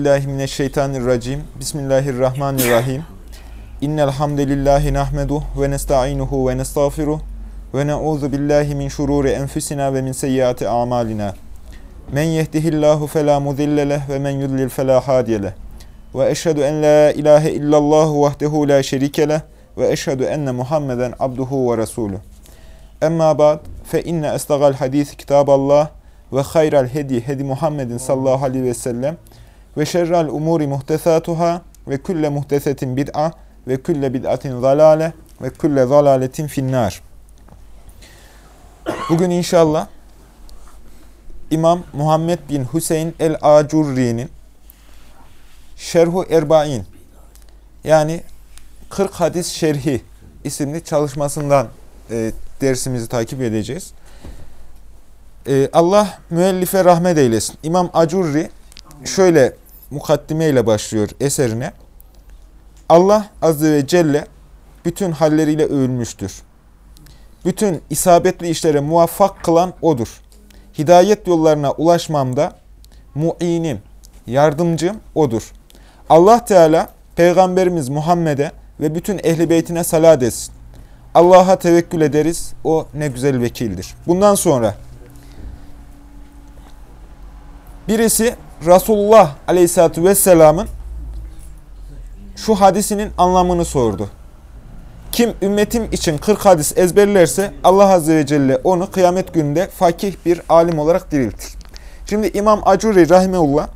billahi mineşşeytanirracim. Bismillahirrahmanirrahim. İnnel hamdelellahi nahmeduhu ve nestainuhu ve nestağfiruh ve na'udzu billahi min şururi enfusina ve min seyyiati a'malina. Men yehdihillahu fela mudille ve men yudlil fela hadiye. Ve eşhedü en la ilahe illallah vahdehu la şerike leh ve eşhedü enne Muhammeden abduhu ve resuluh. Emma ba'd fe inne estagal hadis kitaballah ve hayral hedi hedi Muhammedin sallallahu aleyhi ve sellem ve şerrel umuri muhtesatuhâ ve külle muhtesetin bid'a ve külle bid'atin zalale ve külle zalaletin finnâr. Bugün inşallah İmam Muhammed bin Hüseyin el-Acurri'nin Şerhu Erbain yani 40 hadis şerhi isimli çalışmasından e, dersimizi takip edeceğiz. E, Allah müellife rahmet eylesin. İmam Acurri şöyle mukaddime ile başlıyor eserine. Allah Azze ve Celle bütün halleriyle övülmüştür. Bütün isabetli işlere muvaffak kılan O'dur. Hidayet yollarına ulaşmamda muinim, yardımcım O'dur. Allah Teala Peygamberimiz Muhammed'e ve bütün ehli beytine salat etsin. Allah'a tevekkül ederiz. O ne güzel vekildir. Bundan sonra birisi Resulullah Aleyhisselatü Vesselam'ın şu hadisinin anlamını sordu. Kim ümmetim için 40 hadis ezberlerse Allah Azze ve Celle onu kıyamet gününde fakih bir alim olarak diriltir. Şimdi İmam Acuri Rahimeullah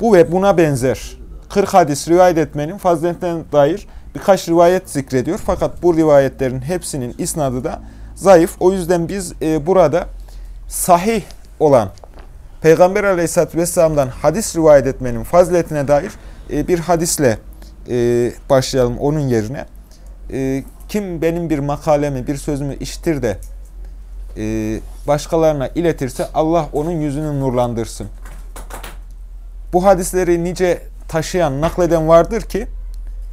bu ve buna benzer 40 hadis rivayet etmenin faziletine dair birkaç rivayet zikrediyor. Fakat bu rivayetlerin hepsinin isnadı da zayıf. O yüzden biz e, burada sahih olan Peygamber Aleyhisselatü Vesselam'dan hadis rivayet etmenin faziletine dair e, bir hadisle e, başlayalım onun yerine. E, kim benim bir makalemi, bir sözümü işitir de başkalarına iletirse Allah onun yüzünü nurlandırsın. Bu hadisleri nice taşıyan, nakleden vardır ki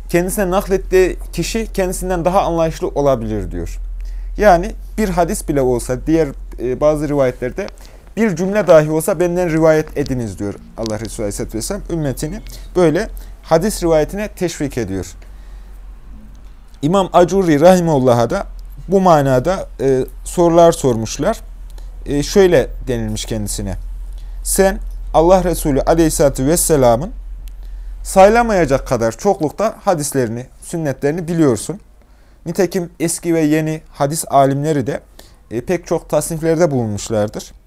kendisine naklettiği kişi kendisinden daha anlayışlı olabilir diyor. Yani bir hadis bile olsa diğer bazı rivayetlerde bir cümle dahi olsa benden rivayet ediniz diyor Allah Resulü Aleyhisselatü Vesselam ümmetini. Böyle hadis rivayetine teşvik ediyor. İmam Acuri Rahimullah'a da bu manada e, sorular sormuşlar. E, şöyle denilmiş kendisine. Sen Allah Resulü Aleyhisselatü Vesselam'ın sayılamayacak kadar çoklukta hadislerini, sünnetlerini biliyorsun. Nitekim eski ve yeni hadis alimleri de e, pek çok tasniflerde bulunmuşlardır.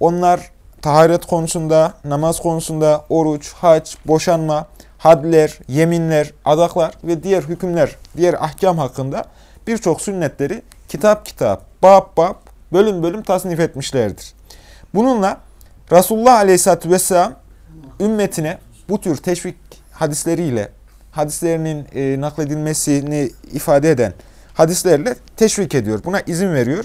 Onlar taharet konusunda, namaz konusunda, oruç, hac, boşanma, hadler, yeminler, adaklar ve diğer hükümler, diğer ahkam hakkında birçok sünnetleri kitap kitap, bab bab, bölüm bölüm tasnif etmişlerdir. Bununla Resulullah Aleyhisselatü Vesselam ümmetine bu tür teşvik hadisleriyle, hadislerinin e, nakledilmesini ifade eden hadislerle teşvik ediyor. Buna izin veriyor.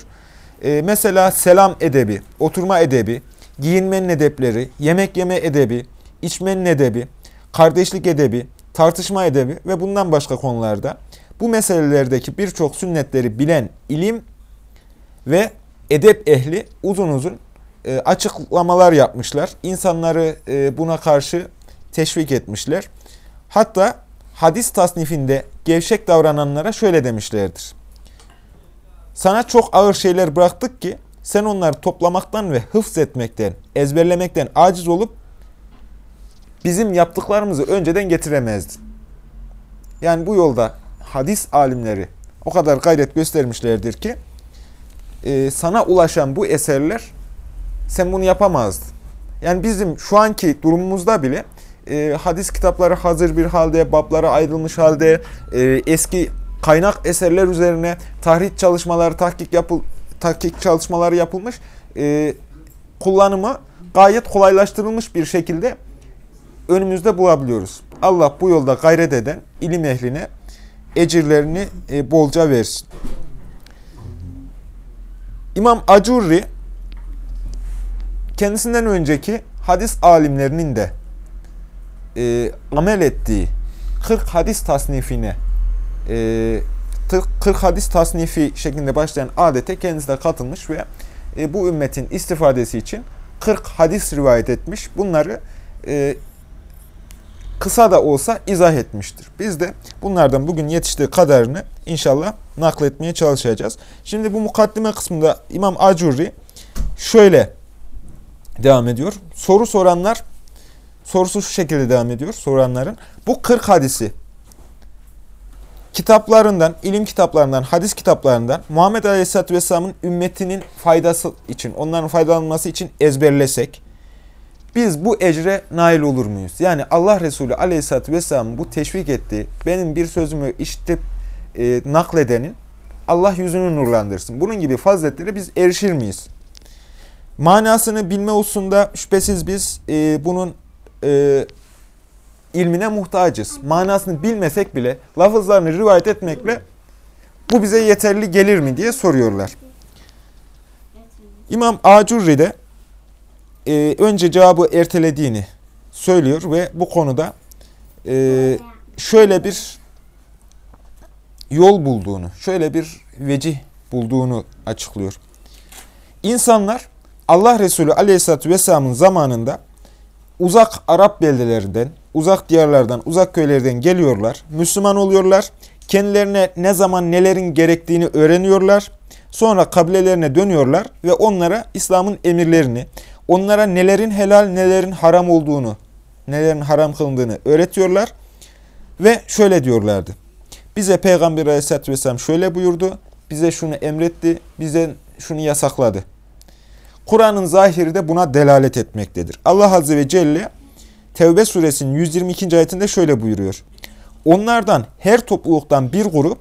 E, mesela selam edebi, oturma edebi, giyinmenin edepleri, yemek yeme edebi, içmenin edebi, kardeşlik edebi, tartışma edebi ve bundan başka konularda bu meselelerdeki birçok sünnetleri bilen ilim ve edep ehli uzun uzun e, açıklamalar yapmışlar. İnsanları e, buna karşı teşvik etmişler. Hatta hadis tasnifinde gevşek davrananlara şöyle demişlerdir. Sana çok ağır şeyler bıraktık ki sen onları toplamaktan ve hıfz etmekten, ezberlemekten aciz olup bizim yaptıklarımızı önceden getiremezdin. Yani bu yolda hadis alimleri o kadar gayret göstermişlerdir ki e, sana ulaşan bu eserler sen bunu yapamazdın. Yani bizim şu anki durumumuzda bile e, hadis kitapları hazır bir halde, bablara ayrılmış halde, e, eski kaynak eserler üzerine tahrik çalışmaları, tahkik, yapıl, tahkik çalışmaları yapılmış, e, kullanımı gayet kolaylaştırılmış bir şekilde önümüzde bulabiliyoruz. Allah bu yolda gayret eden ilim ehline ecirlerini e, bolca versin. İmam Acurri kendisinden önceki hadis alimlerinin de e, amel ettiği 40 hadis tasnifine e, 40 hadis tasnifi şeklinde başlayan adete kendisi de katılmış ve e, bu ümmetin istifadesi için 40 hadis rivayet etmiş. Bunları e, kısa da olsa izah etmiştir. Biz de bunlardan bugün yetiştiği kadarını inşallah nakletmeye çalışacağız. Şimdi bu mukaddime kısmında İmam Acurri şöyle devam ediyor. Soru soranlar sorusu şu şekilde devam ediyor soranların. Bu 40 hadisi kitaplarından, ilim kitaplarından, hadis kitaplarından Muhammed Aleyhisselatü Vesselam'ın ümmetinin faydası için, onların faydalanması için ezberlesek, biz bu ecre nail olur muyuz? Yani Allah Resulü Aleyhisselatü Vesselam bu teşvik ettiği, benim bir sözümü işitip e, nakledenin Allah yüzünü nurlandırsın. Bunun gibi faziletlere biz erişir miyiz? Manasını bilme hususunda şüphesiz biz e, bunun e, ilmine muhtacız. Manasını bilmesek bile lafızlarını rivayet etmekle bu bize yeterli gelir mi diye soruyorlar. İmam Acurri de e, önce cevabı ertelediğini söylüyor ve bu konuda e, şöyle bir yol bulduğunu, şöyle bir vecih bulduğunu açıklıyor. İnsanlar Allah Resulü Aleyhisselatü Vesselam'ın zamanında uzak Arap beldelerinden, uzak diyarlardan, uzak köylerden geliyorlar. Müslüman oluyorlar. Kendilerine ne zaman nelerin gerektiğini öğreniyorlar. Sonra kabilelerine dönüyorlar ve onlara İslam'ın emirlerini, onlara nelerin helal, nelerin haram olduğunu, nelerin haram kılındığını öğretiyorlar. Ve şöyle diyorlardı. Bize Peygamber Aleyhisselatü Vesselam şöyle buyurdu. Bize şunu emretti, bize şunu yasakladı. Kur'an'ın zahiri de buna delalet etmektedir. Allah Azze ve Celle Tevbe suresinin 122. ayetinde şöyle buyuruyor. Onlardan her topluluktan bir grup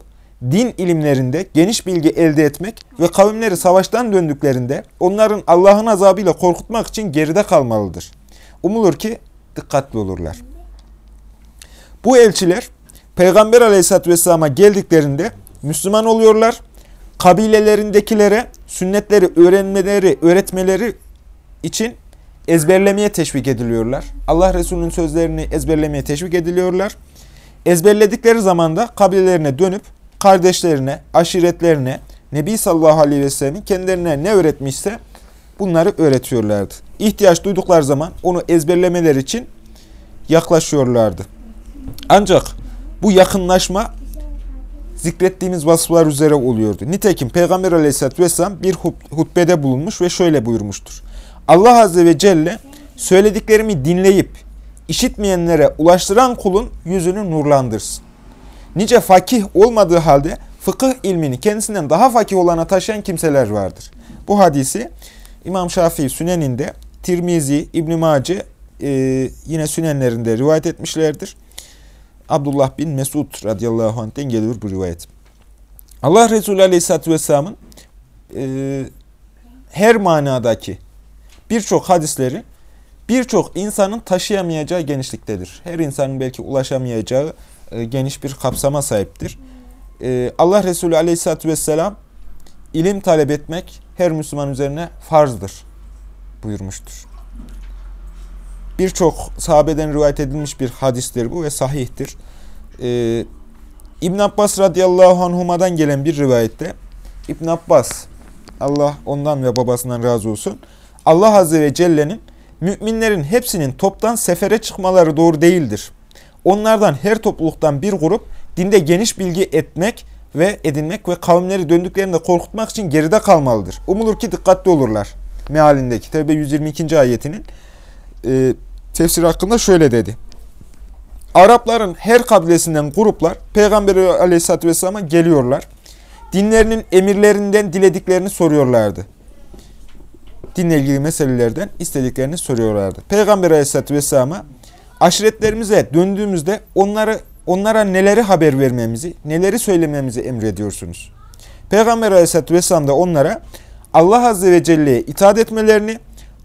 din ilimlerinde geniş bilgi elde etmek ve kavimleri savaştan döndüklerinde onların Allah'ın azabıyla korkutmak için geride kalmalıdır. Umulur ki dikkatli olurlar. Bu elçiler Peygamber aleyhissalatü vesselama geldiklerinde Müslüman oluyorlar. Kabilelerindekilere sünnetleri öğrenmeleri, öğretmeleri için ezberlemeye teşvik ediliyorlar. Allah Resulü'nün sözlerini ezberlemeye teşvik ediliyorlar. Ezberledikleri zaman da kabilelerine dönüp kardeşlerine, aşiretlerine, Nebi sallallahu aleyhi ve sellemin kendilerine ne öğretmişse bunları öğretiyorlardı. İhtiyaç duydukları zaman onu ezberlemeleri için yaklaşıyorlardı. Ancak bu yakınlaşma zikrettiğimiz vasıflar üzere oluyordu. Nitekim Peygamber aleyhisselatü vesselam bir hutbede bulunmuş ve şöyle buyurmuştur. Allah Azze ve Celle söylediklerimi dinleyip işitmeyenlere ulaştıran kulun yüzünü nurlandırsın. Nice fakih olmadığı halde fıkıh ilmini kendisinden daha fakih olana taşıyan kimseler vardır. Bu hadisi İmam Şafii Sünen'inde, Tirmizi, İbn-i Mace e, yine Sünenlerinde rivayet etmişlerdir. Abdullah bin Mesud radıyallahu anh'ten geliyor bu rivayet. Allah Resulü aleyhisselatü vesselamın e, her manadaki birçok hadisleri birçok insanın taşıyamayacağı genişliktedir. Her insanın belki ulaşamayacağı e, geniş bir kapsama sahiptir. E, Allah Resulü aleyhissalatü vesselam ilim talep etmek her Müslüman üzerine farzdır buyurmuştur. Birçok sahabeden rivayet edilmiş bir hadistir bu ve sahihtir. Ee, İbn Abbas radıyallahu anhuma'dan gelen bir rivayette İbn Abbas Allah ondan ve babasından razı olsun. Allah Azze ve Celle'nin müminlerin hepsinin toptan sefere çıkmaları doğru değildir. Onlardan her topluluktan bir grup dinde geniş bilgi etmek ve edinmek ve kavimleri döndüklerinde korkutmak için geride kalmalıdır. Umulur ki dikkatli olurlar. Mealindeki Tevbe 122. ayetinin e, tefsir hakkında şöyle dedi. Arapların her kabilesinden gruplar Peygamber aleyhissalatü vesselam'a geliyorlar. Dinlerinin emirlerinden dilediklerini soruyorlardı dinle ilgili meselelerden istediklerini soruyorlardı. Peygamber Aleyhisselatü Vesselam'a aşiretlerimize döndüğümüzde onları onlara neleri haber vermemizi, neleri söylememizi emrediyorsunuz. Peygamber Aleyhisselatü Vesselam da onlara Allah Azze ve Celle'ye itaat etmelerini,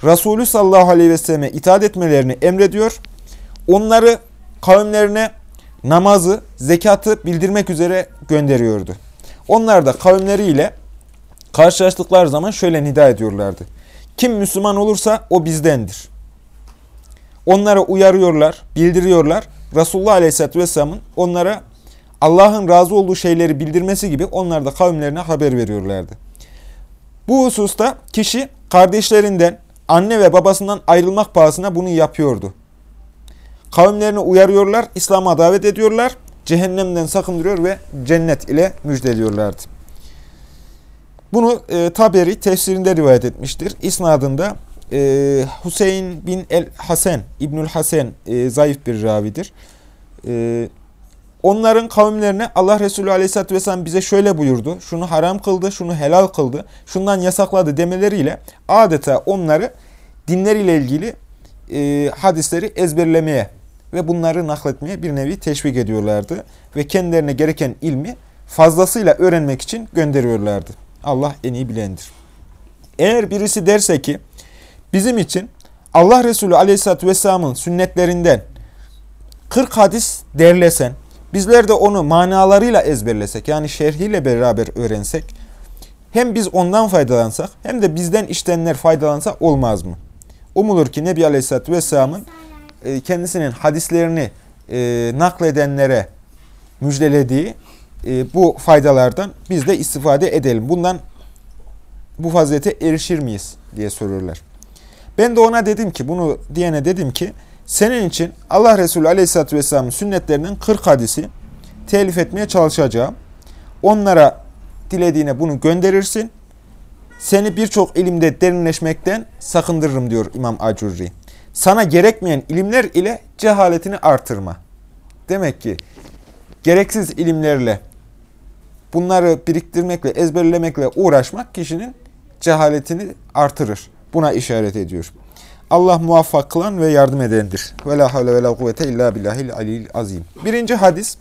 Resulü sallallahu aleyhi ve selleme itaat etmelerini emrediyor. Onları kavimlerine namazı, zekatı bildirmek üzere gönderiyordu. Onlar da kavimleriyle karşılaştıkları zaman şöyle nida ediyorlardı. Kim Müslüman olursa o bizdendir. Onlara uyarıyorlar, bildiriyorlar. Resulullah Aleyhisselatü Vesselam'ın onlara Allah'ın razı olduğu şeyleri bildirmesi gibi onlar da kavimlerine haber veriyorlardı. Bu hususta kişi kardeşlerinden, anne ve babasından ayrılmak pahasına bunu yapıyordu. Kavimlerini uyarıyorlar, İslam'a davet ediyorlar, cehennemden sakındırıyor ve cennet ile müjdeliyorlardı. Bunu e, Taberi tefsirinde rivayet etmiştir. İsnadında e, Hüseyin bin el Hasan, İbnül Hasan e, zayıf bir ravidir. E, onların kavimlerine Allah Resulü Aleyhisselatü Vesselam bize şöyle buyurdu, şunu haram kıldı, şunu helal kıldı, şundan yasakladı demeleriyle adeta onları dinleriyle ilgili e, hadisleri ezberlemeye ve bunları nakletmeye bir nevi teşvik ediyorlardı. Ve kendilerine gereken ilmi fazlasıyla öğrenmek için gönderiyorlardı. Allah en iyi bilendir. Eğer birisi derse ki bizim için Allah Resulü Aleyhisselatü Vesselam'ın sünnetlerinden 40 hadis derlesen, bizler de onu manalarıyla ezberlesek, yani şerhiyle beraber öğrensek, hem biz ondan faydalansak, hem de bizden iştenler faydalansa olmaz mı? Umulur ki Nebi Aleyhisselatü Vesselam'ın e, kendisinin hadislerini e, nakledenlere müjdelediği e, bu faydalardan biz de istifade edelim. Bundan bu fazilete erişir miyiz diye soruyorlar. Ben de ona dedim ki, bunu diyene dedim ki, senin için Allah Resulü Aleyhisselatü Vesselam'ın sünnetlerinden 40 hadisi telif etmeye çalışacağım. Onlara dilediğine bunu gönderirsin. Seni birçok ilimde derinleşmekten sakındırırım diyor İmam Acurri. Sana gerekmeyen ilimler ile cehaletini artırma. Demek ki gereksiz ilimlerle bunları biriktirmekle, ezberlemekle uğraşmak kişinin cehaletini artırır. Buna işaret ediyor. Allah muvaffak kılan ve yardım edendir. Ve la havle ve kuvvete illa billahil alil azim. Birinci hadis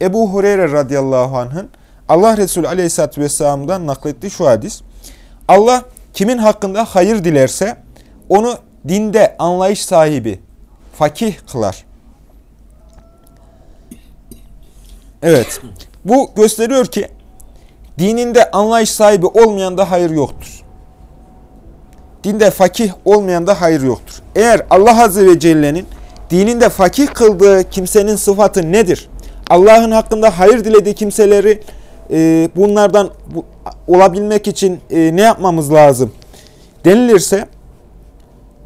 Ebu Hureyre radıyallahu anh'ın Allah Resulü aleyhissalatü vesselam'dan naklettiği şu hadis. Allah kimin hakkında hayır dilerse onu dinde anlayış sahibi, fakih kılar. Evet, bu gösteriyor ki dininde anlayış sahibi olmayan da hayır yoktur. Dinde fakih olmayan da hayır yoktur. Eğer Allah Azze ve Celle'nin dininde fakih kıldığı kimsenin sıfatı nedir? Allah'ın hakkında hayır dilediği kimseleri e, bunlardan bu, olabilmek için e, ne yapmamız lazım denilirse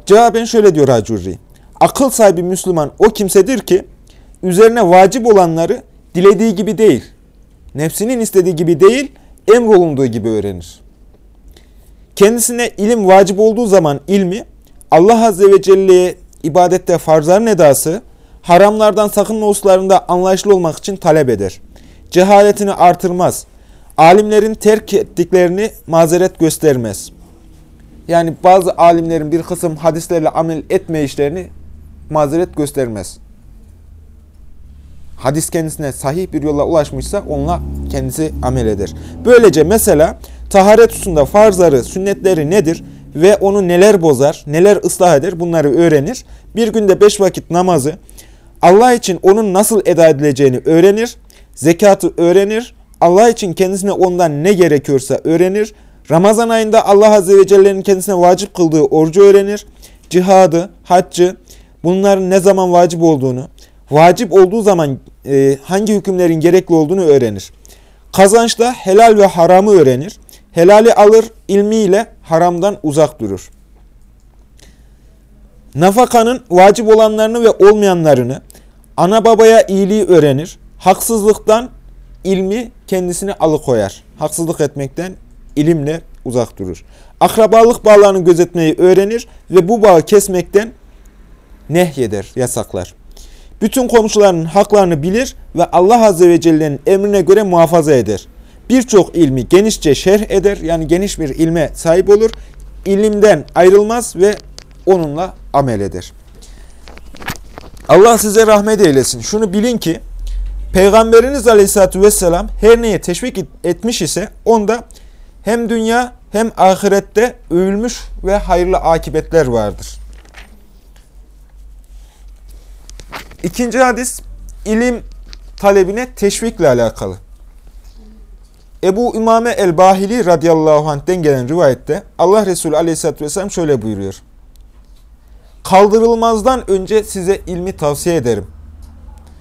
cevaben şöyle diyor Hacurri. Akıl sahibi Müslüman o kimsedir ki üzerine vacip olanları dilediği gibi değil, nefsinin istediği gibi değil, emrolunduğu gibi öğrenir. Kendisine ilim vacip olduğu zaman ilmi, Allah Azze ve Celle'ye ibadette farzların edası, haramlardan sakınma hususlarında anlayışlı olmak için talep eder. Cehaletini artırmaz. Alimlerin terk ettiklerini mazeret göstermez. Yani bazı alimlerin bir kısım hadislerle amel etme işlerini mazeret göstermez. Hadis kendisine sahih bir yolla ulaşmışsa onunla kendisi amel eder. Böylece mesela taharet hususunda farzları, sünnetleri nedir ve onu neler bozar, neler ıslah eder bunları öğrenir. Bir günde beş vakit namazı Allah için onun nasıl eda edileceğini öğrenir. Zekatı öğrenir. Allah için kendisine ondan ne gerekiyorsa öğrenir. Ramazan ayında Allah Azze ve Celle'nin kendisine vacip kıldığı orucu öğrenir. Cihadı, haccı, bunların ne zaman vacip olduğunu, vacip olduğu zaman e, hangi hükümlerin gerekli olduğunu öğrenir. Kazançta helal ve haramı öğrenir. Helali alır, ilmiyle haramdan uzak durur. Nafakanın vacip olanlarını ve olmayanlarını, ana babaya iyiliği öğrenir. Haksızlıktan ilmi kendisini alıkoyar. Haksızlık etmekten ilimle uzak durur. Akrabalık bağlarını gözetmeyi öğrenir ve bu bağı kesmekten nehyeder, yasaklar. Bütün komşularının haklarını bilir ve Allah Azze ve Celle'nin emrine göre muhafaza eder. Birçok ilmi genişçe şerh eder, yani geniş bir ilme sahip olur. İlimden ayrılmaz ve onunla amel eder. Allah size rahmet eylesin. Şunu bilin ki, Peygamberiniz Aleyhisselatü Vesselam her neye teşvik etmiş ise onda hem dünya hem ahirette övülmüş ve hayırlı akibetler vardır. İkinci hadis ilim talebine teşvikle alakalı. Ebu İmame el-Bahili radıyallahu anh'den gelen rivayette Allah Resulü aleyhisselatü vesselam şöyle buyuruyor. Kaldırılmazdan önce size ilmi tavsiye ederim.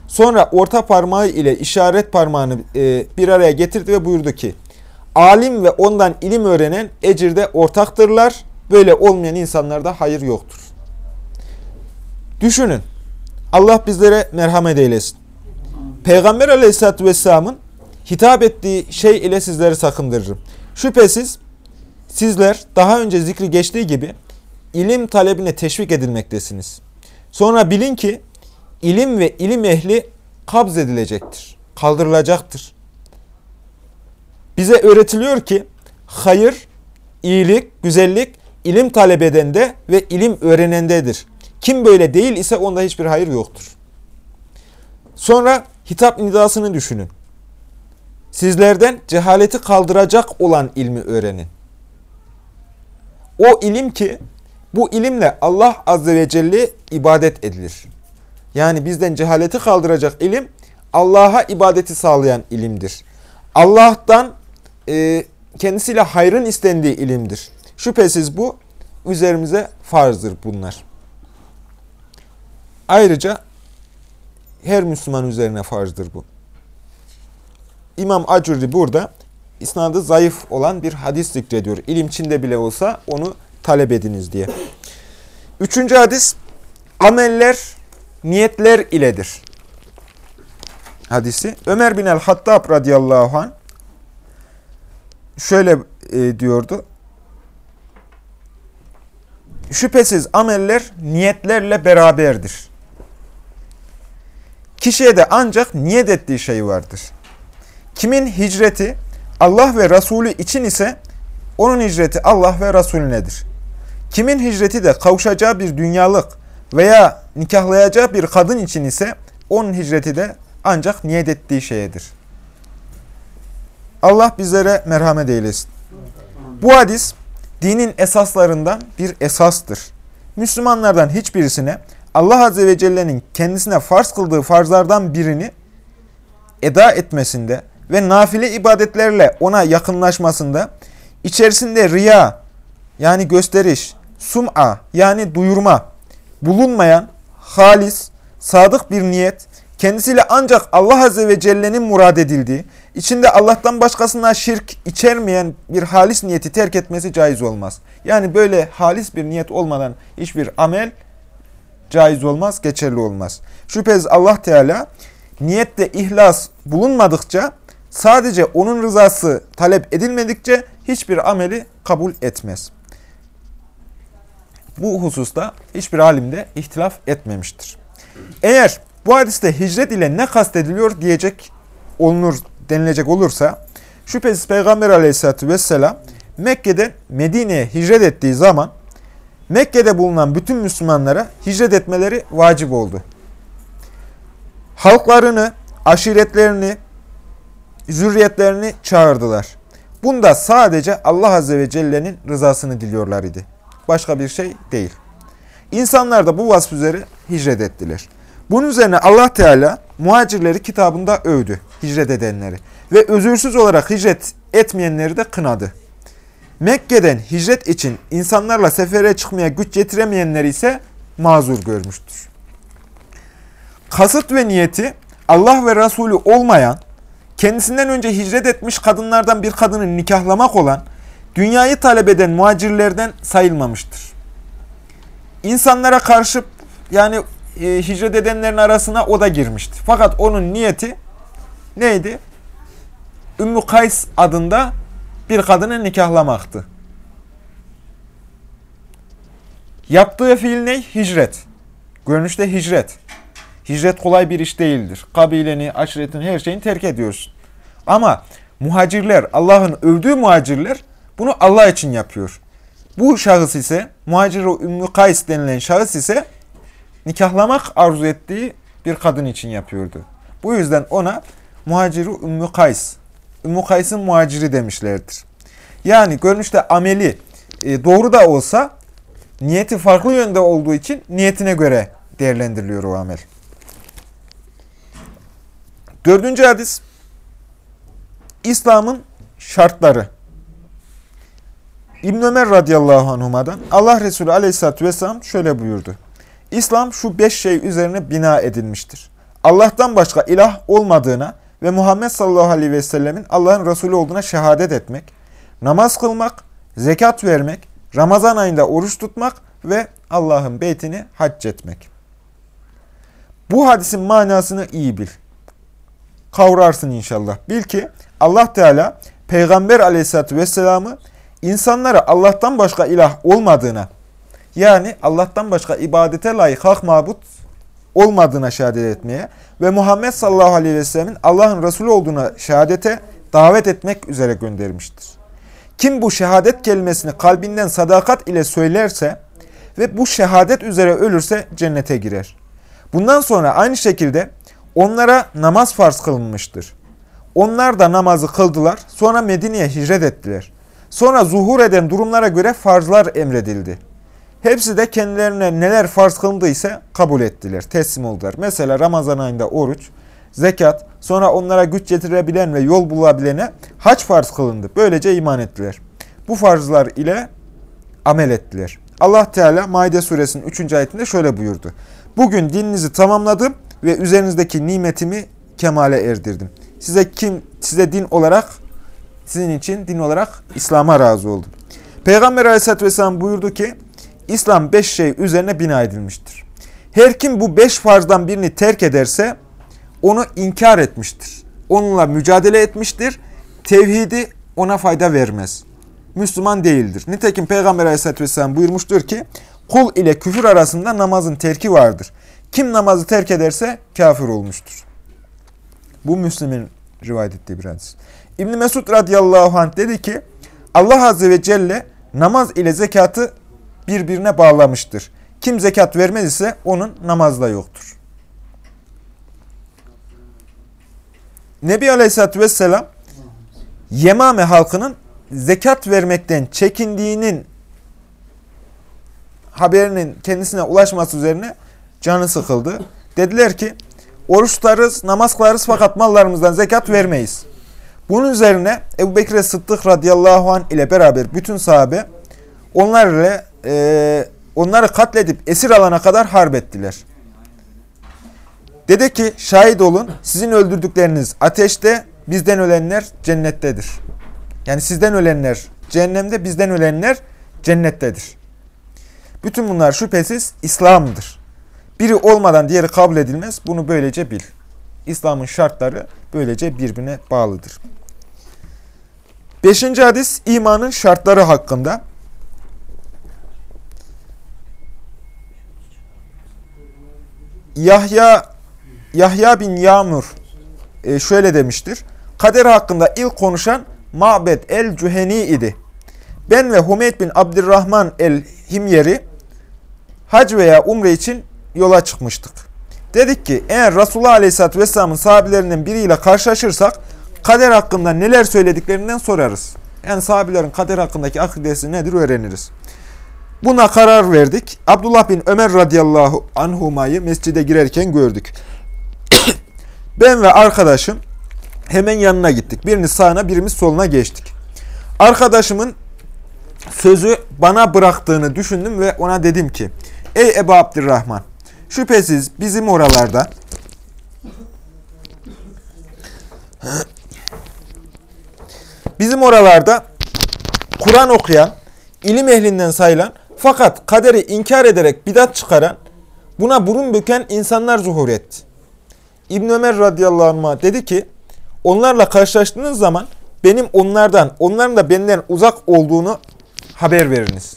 Sonra orta parmağı ile işaret parmağını e, bir araya getirdi ve buyurdu ki, Alim ve ondan ilim öğrenen ecirde ortaktırlar. Böyle olmayan insanlarda hayır yoktur. Düşünün. Allah bizlere merhamet eylesin. Peygamber aleyhissalatü vesselamın hitap ettiği şey ile sizleri sakındırırım. Şüphesiz sizler daha önce zikri geçtiği gibi ilim talebine teşvik edilmektesiniz. Sonra bilin ki ilim ve ilim ehli kabz edilecektir, kaldırılacaktır. Bize öğretiliyor ki hayır, iyilik, güzellik ilim talep edende ve ilim öğrenendedir. Kim böyle değil ise onda hiçbir hayır yoktur. Sonra hitap nidasını düşünün. Sizlerden cehaleti kaldıracak olan ilmi öğrenin. O ilim ki bu ilimle Allah Azze ve Celle ibadet edilir. Yani bizden cehaleti kaldıracak ilim Allah'a ibadeti sağlayan ilimdir. Allah'tan e, kendisiyle hayrın istendiği ilimdir. Şüphesiz bu üzerimize farzdır bunlar. Ayrıca her Müslüman üzerine farzdır bu. İmam Acurri burada isnadı zayıf olan bir hadis zikrediyor. İlim Çin'de bile olsa onu talep ediniz diye. Üçüncü hadis, ameller niyetler iledir. Hadisi. Ömer bin el-Hattab radıyallahu anh şöyle e, diyordu. Şüphesiz ameller niyetlerle beraberdir. Kişiye de ancak niyet ettiği şey vardır. Kimin hicreti Allah ve Resulü için ise onun hicreti Allah ve Resulünedir. Kimin hicreti de kavuşacağı bir dünyalık veya nikahlayacağı bir kadın için ise onun hicreti de ancak niyet ettiği şeyedir. Allah bizlere merhamet eylesin. Bu hadis dinin esaslarından bir esastır. Müslümanlardan hiçbirisine Allah Azze ve Celle'nin kendisine farz kıldığı farzlardan birini eda etmesinde ve nafile ibadetlerle ona yakınlaşmasında içerisinde riya yani gösteriş, sum'a yani duyurma bulunmayan halis, sadık bir niyet, kendisiyle ancak Allah Azze ve Celle'nin murad edildiği, içinde Allah'tan başkasına şirk içermeyen bir halis niyeti terk etmesi caiz olmaz. Yani böyle halis bir niyet olmadan hiçbir amel caiz olmaz, geçerli olmaz. Şüphesiz Allah Teala niyette ihlas bulunmadıkça, sadece onun rızası talep edilmedikçe hiçbir ameli kabul etmez. Bu hususta hiçbir alimde ihtilaf etmemiştir. Eğer bu hadiste hicret ile ne kastediliyor diyecek olunur denilecek olursa şüphesiz Peygamber aleyhissalatü vesselam Mekke'den Medine'ye hicret ettiği zaman Mekke'de bulunan bütün Müslümanlara hicret etmeleri vacip oldu. Halklarını, aşiretlerini, zürriyetlerini çağırdılar. Bunda sadece Allah Azze ve Celle'nin rızasını diliyorlar idi. Başka bir şey değil. İnsanlar da bu vasf üzere hicret ettiler. Bunun üzerine Allah Teala muhacirleri kitabında övdü, hicret edenleri. Ve özürsüz olarak hicret etmeyenleri de kınadı. Mekke'den hicret için insanlarla sefere çıkmaya güç getiremeyenleri ise mazur görmüştür. Kasıt ve niyeti Allah ve Resulü olmayan, kendisinden önce hicret etmiş kadınlardan bir kadını nikahlamak olan, dünyayı talep eden muhacirlerden sayılmamıştır. İnsanlara karşı yani e, hicret edenlerin arasına o da girmişti. Fakat onun niyeti neydi? Ümmü Kays adında bir kadını nikahlamaktı. Yaptığı fiil ne? Hicret. Görünüşte hicret. Hicret kolay bir iş değildir. Kabileni, aşiretini, her şeyini terk ediyorsun. Ama muhacirler, Allah'ın övdüğü muhacirler bunu Allah için yapıyor. Bu şahıs ise, muhacir Ümmü Kays denilen şahıs ise nikahlamak arzu ettiği bir kadın için yapıyordu. Bu yüzden ona muhaciru Ümmü Kays, Ümmü Kays'ın muhaciri demişlerdir. Yani görünüşte ameli e, doğru da olsa niyeti farklı yönde olduğu için niyetine göre değerlendiriliyor o amel. Dördüncü hadis İslam'ın şartları. İbn Ömer radıyallahu anhuma'dan Allah Resulü aleyhissalatü vesselam şöyle buyurdu. İslam şu beş şey üzerine bina edilmiştir. Allah'tan başka ilah olmadığına ve Muhammed sallallahu aleyhi ve sellemin Allah'ın Resulü olduğuna şehadet etmek, namaz kılmak, zekat vermek, Ramazan ayında oruç tutmak ve Allah'ın beytini hac etmek. Bu hadisin manasını iyi bil. Kavrarsın inşallah. Bil ki Allah Teala Peygamber aleyhissalatü vesselam'ı insanlara Allah'tan başka ilah olmadığına yani Allah'tan başka ibadete layık hak mabut olmadığına şehadet etmeye ve Muhammed sallallahu aleyhi ve sellemin Allah'ın Resulü olduğuna şehadete davet etmek üzere göndermiştir. Kim bu şehadet kelimesini kalbinden sadakat ile söylerse ve bu şehadet üzere ölürse cennete girer. Bundan sonra aynı şekilde onlara namaz farz kılınmıştır. Onlar da namazı kıldılar, sonra Medine'ye hicret ettiler. Sonra zuhur eden durumlara göre farzlar emredildi. Hepsi de kendilerine neler farz kılındıysa kabul ettiler, teslim oldular. Mesela Ramazan ayında oruç, zekat, sonra onlara güç getirebilen ve yol bulabilene hac farz kılındı. Böylece iman ettiler. Bu farzlar ile amel ettiler. Allah Teala Maide suresinin 3. ayetinde şöyle buyurdu. Bugün dininizi tamamladım ve üzerinizdeki nimetimi kemale erdirdim. Size kim size din olarak sizin için din olarak İslam'a razı oldum. Peygamber Aleyhisselatü Vesselam buyurdu ki İslam beş şey üzerine bina edilmiştir. Her kim bu beş farzdan birini terk ederse onu inkar etmiştir. Onunla mücadele etmiştir. Tevhidi ona fayda vermez. Müslüman değildir. Nitekim Peygamber Aleyhisselatü Vesselam buyurmuştur ki kul ile küfür arasında namazın terki vardır. Kim namazı terk ederse kafir olmuştur. Bu Müslüm'ün rivayet ettiği bir hadis. İbn Mesud radıyallahu anh dedi ki Allah azze ve celle namaz ile zekatı birbirine bağlamıştır. Kim zekat vermez ise onun namazda yoktur. Nebi Aleyhisselatü Vesselam Yemame halkının zekat vermekten çekindiğinin haberinin kendisine ulaşması üzerine canı sıkıldı. Dediler ki oruç tutarız, namaz kılarız fakat mallarımızdan zekat vermeyiz. Bunun üzerine Ebu Bekir Sıddık radıyallahu anh ile beraber bütün sahabe onlar ile e, onları katledip esir alana kadar harp ettiler. Dedi ki şahit olun sizin öldürdükleriniz ateşte bizden ölenler cennettedir. Yani sizden ölenler cehennemde bizden ölenler cennettedir. Bütün bunlar şüphesiz İslam'dır. Biri olmadan diğeri kabul edilmez. Bunu böylece bil. İslam'ın şartları böylece birbirine bağlıdır. Beşinci hadis imanın şartları hakkında. Yahya Yahya bin Yağmur e, şöyle demiştir. Kader hakkında ilk konuşan Ma'bed el-Cüheni idi. Ben ve Humeyd bin Abdurrahman el-Himyeri hac veya umre için yola çıkmıştık. Dedik ki eğer Resulullah Aleyhisselatü Vesselam'ın sahabilerinden biriyle karşılaşırsak kader hakkında neler söylediklerinden sorarız. Yani sahabilerin kader hakkındaki akidesi nedir öğreniriz. Buna karar verdik. Abdullah bin Ömer radıyallahu anhumayı mescide girerken gördük. ben ve arkadaşım hemen yanına gittik. Birimiz sağına birimiz soluna geçtik. Arkadaşımın sözü bana bıraktığını düşündüm ve ona dedim ki Ey Ebu Abdurrahman şüphesiz bizim oralarda bizim oralarda Kur'an okuyan, ilim ehlinden sayılan fakat kaderi inkar ederek bidat çıkaran, buna burun büken insanlar zuhur etti. İbn Ömer radıyallahu anh dedi ki, onlarla karşılaştığınız zaman benim onlardan, onların da benden uzak olduğunu haber veriniz.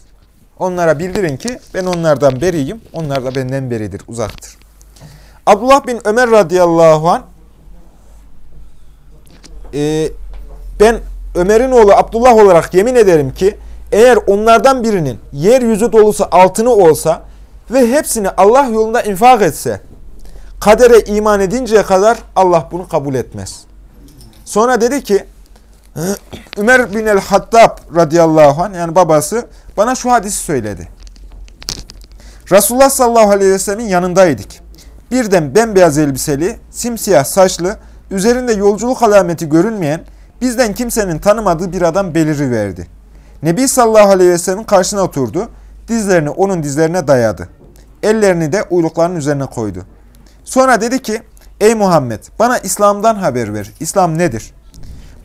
Onlara bildirin ki ben onlardan beriyim, onlar da benden beridir, uzaktır. Abdullah bin Ömer radıyallahu anh, e, ben Ömer'in oğlu Abdullah olarak yemin ederim ki, eğer onlardan birinin yeryüzü dolusu altını olsa ve hepsini Allah yolunda infak etse, kadere iman edinceye kadar Allah bunu kabul etmez. Sonra dedi ki, Ömer bin el-Hattab radıyallahu anh yani babası bana şu hadisi söyledi. Resulullah sallallahu aleyhi ve sellemin yanındaydık. Birden bembeyaz elbiseli, simsiyah saçlı, üzerinde yolculuk alameti görünmeyen, bizden kimsenin tanımadığı bir adam beliri verdi. Nebi sallallahu aleyhi ve sellemin karşısına oturdu. Dizlerini onun dizlerine dayadı. Ellerini de uyluklarının üzerine koydu. Sonra dedi ki, Ey Muhammed bana İslam'dan haber ver. İslam nedir?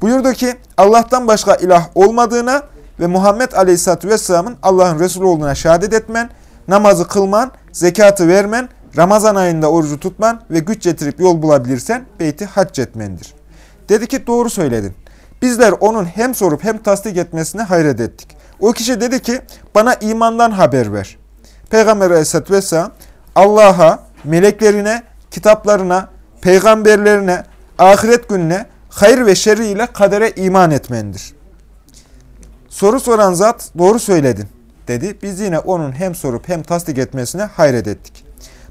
Buyurdu ki Allah'tan başka ilah olmadığına ve Muhammed Aleyhisselatü Vesselam'ın Allah'ın Resulü olduğuna şehadet etmen, namazı kılman, zekatı vermen Ramazan ayında orucu tutman ve güç getirip yol bulabilirsen beyti hac etmendir. Dedi ki doğru söyledin. Bizler onun hem sorup hem tasdik etmesine hayret ettik. O kişi dedi ki bana imandan haber ver. Peygamber aleyhissalatü vesselam Allah'a, meleklerine, kitaplarına, peygamberlerine, ahiret gününe, hayır ve şerri ile kadere iman etmendir. Soru soran zat doğru söyledin dedi. Biz yine onun hem sorup hem tasdik etmesine hayret ettik.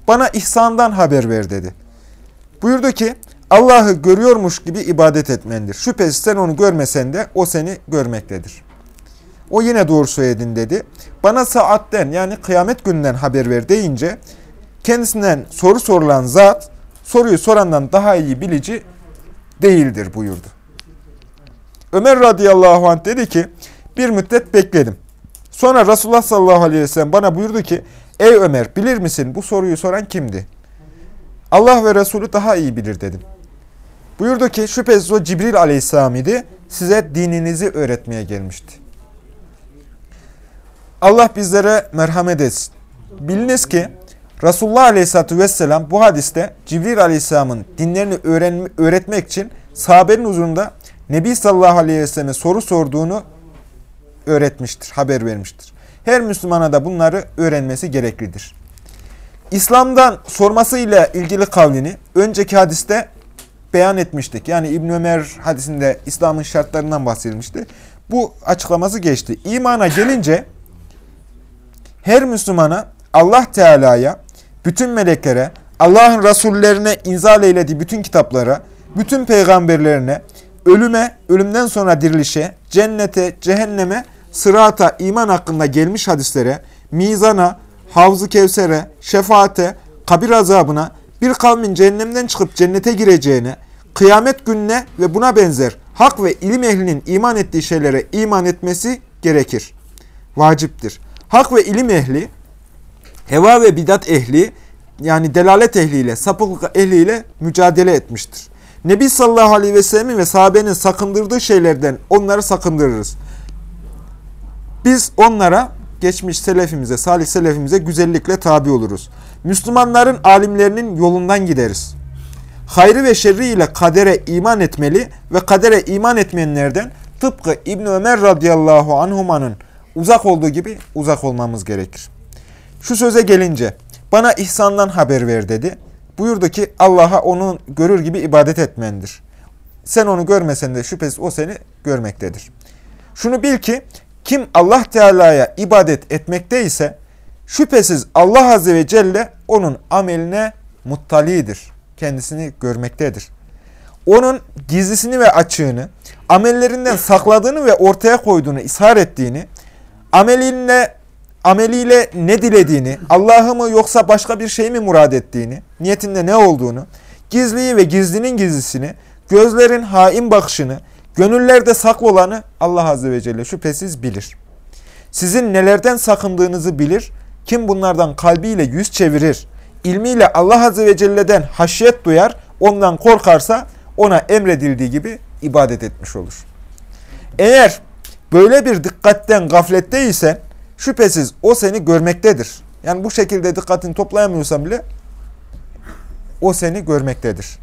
Bana ihsandan haber ver dedi. Buyurdu ki Allah'ı görüyormuş gibi ibadet etmendir. Şüphesiz sen onu görmesen de o seni görmektedir. O yine doğru söyledin dedi. Bana saatten yani kıyamet gününden haber ver deyince kendisinden soru sorulan zat soruyu sorandan daha iyi bilici değildir buyurdu. Ömer radıyallahu anh dedi ki bir müddet bekledim. Sonra Resulullah sallallahu aleyhi ve sellem bana buyurdu ki ey Ömer bilir misin bu soruyu soran kimdi? Allah ve Resulü daha iyi bilir dedim. Buyurdu ki şüphesiz o Cibril aleyhisselam idi size dininizi öğretmeye gelmişti. Allah bizlere merhamet etsin. Biliniz ki Resulullah Aleyhisselatü Vesselam bu hadiste Cibril Aleyhisselam'ın dinlerini öğren öğretmek için sahabenin huzurunda Nebi Sallallahu Aleyhi ve Sellem'e soru sorduğunu öğretmiştir, haber vermiştir. Her Müslümana da bunları öğrenmesi gereklidir. İslam'dan sormasıyla ilgili kavlini önceki hadiste beyan etmiştik. Yani İbn Ömer hadisinde İslam'ın şartlarından bahsedilmişti. Bu açıklaması geçti. İmana gelince her Müslümana Allah Teala'ya, bütün meleklere, Allah'ın Resullerine inzal eylediği bütün kitaplara, bütün peygamberlerine, ölüme, ölümden sonra dirilişe, cennete, cehenneme, sırata, iman hakkında gelmiş hadislere, mizana, havzu kevsere, şefaate, kabir azabına, bir kavmin cehennemden çıkıp cennete gireceğine, kıyamet gününe ve buna benzer hak ve ilim ehlinin iman ettiği şeylere iman etmesi gerekir. Vaciptir. Hak ve ilim ehli, heva ve bidat ehli, yani delalet ehliyle, sapıklık ehliyle mücadele etmiştir. Nebi sallallahu aleyhi ve sellemin ve sahabenin sakındırdığı şeylerden onları sakındırırız. Biz onlara, geçmiş selefimize, salih selefimize güzellikle tabi oluruz. Müslümanların alimlerinin yolundan gideriz. Hayrı ve şerri ile kadere iman etmeli ve kadere iman etmeyenlerden tıpkı İbn Ömer radıyallahu anhumanın uzak olduğu gibi uzak olmamız gerekir. Şu söze gelince bana ihsandan haber ver dedi. Buyurdu ki Allah'a onu görür gibi ibadet etmendir. Sen onu görmesen de şüphesiz o seni görmektedir. Şunu bil ki kim Allah Teala'ya ibadet etmekte ise şüphesiz Allah Azze ve Celle onun ameline muttalidir. Kendisini görmektedir. Onun gizlisini ve açığını, amellerinden sakladığını ve ortaya koyduğunu, ishar ettiğini, ameliyle, ameliyle ne dilediğini, Allah'ı mı yoksa başka bir şey mi murad ettiğini, niyetinde ne olduğunu, gizliyi ve gizlinin gizlisini, gözlerin hain bakışını, gönüllerde saklı olanı Allah Azze ve Celle şüphesiz bilir. Sizin nelerden sakındığınızı bilir, kim bunlardan kalbiyle yüz çevirir, ilmiyle Allah Azze ve Celle'den haşyet duyar, ondan korkarsa ona emredildiği gibi ibadet etmiş olur. Eğer böyle bir dikkatten gafletteysen şüphesiz o seni görmektedir. Yani bu şekilde dikkatini toplayamıyorsan bile o seni görmektedir.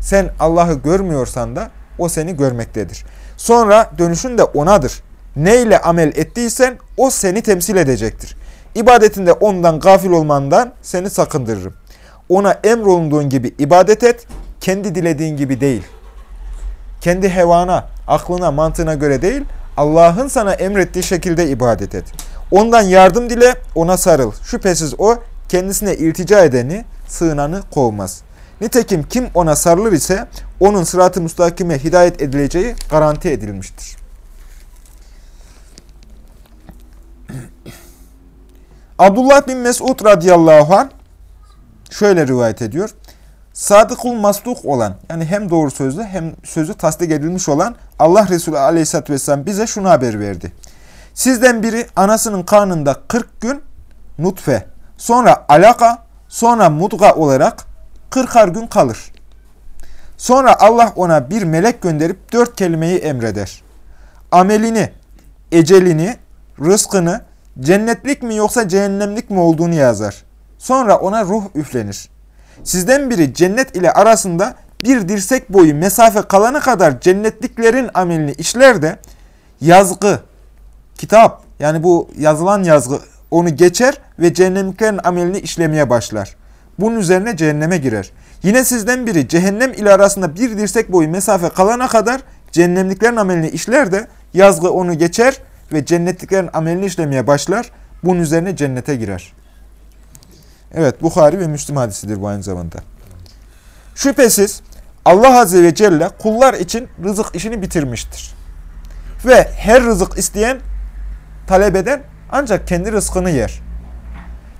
Sen Allah'ı görmüyorsan da o seni görmektedir. Sonra dönüşün de onadır. Ne ile amel ettiysen o seni temsil edecektir. İbadetinde ondan gafil olmandan seni sakındırırım. Ona emrolunduğun gibi ibadet et, kendi dilediğin gibi değil. Kendi hevana, aklına, mantığına göre değil, Allah'ın sana emrettiği şekilde ibadet et. Ondan yardım dile, ona sarıl. Şüphesiz o kendisine iltica edeni, sığınanı kovmaz. Nitekim kim ona sarılır ise onun sırat-ı müstakime hidayet edileceği garanti edilmiştir. Abdullah bin Mesud radıyallahu anh şöyle rivayet ediyor. Sadıkul masduk olan yani hem doğru sözlü hem sözü tasdik edilmiş olan Allah Resulü aleyhisselatü vesselam bize şunu haber verdi. Sizden biri anasının karnında 40 gün nutfe, sonra alaka, sonra mudga olarak 40'ar gün kalır. Sonra Allah ona bir melek gönderip dört kelimeyi emreder. Amelini, ecelini, rızkını, cennetlik mi yoksa cehennemlik mi olduğunu yazar. Sonra ona ruh üflenir. Sizden biri cennet ile arasında bir dirsek boyu mesafe kalana kadar cennetliklerin amelini işler de yazgı, kitap yani bu yazılan yazgı onu geçer ve cehennemliklerin amelini işlemeye başlar. Bunun üzerine cehenneme girer. Yine sizden biri cehennem ile arasında bir dirsek boyu mesafe kalana kadar cehennemliklerin amelini işler de yazgı onu geçer ve cennetliklerin amelini işlemeye başlar. Bunun üzerine cennete girer. Evet Bukhari ve Müslim hadisidir bu aynı zamanda. Şüphesiz Allah Azze ve Celle kullar için rızık işini bitirmiştir. Ve her rızık isteyen, talep eden ancak kendi rızkını yer.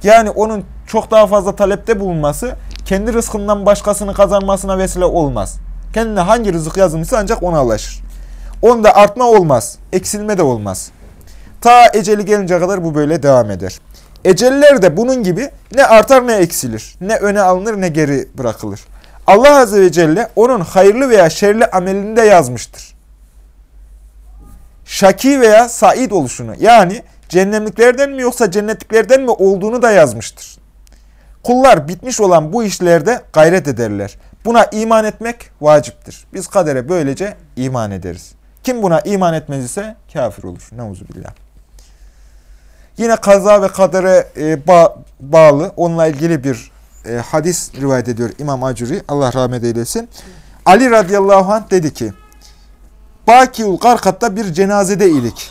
Yani onun çok daha fazla talepte bulunması kendi rızkından başkasını kazanmasına vesile olmaz. Kendine hangi rızık yazılmışsa ancak ona ulaşır. Onda artma olmaz, eksilme de olmaz. Ta eceli gelince kadar bu böyle devam eder. Eceller de bunun gibi ne artar ne eksilir, ne öne alınır ne geri bırakılır. Allah Azze ve Celle onun hayırlı veya şerli amelinde yazmıştır. Şaki veya said oluşunu yani cehennemliklerden mi yoksa cennetliklerden mi olduğunu da yazmıştır. Kullar bitmiş olan bu işlerde gayret ederler. Buna iman etmek vaciptir. Biz kadere böylece iman ederiz. Kim buna iman etmez ise kafir olur. Neuzubillah. Yine kaza ve kadere e, ba bağlı, onunla ilgili bir e, hadis rivayet ediyor İmam Acuri. Allah rahmet eylesin. Ali radıyallahu anh dedi ki, Bakiul Karkat'ta bir cenazede ilik.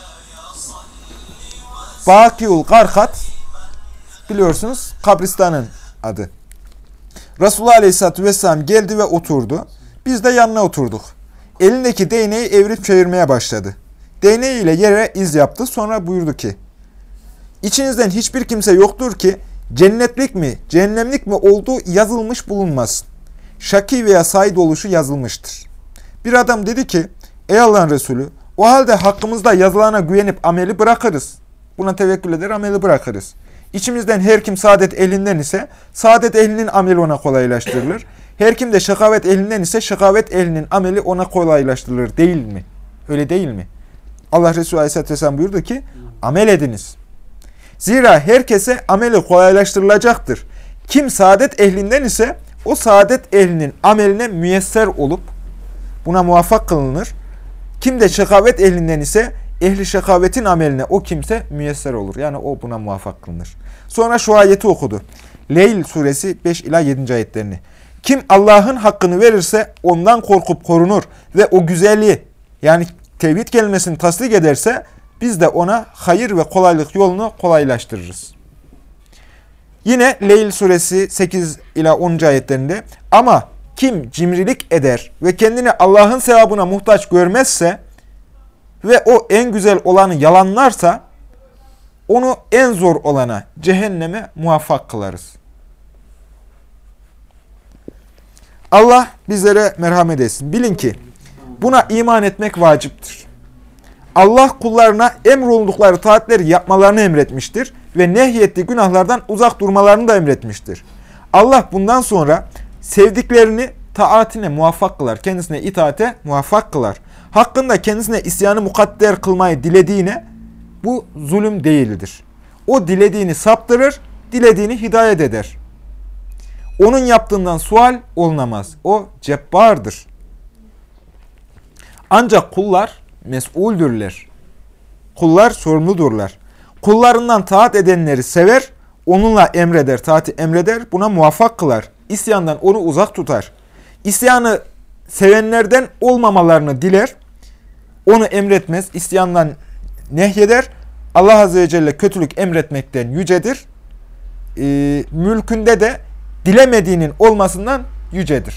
Bakiul Karkat, biliyorsunuz kabristanın adı. Resulullah Aleyhisselatü Vesselam geldi ve oturdu. Biz de yanına oturduk. Elindeki değneği evirip çevirmeye başladı. Değneğiyle yere iz yaptı. Sonra buyurdu ki, İçinizden hiçbir kimse yoktur ki cennetlik mi, cehennemlik mi olduğu yazılmış bulunmasın. Şaki veya said oluşu yazılmıştır. Bir adam dedi ki, ey Allah'ın Resulü, o halde hakkımızda yazılana güvenip ameli bırakırız. Buna tevekkül eder, ameli bırakırız. İçimizden her kim saadet elinden ise, saadet ehlinin ameli ona kolaylaştırılır. Her kim de şakavet elinden ise, şakavet ehlinin ameli ona kolaylaştırılır değil mi? Öyle değil mi? Allah Resulü Aleyhisselatü Vesselam buyurdu ki, amel ediniz. Zira herkese ameli kolaylaştırılacaktır. Kim saadet ehlinden ise o saadet ehlinin ameline müyesser olup buna muvaffak kılınır. Kim de şakavet ehlinden ise ehli şakavetin ameline o kimse müyesser olur. Yani o buna muvaffak kılınır. Sonra şu ayeti okudu. Leyl suresi 5 ila 7. ayetlerini. Kim Allah'ın hakkını verirse ondan korkup korunur ve o güzelliği yani tevhid kelimesini tasdik ederse biz de ona hayır ve kolaylık yolunu kolaylaştırırız. Yine Leyl suresi 8 ila 10. ayetlerinde ama kim cimrilik eder ve kendini Allah'ın sevabına muhtaç görmezse ve o en güzel olanı yalanlarsa onu en zor olana cehenneme muvaffak kılarız. Allah bizlere merhamet etsin. Bilin ki buna iman etmek vaciptir. Allah kullarına emrolundukları taatleri yapmalarını emretmiştir ve nehyettiği günahlardan uzak durmalarını da emretmiştir. Allah bundan sonra sevdiklerini taatine muvaffak kılar, kendisine itaate muvaffak kılar. Hakkında kendisine isyanı mukadder kılmayı dilediğine bu zulüm değildir. O dilediğini saptırır, dilediğini hidayet eder. Onun yaptığından sual olunamaz. O cebbardır. Ancak kullar mesuldürler. Kullar sorumludurlar. Kullarından taat edenleri sever, onunla emreder, taati emreder, buna muvaffak kılar. İsyandan onu uzak tutar. İsyanı sevenlerden olmamalarını diler, onu emretmez, isyandan nehyeder. Allah Azze ve Celle kötülük emretmekten yücedir. E, mülkünde de dilemediğinin olmasından yücedir.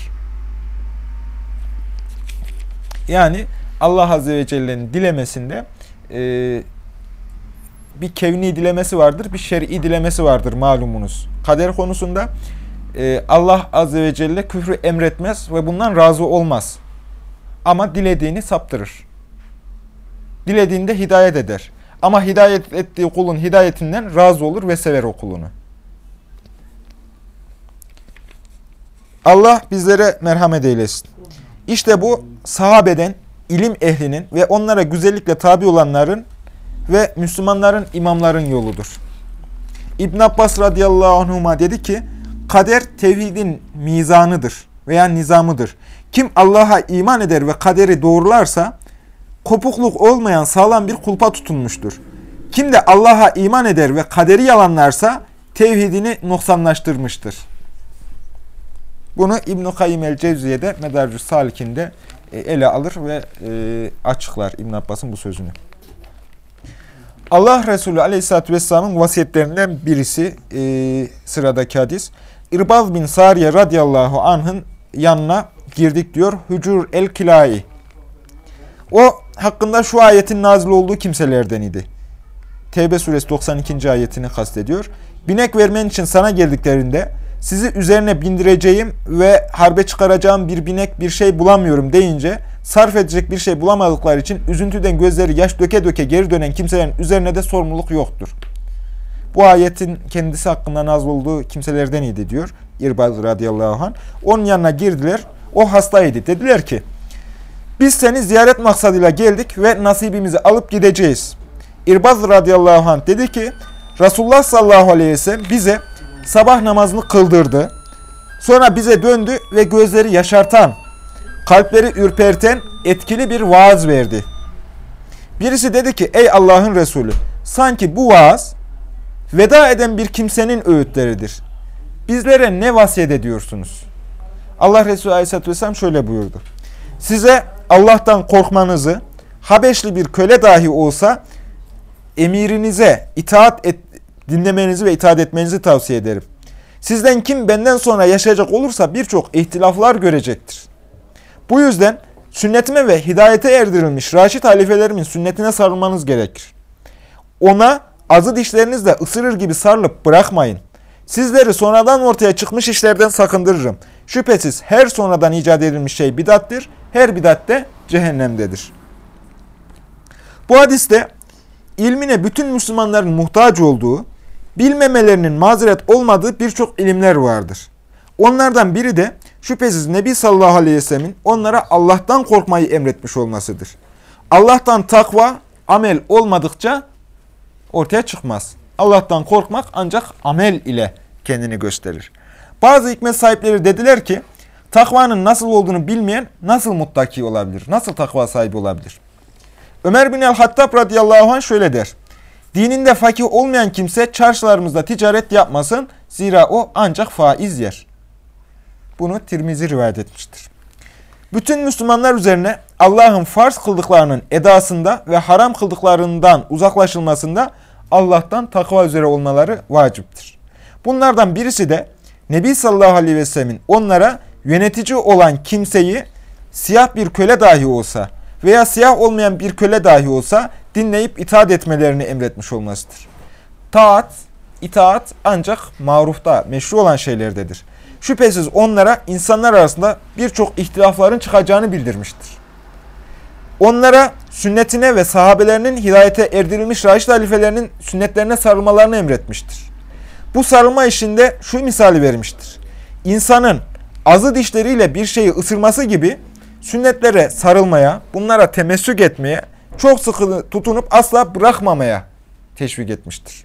Yani Allah Azze ve Celle'nin dilemesinde e, bir kevni dilemesi vardır, bir şer'i dilemesi vardır malumunuz. Kader konusunda e, Allah Azze ve Celle küfrü emretmez ve bundan razı olmaz. Ama dilediğini saptırır. Dilediğinde hidayet eder. Ama hidayet ettiği kulun hidayetinden razı olur ve sever o kulunu. Allah bizlere merhamet eylesin. İşte bu sahabeden, ilim ehlinin ve onlara güzellikle tabi olanların ve Müslümanların imamların yoludur. İbn Abbas radıyallahu anhuma dedi ki, kader tevhidin mizanıdır veya nizamıdır. Kim Allah'a iman eder ve kaderi doğrularsa, kopukluk olmayan sağlam bir kulpa tutunmuştur. Kim de Allah'a iman eder ve kaderi yalanlarsa, tevhidini noksanlaştırmıştır. Bunu İbn-i Kayyim el-Cevziye'de Medarcü Salik'inde e, ele alır ve e, açıklar İbn Abbas'ın bu sözünü. Allah Resulü Aleyhisselatü Vesselam'ın vasiyetlerinden birisi e, sıradaki hadis. İrbaz bin Sariye radıyallahu anh'ın yanına girdik diyor. Hücur el-Kilai. O hakkında şu ayetin nazil olduğu kimselerden idi. Tevbe suresi 92. ayetini kastediyor. Binek vermen için sana geldiklerinde sizi üzerine bindireceğim ve harbe çıkaracağım bir binek bir şey bulamıyorum deyince sarf edecek bir şey bulamadıkları için üzüntüden gözleri yaş döke döke geri dönen kimselerin üzerine de sorumluluk yoktur. Bu ayetin kendisi hakkında nazl olduğu kimselerden idi diyor İrbaz radıyallahu anh. Onun yanına girdiler. O hastaydı. Dediler ki biz seni ziyaret maksadıyla geldik ve nasibimizi alıp gideceğiz. İrbaz radıyallahu anh dedi ki Resulullah sallallahu aleyhi ve sellem bize sabah namazını kıldırdı. Sonra bize döndü ve gözleri yaşartan, kalpleri ürperten etkili bir vaaz verdi. Birisi dedi ki ey Allah'ın Resulü sanki bu vaaz veda eden bir kimsenin öğütleridir. Bizlere ne vasiyet ediyorsunuz? Allah Resulü Aleyhisselatü Vesselam şöyle buyurdu. Size Allah'tan korkmanızı, Habeşli bir köle dahi olsa emirinize itaat et, dinlemenizi ve itaat etmenizi tavsiye ederim. Sizden kim benden sonra yaşayacak olursa birçok ihtilaflar görecektir. Bu yüzden sünnetime ve hidayete erdirilmiş Raşid halifelerimin sünnetine sarılmanız gerekir. Ona azı dişlerinizle ısırır gibi sarılıp bırakmayın. Sizleri sonradan ortaya çıkmış işlerden sakındırırım. Şüphesiz her sonradan icat edilmiş şey bidattir, her bidat de cehennemdedir. Bu hadiste ilmine bütün Müslümanların muhtaç olduğu, bilmemelerinin mazeret olmadığı birçok ilimler vardır. Onlardan biri de şüphesiz Nebi sallallahu aleyhi ve sellemin onlara Allah'tan korkmayı emretmiş olmasıdır. Allah'tan takva, amel olmadıkça ortaya çıkmaz. Allah'tan korkmak ancak amel ile kendini gösterir. Bazı hikmet sahipleri dediler ki, takvanın nasıl olduğunu bilmeyen nasıl muttaki olabilir, nasıl takva sahibi olabilir? Ömer bin el-Hattab radıyallahu anh şöyle der. Dininde fakih olmayan kimse çarşılarımızda ticaret yapmasın. Zira o ancak faiz yer. Bunu Tirmizi rivayet etmiştir. Bütün Müslümanlar üzerine Allah'ın farz kıldıklarının edasında ve haram kıldıklarından uzaklaşılmasında Allah'tan takva üzere olmaları vaciptir. Bunlardan birisi de Nebi sallallahu aleyhi ve sellemin onlara yönetici olan kimseyi siyah bir köle dahi olsa veya siyah olmayan bir köle dahi olsa dinleyip itaat etmelerini emretmiş olmasıdır. Taat, itaat ancak marufta, meşru olan şeylerdedir. Şüphesiz onlara insanlar arasında birçok ihtilafların çıkacağını bildirmiştir. Onlara sünnetine ve sahabelerinin hidayete erdirilmiş raşid halifelerinin sünnetlerine sarılmalarını emretmiştir. Bu sarılma işinde şu misali vermiştir. İnsanın azı dişleriyle bir şeyi ısırması gibi sünnetlere sarılmaya, bunlara temessük etmeye, çok sıkı tutunup asla bırakmamaya teşvik etmiştir.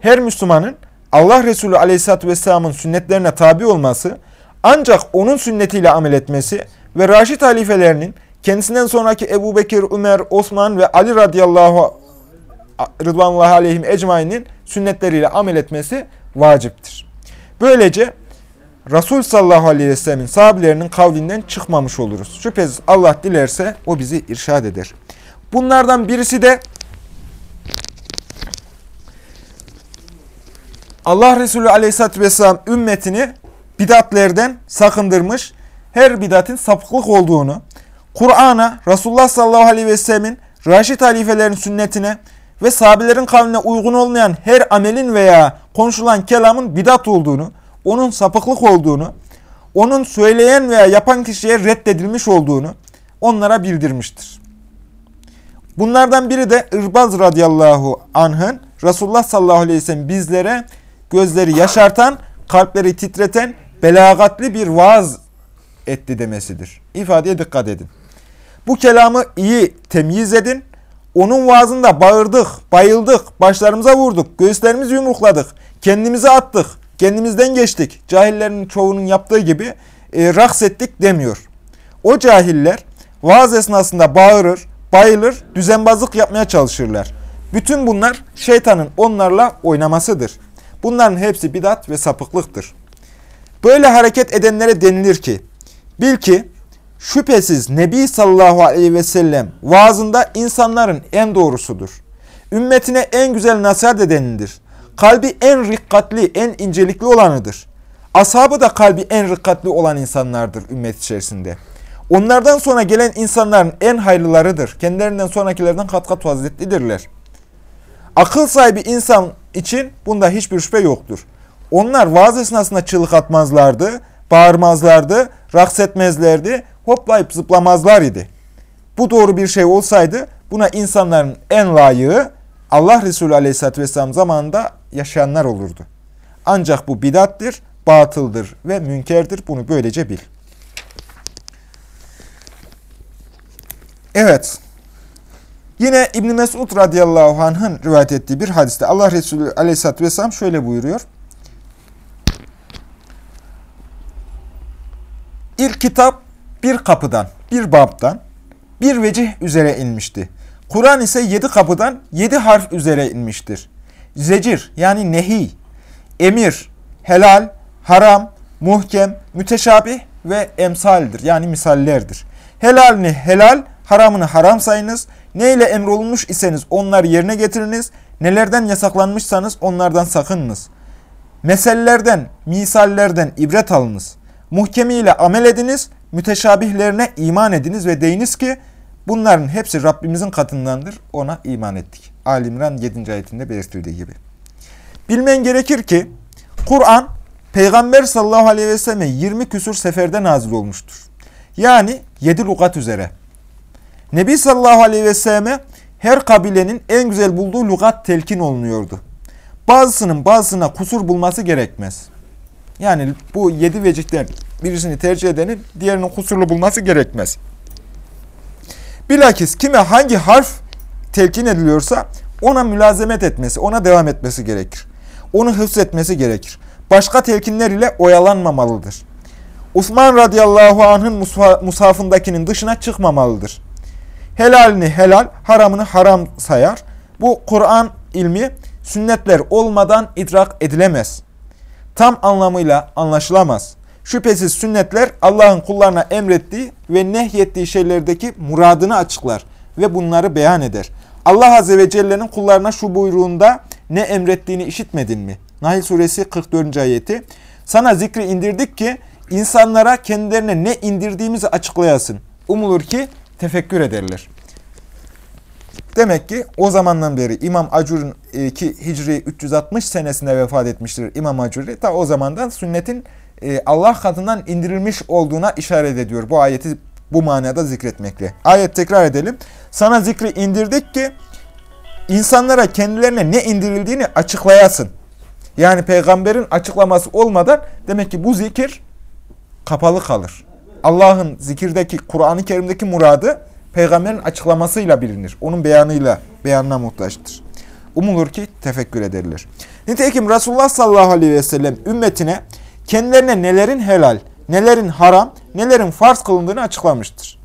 Her Müslümanın Allah Resulü Aleyhisselatü Vesselam'ın sünnetlerine tabi olması, ancak onun sünnetiyle amel etmesi ve Raşid halifelerinin kendisinden sonraki Ebu Bekir, Ömer, Osman ve Ali radıyallahu rıdvanullah aleyhim ecmainin sünnetleriyle amel etmesi vaciptir. Böylece Resul sallallahu aleyhi ve sellemin sahabelerinin kavlinden çıkmamış oluruz. Şüphesiz Allah dilerse o bizi irşad eder. Bunlardan birisi de Allah Resulü aleyhissalatü vesselam ümmetini bidatlerden sakındırmış, her bidatin sapıklık olduğunu, Kur'an'a, Resulullah sallallahu aleyhi ve sellemin Raşid halifelerin sünnetine ve sahabelerin kavline uygun olmayan her amelin veya konuşulan kelamın bidat olduğunu, onun sapıklık olduğunu, onun söyleyen veya yapan kişiye reddedilmiş olduğunu onlara bildirmiştir. Bunlardan biri de İrbaz radıyallahu anh'ın Resulullah sallallahu aleyhi ve sellem bizlere gözleri yaşartan, kalpleri titreten, belagatli bir vaaz etti demesidir. İfadeye dikkat edin. Bu kelamı iyi temyiz edin. Onun vaazında bağırdık, bayıldık, başlarımıza vurduk, göğüslerimizi yumrukladık, kendimizi attık, kendimizden geçtik. Cahillerin çoğunun yaptığı gibi e, raks ettik demiyor. O cahiller vaaz esnasında bağırır, bayılır, düzenbazlık yapmaya çalışırlar. Bütün bunlar şeytanın onlarla oynamasıdır. Bunların hepsi bidat ve sapıklıktır. Böyle hareket edenlere denilir ki, bil ki şüphesiz Nebi sallallahu aleyhi ve sellem vaazında insanların en doğrusudur. Ümmetine en güzel nasihat edenidir. Kalbi en rikkatli, en incelikli olanıdır. Ashabı da kalbi en rikkatli olan insanlardır ümmet içerisinde. Onlardan sonra gelen insanların en hayırlılarıdır. Kendilerinden sonrakilerden kat kat faziletlidirler. Akıl sahibi insan için bunda hiçbir şüphe yoktur. Onlar vaaz esnasında çığlık atmazlardı, bağırmazlardı, raks etmezlerdi, hoplayıp zıplamazlar idi. Bu doğru bir şey olsaydı buna insanların en layığı Allah Resulü Aleyhisselatü Vesselam zamanında yaşayanlar olurdu. Ancak bu bidattir, batıldır ve münkerdir. Bunu böylece bil. Evet. Yine İbn Mesud radıyallahu anh'ın rivayet ettiği bir hadiste Allah Resulü aleyhissalatü vesselam şöyle buyuruyor. İlk kitap bir kapıdan, bir babdan, bir vecih üzere inmişti. Kur'an ise yedi kapıdan, yedi harf üzere inmiştir. Zecir yani nehi, emir, helal, haram, muhkem, müteşabih ve emsaldir yani misallerdir. Helalini helal, haramını haram sayınız. Neyle emrolunmuş iseniz onları yerine getiriniz. Nelerden yasaklanmışsanız onlardan sakınınız. Mesellerden, misallerden ibret alınız. Muhkemiyle amel ediniz, müteşabihlerine iman ediniz ve deyiniz ki bunların hepsi Rabbimizin katındandır, ona iman ettik. Ali İmran 7. ayetinde belirtildiği gibi. Bilmen gerekir ki Kur'an Peygamber sallallahu aleyhi ve selleme 20 küsur seferde nazil olmuştur. Yani 7 lugat üzere. Nebi sallallahu aleyhi ve selleme her kabilenin en güzel bulduğu lugat telkin olunuyordu. Bazısının bazısına kusur bulması gerekmez. Yani bu yedi vecihten birisini tercih edenin diğerinin kusurlu bulması gerekmez. Bilakis kime hangi harf telkin ediliyorsa ona mülazemet etmesi, ona devam etmesi gerekir. Onu hıfz etmesi gerekir. Başka telkinler ile oyalanmamalıdır. Osman radıyallahu anh'ın musafındakinin dışına çıkmamalıdır. Helalini helal, haramını haram sayar. Bu Kur'an ilmi sünnetler olmadan idrak edilemez. Tam anlamıyla anlaşılamaz. Şüphesiz sünnetler Allah'ın kullarına emrettiği ve nehyettiği şeylerdeki muradını açıklar ve bunları beyan eder. Allah Azze ve Celle'nin kullarına şu buyruğunda ne emrettiğini işitmedin mi? Nahl suresi 44. ayeti. Sana zikri indirdik ki insanlara kendilerine ne indirdiğimizi açıklayasın. Umulur ki tefekkür ederler. Demek ki o zamandan beri İmam Acur'un e, ki Hicri 360 senesinde vefat etmiştir İmam Acur'i. Ta o zamandan sünnetin e, Allah katından indirilmiş olduğuna işaret ediyor. Bu ayeti bu manada zikretmekle. Ayet tekrar edelim. Sana zikri indirdik ki insanlara kendilerine ne indirildiğini açıklayasın. Yani peygamberin açıklaması olmadan demek ki bu zikir kapalı kalır. Allah'ın zikirdeki, Kur'an-ı Kerim'deki muradı peygamberin açıklamasıyla bilinir. Onun beyanıyla, beyanına muhtaçtır. Umulur ki tefekkür ederler. Nitekim Resulullah sallallahu aleyhi ve sellem ümmetine kendilerine nelerin helal, nelerin haram, nelerin farz kılındığını açıklamıştır.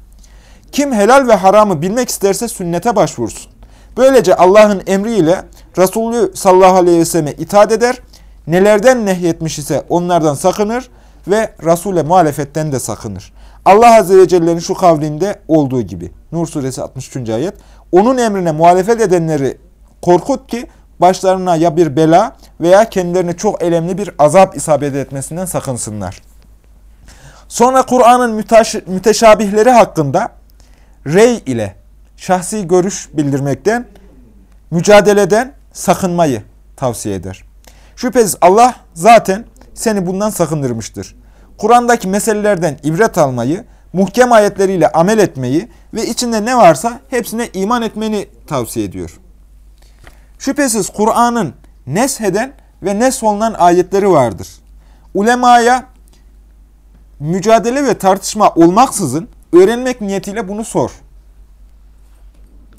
Kim helal ve haramı bilmek isterse sünnete başvursun. Böylece Allah'ın emriyle Resulü sallallahu aleyhi ve selleme itaat eder, nelerden nehyetmiş ise onlardan sakınır ve Resul'e muhalefetten de sakınır. Allah Azze ve Celle'nin şu kavlinde olduğu gibi. Nur suresi 63. ayet. Onun emrine muhalefet edenleri korkut ki başlarına ya bir bela veya kendilerine çok elemli bir azap isabet etmesinden sakınsınlar. Sonra Kur'an'ın müteşabihleri hakkında rey ile şahsi görüş bildirmekten, mücadeleden sakınmayı tavsiye eder. Şüphesiz Allah zaten seni bundan sakındırmıştır. Kur'an'daki meselelerden ibret almayı, muhkem ayetleriyle amel etmeyi ve içinde ne varsa hepsine iman etmeni tavsiye ediyor. Şüphesiz Kur'an'ın nesheden ve nesolunan ayetleri vardır. Ulemaya mücadele ve tartışma olmaksızın öğrenmek niyetiyle bunu sor.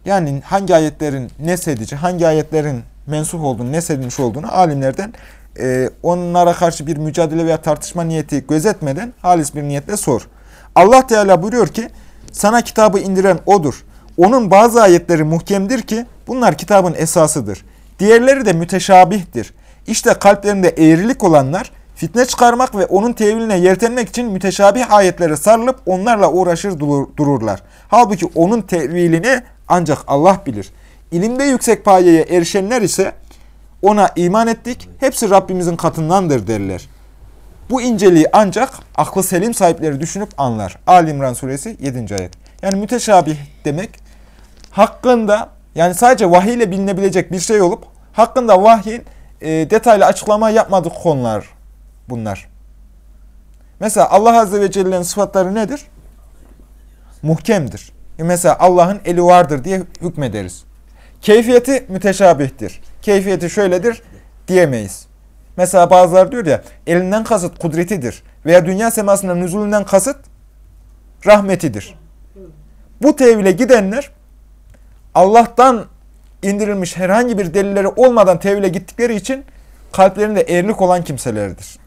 Yani hangi ayetlerin nesedici, hangi ayetlerin mensup olduğunu, nesedilmiş olduğunu alimlerden e, onlara karşı bir mücadele veya tartışma niyeti gözetmeden halis bir niyetle sor. Allah Teala buyuruyor ki sana kitabı indiren odur. Onun bazı ayetleri muhkemdir ki bunlar kitabın esasıdır. Diğerleri de müteşabihtir. İşte kalplerinde eğrilik olanlar fitne çıkarmak ve onun teviline yeltenmek için müteşabih ayetlere sarılıp onlarla uğraşır dururlar. Halbuki onun tevilini ancak Allah bilir. İlimde yüksek payeye erişenler ise ona iman ettik, hepsi Rabbimizin katındandır derler. Bu inceliği ancak aklı selim sahipleri düşünüp anlar. Ali İmran suresi 7. ayet. Yani müteşabih demek hakkında yani sadece vahiy ile bilinebilecek bir şey olup hakkında vahyin e, detaylı açıklama yapmadık konular bunlar. Mesela Allah Azze ve Celle'nin sıfatları nedir? Muhkemdir. E mesela Allah'ın eli vardır diye hükmederiz. Keyfiyeti müteşabihtir. Keyfiyeti şöyledir diyemeyiz. Mesela bazıları diyor ya elinden kasıt kudretidir veya dünya semasından nüzulünden kasıt rahmetidir. Bu tevhile gidenler Allah'tan indirilmiş herhangi bir delilleri olmadan tevhile gittikleri için kalplerinde eğrilik olan kimselerdir.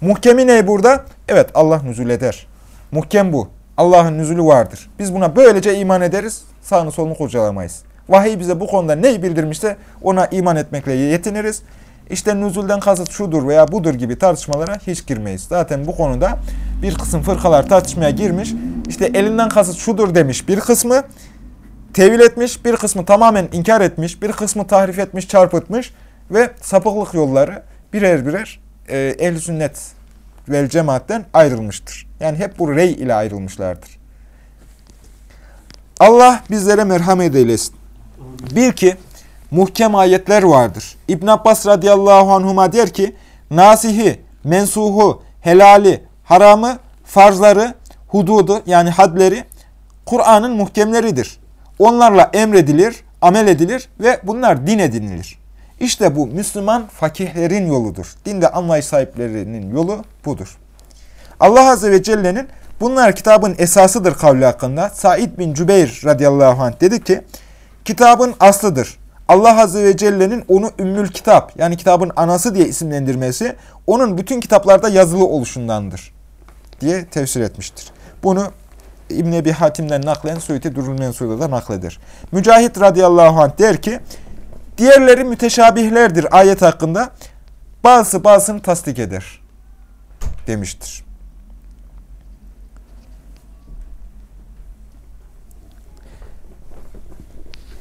Muhkemi ne burada? Evet Allah nüzul eder. Muhkem bu. Allah'ın nüzulü vardır. Biz buna böylece iman ederiz. Sağını solunu kurcalamayız. Vahiy bize bu konuda neyi bildirmişse ona iman etmekle yetiniriz. İşte nüzulden kasıt şudur veya budur gibi tartışmalara hiç girmeyiz. Zaten bu konuda bir kısım fırkalar tartışmaya girmiş. İşte elinden kasıt şudur demiş bir kısmı tevil etmiş, bir kısmı tamamen inkar etmiş, bir kısmı tahrif etmiş, çarpıtmış ve sapıklık yolları birer birer e, ehl sünnet vel cemaatten ayrılmıştır. Yani hep bu rey ile ayrılmışlardır. Allah bizlere merhamet eylesin. Bil ki muhkem ayetler vardır. İbn Abbas radıyallahu anhuma der ki nasihi, mensuhu, helali, haramı, farzları, hududu yani hadleri Kur'an'ın muhkemleridir. Onlarla emredilir, amel edilir ve bunlar din edinilir. İşte bu Müslüman fakihlerin yoludur. Dinde anlayış sahiplerinin yolu budur. Allah Azze ve Celle'nin bunlar kitabın esasıdır kavli hakkında. Said bin Cübeyr radıyallahu anh dedi ki, kitabın aslıdır. Allah Azze ve Celle'nin onu Ümmül Kitap yani kitabın anası diye isimlendirmesi onun bütün kitaplarda yazılı oluşundandır diye tefsir etmiştir. Bunu İbn Ebi Hatim'den naklen Suudi Durul Mensu'da da nakledir. Mücahit radıyallahu anh der ki diğerleri müteşabihlerdir ayet hakkında bazısı bazısını tasdik eder demiştir.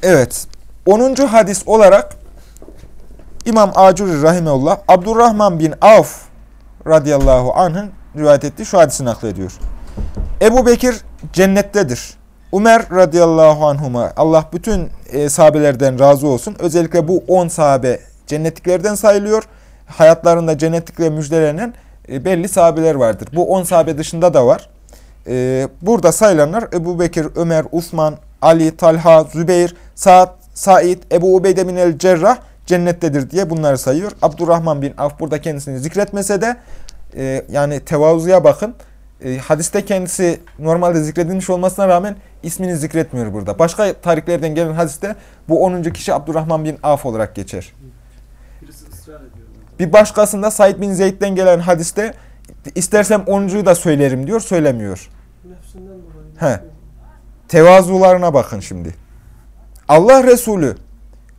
Evet. 10. hadis olarak İmam Acuri Rahimeullah Abdurrahman bin Avf radıyallahu anh'ın rivayet ettiği şu hadisi naklediyor. Ebu Bekir cennettedir. Ömer radıyallahu anhuma Allah bütün e, sahabelerden razı olsun. Özellikle bu 10 sahabe cennetliklerden sayılıyor. Hayatlarında cennetlikle müjdelenen e, belli sahabeler vardır. Bu 10 sahabe dışında da var. E, burada sayılanlar Ebu Bekir, Ömer, Osman, Ali, Talha, Zübeyir, Sa'd, Said, Ebu Ubeyde bin el Cerrah cennettedir diye bunları sayıyor. Abdurrahman bin Af burada kendisini zikretmese de e, yani tevazuya bakın. E, hadiste kendisi normalde zikredilmiş olmasına rağmen ismini zikretmiyor burada. Başka tariklerden gelen hadiste bu 10. kişi Abdurrahman bin Af olarak geçer. Bir başkasında Said bin Zeyd'den gelen hadiste istersem 10.yu da söylerim diyor, söylemiyor. He. Tevazularına bakın şimdi. Allah Resulü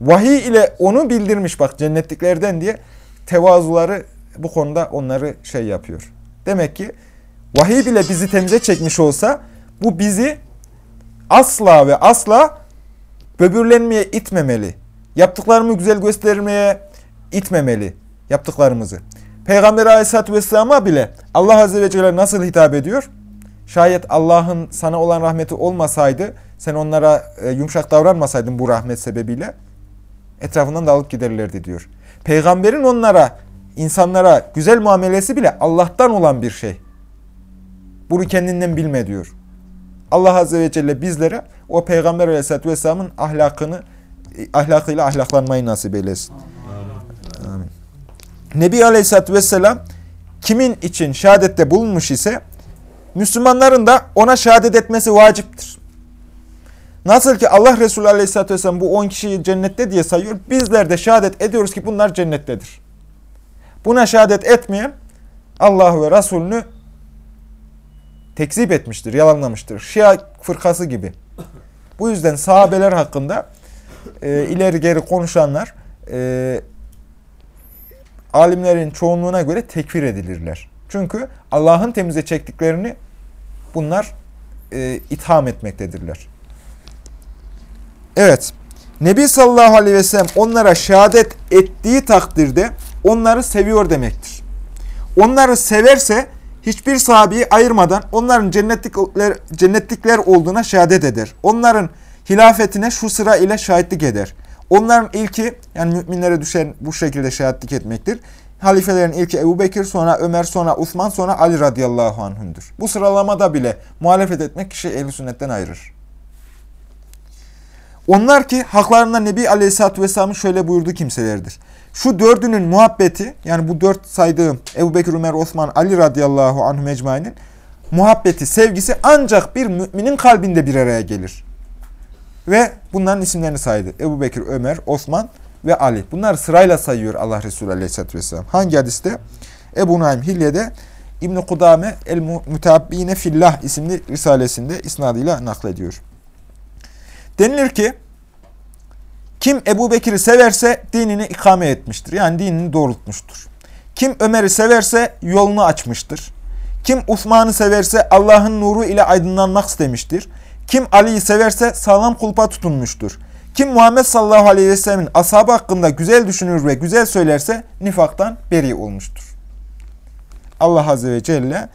vahiy ile onu bildirmiş bak cennetliklerden diye tevazuları bu konuda onları şey yapıyor. Demek ki vahiy bile bizi temize çekmiş olsa bu bizi asla ve asla böbürlenmeye itmemeli. Yaptıklarımı güzel göstermeye itmemeli yaptıklarımızı. Peygamber aleyhissalatü vesselam'a bile Allah azze ve celle nasıl hitap ediyor? Şayet Allah'ın sana olan rahmeti olmasaydı, sen onlara e, yumuşak davranmasaydın bu rahmet sebebiyle, etrafından dalıp giderlerdi diyor. Peygamberin onlara, insanlara güzel muamelesi bile Allah'tan olan bir şey. Bunu kendinden bilme diyor. Allah Azze ve Celle bizlere o Peygamber Aleyhisselatü Vesselam'ın ahlakını, ahlakıyla ahlaklanmayı nasip eylesin. Amin. Nebi Aleyhisselatü Vesselam kimin için şehadette bulunmuş ise Müslümanların da ona şehadet etmesi vaciptir. Nasıl ki Allah Resulü Aleyhisselatü Vesselam bu 10 kişiyi cennette diye sayıyor. Bizler de şehadet ediyoruz ki bunlar cennettedir. Buna şehadet etmeyen Allah ve Resulünü tekzip etmiştir, yalanlamıştır. Şia fırkası gibi. Bu yüzden sahabeler hakkında e, ileri geri konuşanlar e, alimlerin çoğunluğuna göre tekfir edilirler. Çünkü Allah'ın temize çektiklerini bunlar e, itham etmektedirler. Evet. Nebi sallallahu aleyhi ve sellem onlara şehadet ettiği takdirde onları seviyor demektir. Onları severse hiçbir sahabeyi ayırmadan onların cennetlikler, cennetlikler olduğuna şehadet eder. Onların hilafetine şu sıra ile şahitlik eder. Onların ilki yani müminlere düşen bu şekilde şahitlik etmektir. Halifelerin ilki Ebu Bekir, sonra Ömer, sonra Osman, sonra Ali radıyallahu anh'undur. Bu sıralamada bile muhalefet etmek kişi ehl sünnetten ayırır. Onlar ki haklarında Nebi Aleyhisselatü Vesselam'ın şöyle buyurduğu kimselerdir. Şu dördünün muhabbeti yani bu dört saydığım Ebu Bekir, Ömer, Osman, Ali radıyallahu anh mecmainin muhabbeti, sevgisi ancak bir müminin kalbinde bir araya gelir. Ve bunların isimlerini saydı. Ebu Bekir, Ömer, Osman ve Ali. Bunları sırayla sayıyor Allah Resulü aleyhisselatü vesselam. Hangi hadiste? Ebu Naim Hilye'de İbn-i Kudame El-Müteabbine Fillah isimli risalesinde isnadıyla naklediyor. Denilir ki kim Ebu Bekir'i severse dinini ikame etmiştir. Yani dinini doğrultmuştur. Kim Ömer'i severse yolunu açmıştır. Kim Osman'ı severse Allah'ın nuru ile aydınlanmak istemiştir. Kim Ali'yi severse sağlam kulpa tutunmuştur. Kim Muhammed sallallahu aleyhi ve sellemin ashabı hakkında güzel düşünür ve güzel söylerse nifaktan beri olmuştur. Allah azze ve celle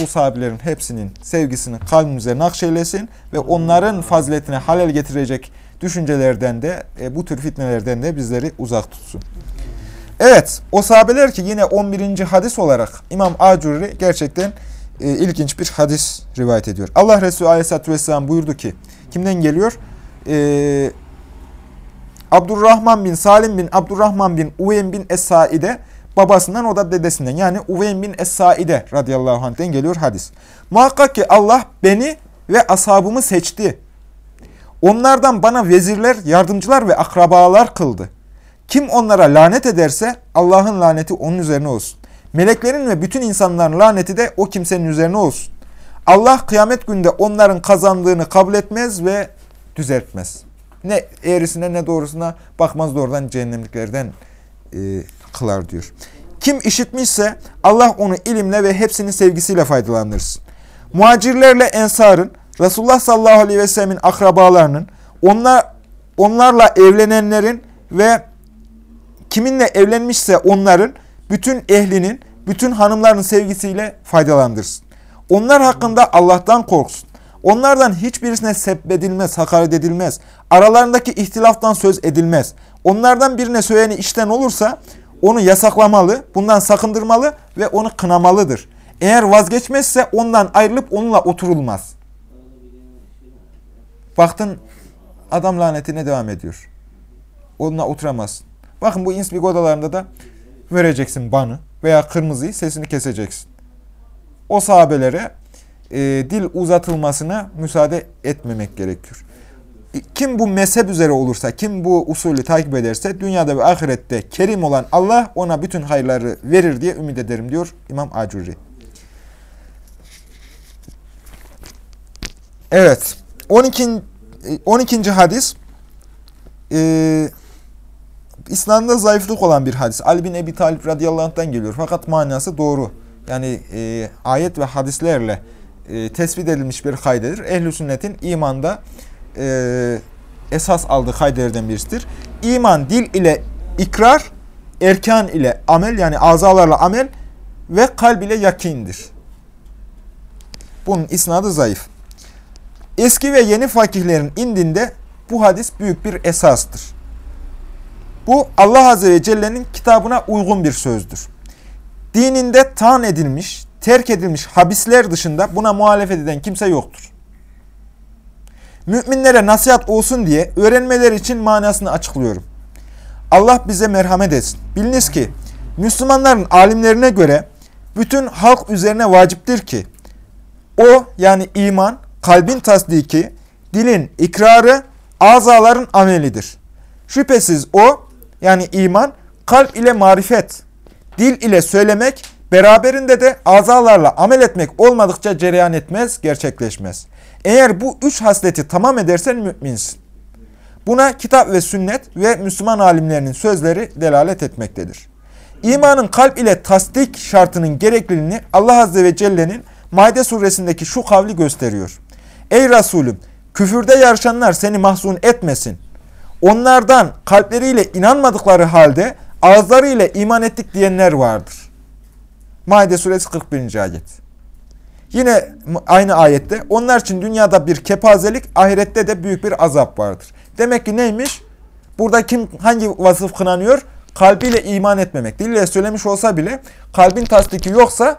bu sahabelerin hepsinin sevgisini kalbimize nakşeylesin ve onların faziletine halel getirecek düşüncelerden de e, bu tür fitnelerden de bizleri uzak tutsun. Evet, o sahabeler ki yine 11. hadis olarak İmam Acuri gerçekten e, ilginç bir hadis rivayet ediyor. Allah Resulü Aleyhisselatü Vesselam buyurdu ki, kimden geliyor? E, Abdurrahman bin Salim bin Abdurrahman bin Uveym bin Es-Saide babasından o da dedesinden yani Uveym bin Es-Saide radıyallahu anh'den geliyor hadis. Muhakkak ki Allah beni ve ashabımı seçti. Onlardan bana vezirler, yardımcılar ve akrabalar kıldı. Kim onlara lanet ederse Allah'ın laneti onun üzerine olsun. Meleklerin ve bütün insanların laneti de o kimsenin üzerine olsun. Allah kıyamet günde onların kazandığını kabul etmez ve düzeltmez. Ne eğrisine ne doğrusuna bakmaz doğrudan cehennemliklerden e, kılar diyor. Kim işitmişse Allah onu ilimle ve hepsinin sevgisiyle faydalandırsın. Muhacirlerle ensarın, Resulullah sallallahu aleyhi ve sellemin akrabalarının, onlar, onlarla evlenenlerin ve kiminle evlenmişse onların, bütün ehlinin, bütün hanımların sevgisiyle faydalandırsın. Onlar hakkında Allah'tan korksun. Onlardan hiçbirisine sebbedilmez, hakaret edilmez. Aralarındaki ihtilaftan söz edilmez. Onlardan birine söyleyeni işten olursa onu yasaklamalı, bundan sakındırmalı ve onu kınamalıdır. Eğer vazgeçmezse ondan ayrılıp onunla oturulmaz. Baktın adam lanetine devam ediyor. Onunla oturamazsın. Bakın bu insbik odalarında da vereceksin banı veya kırmızıyı sesini keseceksin. O sahabelere e, dil uzatılmasına müsaade etmemek gerekiyor. Kim bu mezhep üzere olursa, kim bu usulü takip ederse dünyada ve ahirette kerim olan Allah ona bütün hayırları verir diye ümit ederim diyor İmam Acuri. Evet. 12. 12. hadis e, İslam'da zayıflık olan bir hadis. Ali bin Ebi Talip radıyallahu anh'tan geliyor. Fakat manası doğru. Yani e, ayet ve hadislerle e, tespit edilmiş bir kaydedir. Ehl-i sünnetin imanda e, esas aldığı kaydelerden birisidir. İman dil ile ikrar, erkan ile amel yani azalarla amel ve kalb ile yakindir. Bunun isnadı zayıf. Eski ve yeni fakihlerin indinde bu hadis büyük bir esastır. Bu Allah Azze ve Celle'nin kitabına uygun bir sözdür. Dininde tan edilmiş, terk edilmiş habisler dışında buna muhalefet eden kimse yoktur. Müminlere nasihat olsun diye öğrenmeleri için manasını açıklıyorum. Allah bize merhamet etsin. Biliniz ki Müslümanların alimlerine göre bütün halk üzerine vaciptir ki o yani iman, kalbin tasdiki, dilin ikrarı, azaların amelidir. Şüphesiz o, yani iman, kalp ile marifet, dil ile söylemek, beraberinde de azalarla amel etmek olmadıkça cereyan etmez, gerçekleşmez. Eğer bu üç hasleti tamam edersen müminsin. Buna kitap ve sünnet ve Müslüman alimlerinin sözleri delalet etmektedir. İmanın kalp ile tasdik şartının gerekliliğini Allah Azze ve Celle'nin Maide suresindeki şu kavli gösteriyor. Ey Resulüm küfürde yarışanlar seni mahzun etmesin. Onlardan kalpleriyle inanmadıkları halde ağızlarıyla iman ettik diyenler vardır. Maide suresi 41. ayet. Yine aynı ayette onlar için dünyada bir kepazelik, ahirette de büyük bir azap vardır. Demek ki neymiş? Burada kim hangi vasıf kınanıyor? Kalbiyle iman etmemek. Dille söylemiş olsa bile kalbin tasdiki yoksa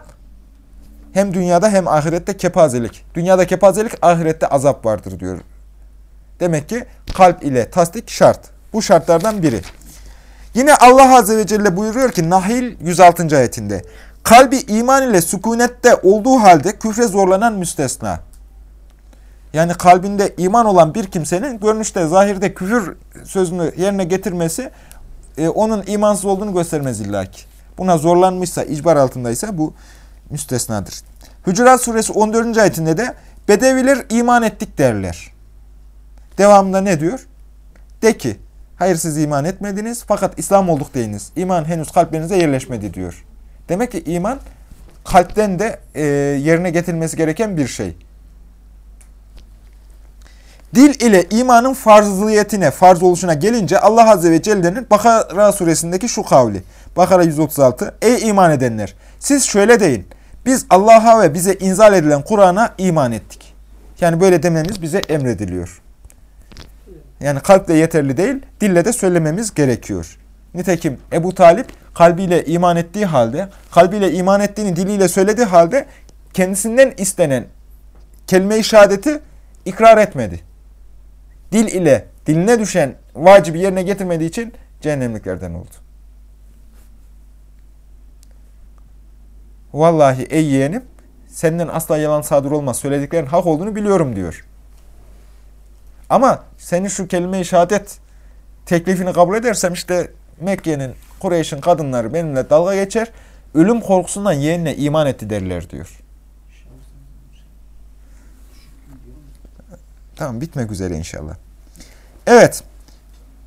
hem dünyada hem ahirette kepazelik. Dünyada kepazelik, ahirette azap vardır diyor. Demek ki kalp ile tasdik şart. Bu şartlardan biri. Yine Allah Azze ve Celle buyuruyor ki Nahil 106. ayetinde kalbi iman ile sükunette olduğu halde küfre zorlanan müstesna. Yani kalbinde iman olan bir kimsenin görünüşte, zahirde küfür sözünü yerine getirmesi e, onun imansız olduğunu göstermez illaki. Buna zorlanmışsa, icbar altındaysa bu müstesnadır. Hücurat suresi 14. ayetinde de Bedeviler iman ettik derler. Devamında ne diyor? De ki, hayır siz iman etmediniz fakat İslam olduk deyiniz. İman henüz kalplerinize yerleşmedi diyor. Demek ki iman kalpten de e, yerine getirilmesi gereken bir şey. Dil ile imanın farzliyetine, farz oluşuna gelince Allah Azze ve Celle'nin Bakara suresindeki şu kavli. Bakara 136. Ey iman edenler! Siz şöyle deyin. Biz Allah'a ve bize inzal edilen Kur'an'a iman ettik. Yani böyle dememiz bize emrediliyor. Yani kalple yeterli değil, dille de söylememiz gerekiyor. Nitekim Ebu Talip kalbiyle iman ettiği halde, kalbiyle iman ettiğini diliyle söylediği halde kendisinden istenen kelime-i şehadeti ikrar etmedi. Dil ile diline düşen vacibi yerine getirmediği için cehennemliklerden oldu. Vallahi ey yeğenim senden asla yalan sadır olmaz. Söylediklerin hak olduğunu biliyorum diyor. Ama senin şu kelime-i şehadet teklifini kabul edersem işte Mekke'nin, Kureyş'in kadınları benimle dalga geçer. Ölüm korkusundan yeğenine iman etti derler diyor. Tamam bitmek üzere inşallah. Evet.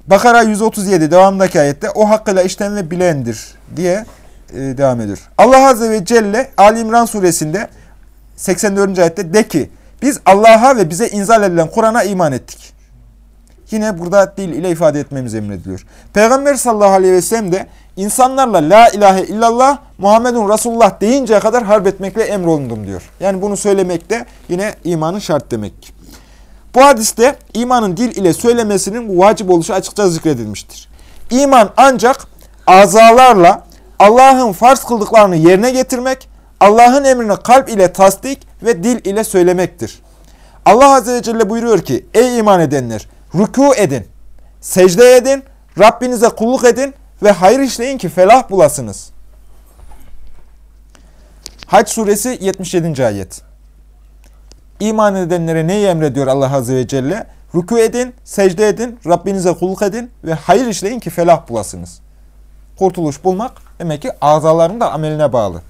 Bakara 137 devamındaki ayette o hakkıyla işten bilendir diye devam ediyor. Allah Azze ve Celle Ali İmran suresinde 84. ayette de ki biz Allah'a ve bize inzal edilen Kur'an'a iman ettik. Yine burada dil ile ifade etmemiz emrediliyor. Peygamber sallallahu aleyhi ve sellem de insanlarla la ilahe illallah Muhammedun Resulullah deyinceye kadar harp etmekle emrolundum diyor. Yani bunu söylemek de yine imanın şart demek. Bu hadiste imanın dil ile söylemesinin vacip oluşu açıkça zikredilmiştir. İman ancak azalarla Allah'ın farz kıldıklarını yerine getirmek, Allah'ın emrini kalp ile tasdik ve dil ile söylemektir. Allah Azze ve Celle buyuruyor ki, ey iman edenler, rükû edin, secde edin, Rabbinize kulluk edin ve hayır işleyin ki felah bulasınız. Hac suresi 77. ayet. İman edenlere neyi emrediyor Allah Azze ve Celle? Rükû edin, secde edin, Rabbinize kulluk edin ve hayır işleyin ki felah bulasınız. Kurtuluş bulmak demek ki azaların da ameline bağlı.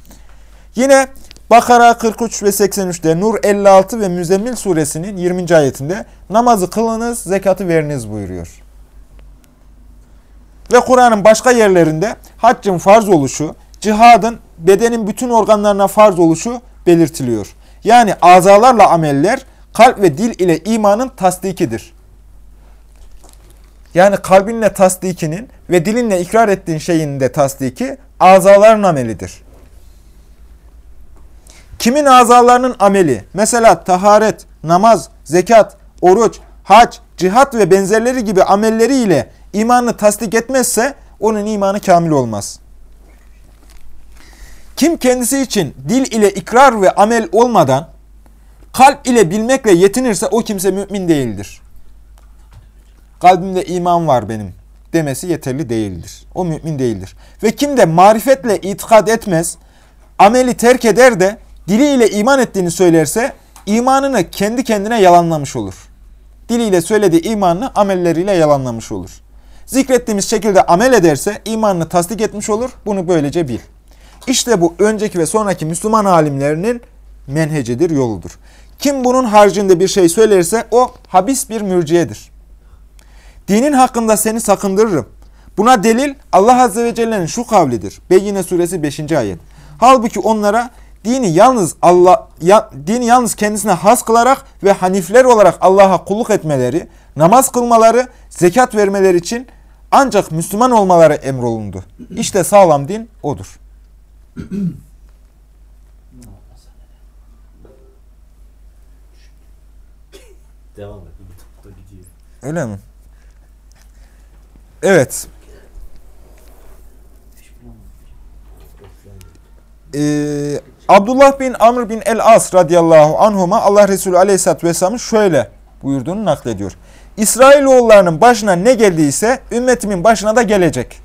Yine Bakara 43 ve 83'te Nur 56 ve Müzemmil suresinin 20. ayetinde namazı kılınız, zekatı veriniz buyuruyor. Ve Kur'an'ın başka yerlerinde haccın farz oluşu, cihadın bedenin bütün organlarına farz oluşu belirtiliyor. Yani azalarla ameller kalp ve dil ile imanın tasdikidir. Yani kalbinle tasdikinin ve dilinle ikrar ettiğin şeyin de tasdiki azaların amelidir. Kimin azalarının ameli, mesela taharet, namaz, zekat, oruç, hac, cihat ve benzerleri gibi amelleriyle imanını tasdik etmezse onun imanı kamil olmaz. Kim kendisi için dil ile ikrar ve amel olmadan kalp ile bilmekle yetinirse o kimse mümin değildir. Kalbimde iman var benim demesi yeterli değildir. O mümin değildir. Ve kim de marifetle itikad etmez, ameli terk eder de diliyle iman ettiğini söylerse imanını kendi kendine yalanlamış olur. diliyle söylediği imanını amelleriyle yalanlamış olur. Zikrettiğimiz şekilde amel ederse imanını tasdik etmiş olur. Bunu böylece bil. İşte bu önceki ve sonraki Müslüman alimlerinin menhecidir, yoludur. Kim bunun haricinde bir şey söylerse o habis bir mürciyedir. Dinin hakkında seni sakındırırım. Buna delil Allah Azze ve Celle'nin şu kavlidir. Beyyine suresi 5. ayet. Halbuki onlara dini yalnız Allah ya, dini yalnız kendisine has kılarak ve hanifler olarak Allah'a kulluk etmeleri, namaz kılmaları, zekat vermeleri için ancak Müslüman olmaları emrolundu. İşte sağlam din odur. Devam et. Öyle mi? Evet. Ee, Abdullah bin Amr bin el-As radıyallahu anhuma Allah Resulü aleyhisselatü vesselam'ın şöyle buyurduğunu naklediyor. İsrailoğullarının başına ne geldiyse ümmetimin başına da gelecek.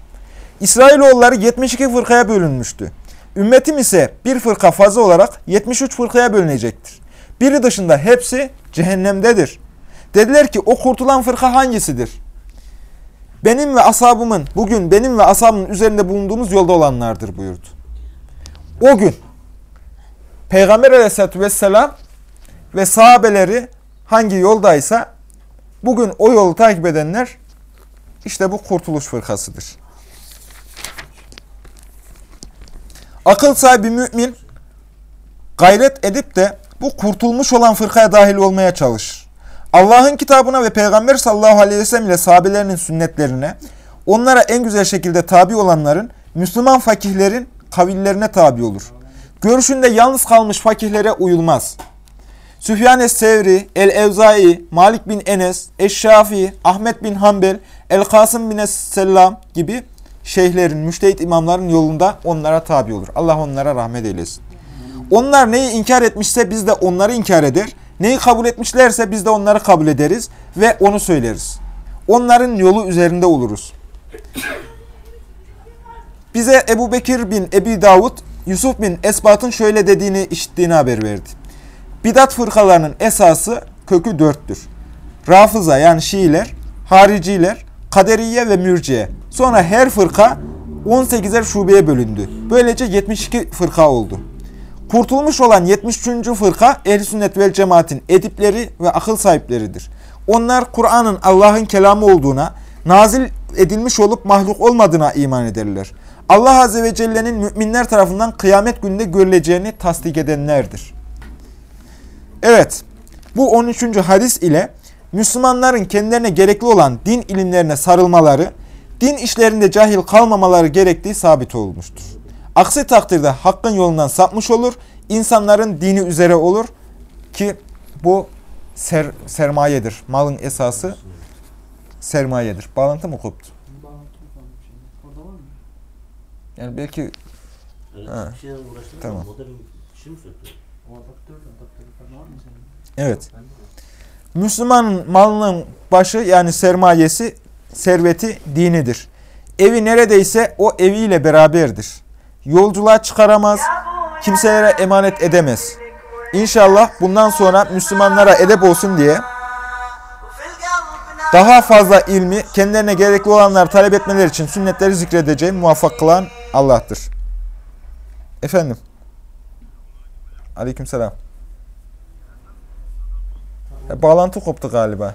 İsrailoğulları 72 fırkaya bölünmüştü. Ümmetim ise bir fırka fazla olarak 73 fırkaya bölünecektir. Biri dışında hepsi cehennemdedir. Dediler ki o kurtulan fırka hangisidir? Benim ve ashabımın, bugün benim ve ashabımın üzerinde bulunduğumuz yolda olanlardır buyurdu. O gün Peygamber aleyhissalatü vesselam ve sahabeleri hangi yoldaysa bugün o yolu takip edenler işte bu kurtuluş fırkasıdır. Akıl sahibi mümin gayret edip de bu kurtulmuş olan fırkaya dahil olmaya çalışır. Allah'ın kitabına ve Peygamber sallallahu aleyhi ve sellem ile sahabelerinin sünnetlerine, onlara en güzel şekilde tabi olanların, Müslüman fakihlerin kavillerine tabi olur. Görüşünde yalnız kalmış fakihlere uyulmaz. Süfyan es-Sevri, El-Evzai, Malik bin Enes, Eş-Şafii, Ahmet bin Hanbel, El-Kasım bin Es-Sellam gibi şeyhlerin, müştehit imamların yolunda onlara tabi olur. Allah onlara rahmet eylesin. Onlar neyi inkar etmişse biz de onları inkar eder. Neyi kabul etmişlerse biz de onları kabul ederiz ve onu söyleriz. Onların yolu üzerinde oluruz. Bize Ebu Bekir bin Ebi Davud, Yusuf bin Esbat'ın şöyle dediğini işittiğini haber verdi. Bidat fırkalarının esası kökü dörttür. Rafıza yani Şiiler, Hariciler, Kaderiye ve Mürciye. Sonra her fırka 18'er şubeye bölündü. Böylece 72 fırka oldu. Kurtulmuş olan 73. fırka ehl sünnet vel cemaatin edipleri ve akıl sahipleridir. Onlar Kur'an'ın Allah'ın kelamı olduğuna, nazil edilmiş olup mahluk olmadığına iman ederler. Allah Azze ve Celle'nin müminler tarafından kıyamet gününde görüleceğini tasdik edenlerdir. Evet, bu 13. hadis ile Müslümanların kendilerine gerekli olan din ilimlerine sarılmaları, din işlerinde cahil kalmamaları gerektiği sabit olmuştur. Aksi takdirde hakkın yolundan sapmış olur, insanların dini üzere olur ki bu ser, sermayedir. Malın esası sermayedir. Bağlantı mı koptu? Yani. Orada var mı? Yani belki Öyle Ha, bir şeyden uğraştın tamam. şey? O adaptör, var mı senin? evet. Müslümanın malının başı yani sermayesi, serveti dinidir. Evi neredeyse o eviyle beraberdir. Yolculuğa çıkaramaz, kimselere emanet edemez. İnşallah bundan sonra Müslümanlara edep olsun diye daha fazla ilmi kendilerine gerekli olanları talep etmeleri için sünnetleri zikredeceğim muvaffak kılan Allah'tır. Efendim. Aleykümselam. E, bağlantı koptu galiba.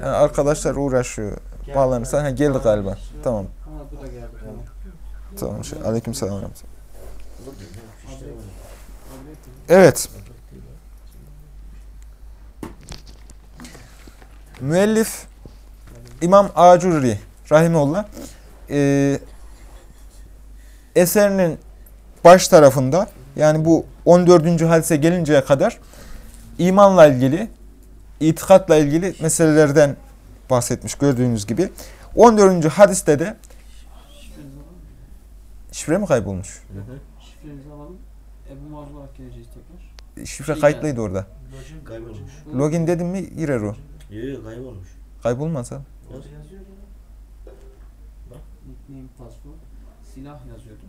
Yani arkadaşlar uğraşıyor. Bağlanırsa ha, geldi galiba. Tamam. Tamam. Şey, işte öyle. Evet. Müellif İmam Acurri Rahimullah e, eserinin baş tarafında yani bu 14. hadise gelinceye kadar imanla ilgili, itikatla ilgili meselelerden bahsetmiş gördüğünüz gibi. 14. hadiste de. Şifre mi kaybolmuş? Hı hı. Şifrenizi alalım. Ebu Mazlu olarak geleceğiz tekrar. Şifre kayıtlıydı orada. Kaybolmuş. Login dedim mi girer o. Yok yok kaybolmuş. Kaybolmazsa. Nasıl yazıyor? Nickname password. Silah yazıyordum.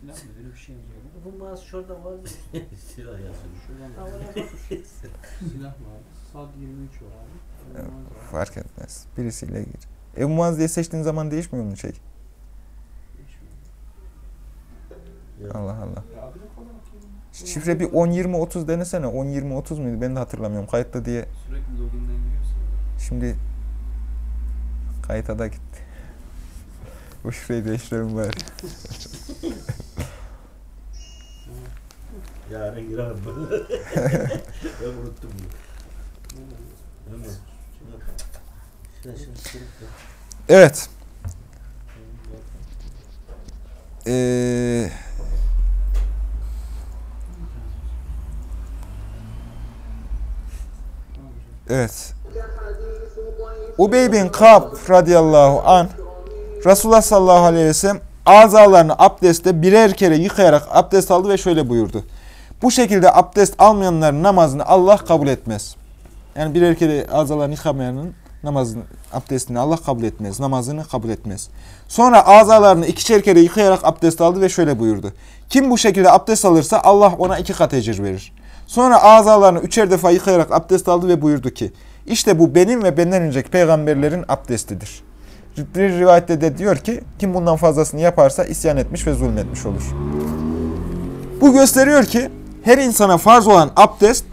Silah mı? Öyle bir şey yazıyor. Bu mağaz şurada var. Silah yazıyor. Şuradan silah mı abi? Sad 23 var abi. Fark etmez. Birisiyle gir. Ebu Muaz diye seçtiğin zaman değişmiyor mu şey? Değişmiyor. Allah Allah. Şifre bir 10 20 30 denesene. 10 20 30 muydu? Ben de hatırlamıyorum. Kayıtta diye. Sürekli loginden giriyorsun. Şimdi kayıta da gitti. Bu şifreyi değiştirelim bari. Yarın girer bu. ben unuttum bunu. Evet. Ee, Tamam hocam. Evet. Ubey bin Kab radıyallahu an Resulullah sallallahu aleyhi ve sellem azalarını abdestte birer kere yıkayarak abdest aldı ve şöyle buyurdu. Bu şekilde abdest almayanların namazını Allah kabul etmez. Yani birer kere azalarını yıkamayanın namazını, abdestini Allah kabul etmez. Namazını kabul etmez. Sonra azalarını ikişer kere yıkayarak abdest aldı ve şöyle buyurdu. Kim bu şekilde abdest alırsa Allah ona iki kat ecir verir. Sonra azalarını üçer defa yıkayarak abdest aldı ve buyurdu ki, işte bu benim ve benden önceki peygamberlerin abdestidir. Bir rivayette de diyor ki, kim bundan fazlasını yaparsa isyan etmiş ve zulmetmiş olur. Bu gösteriyor ki, her insana farz olan abdest,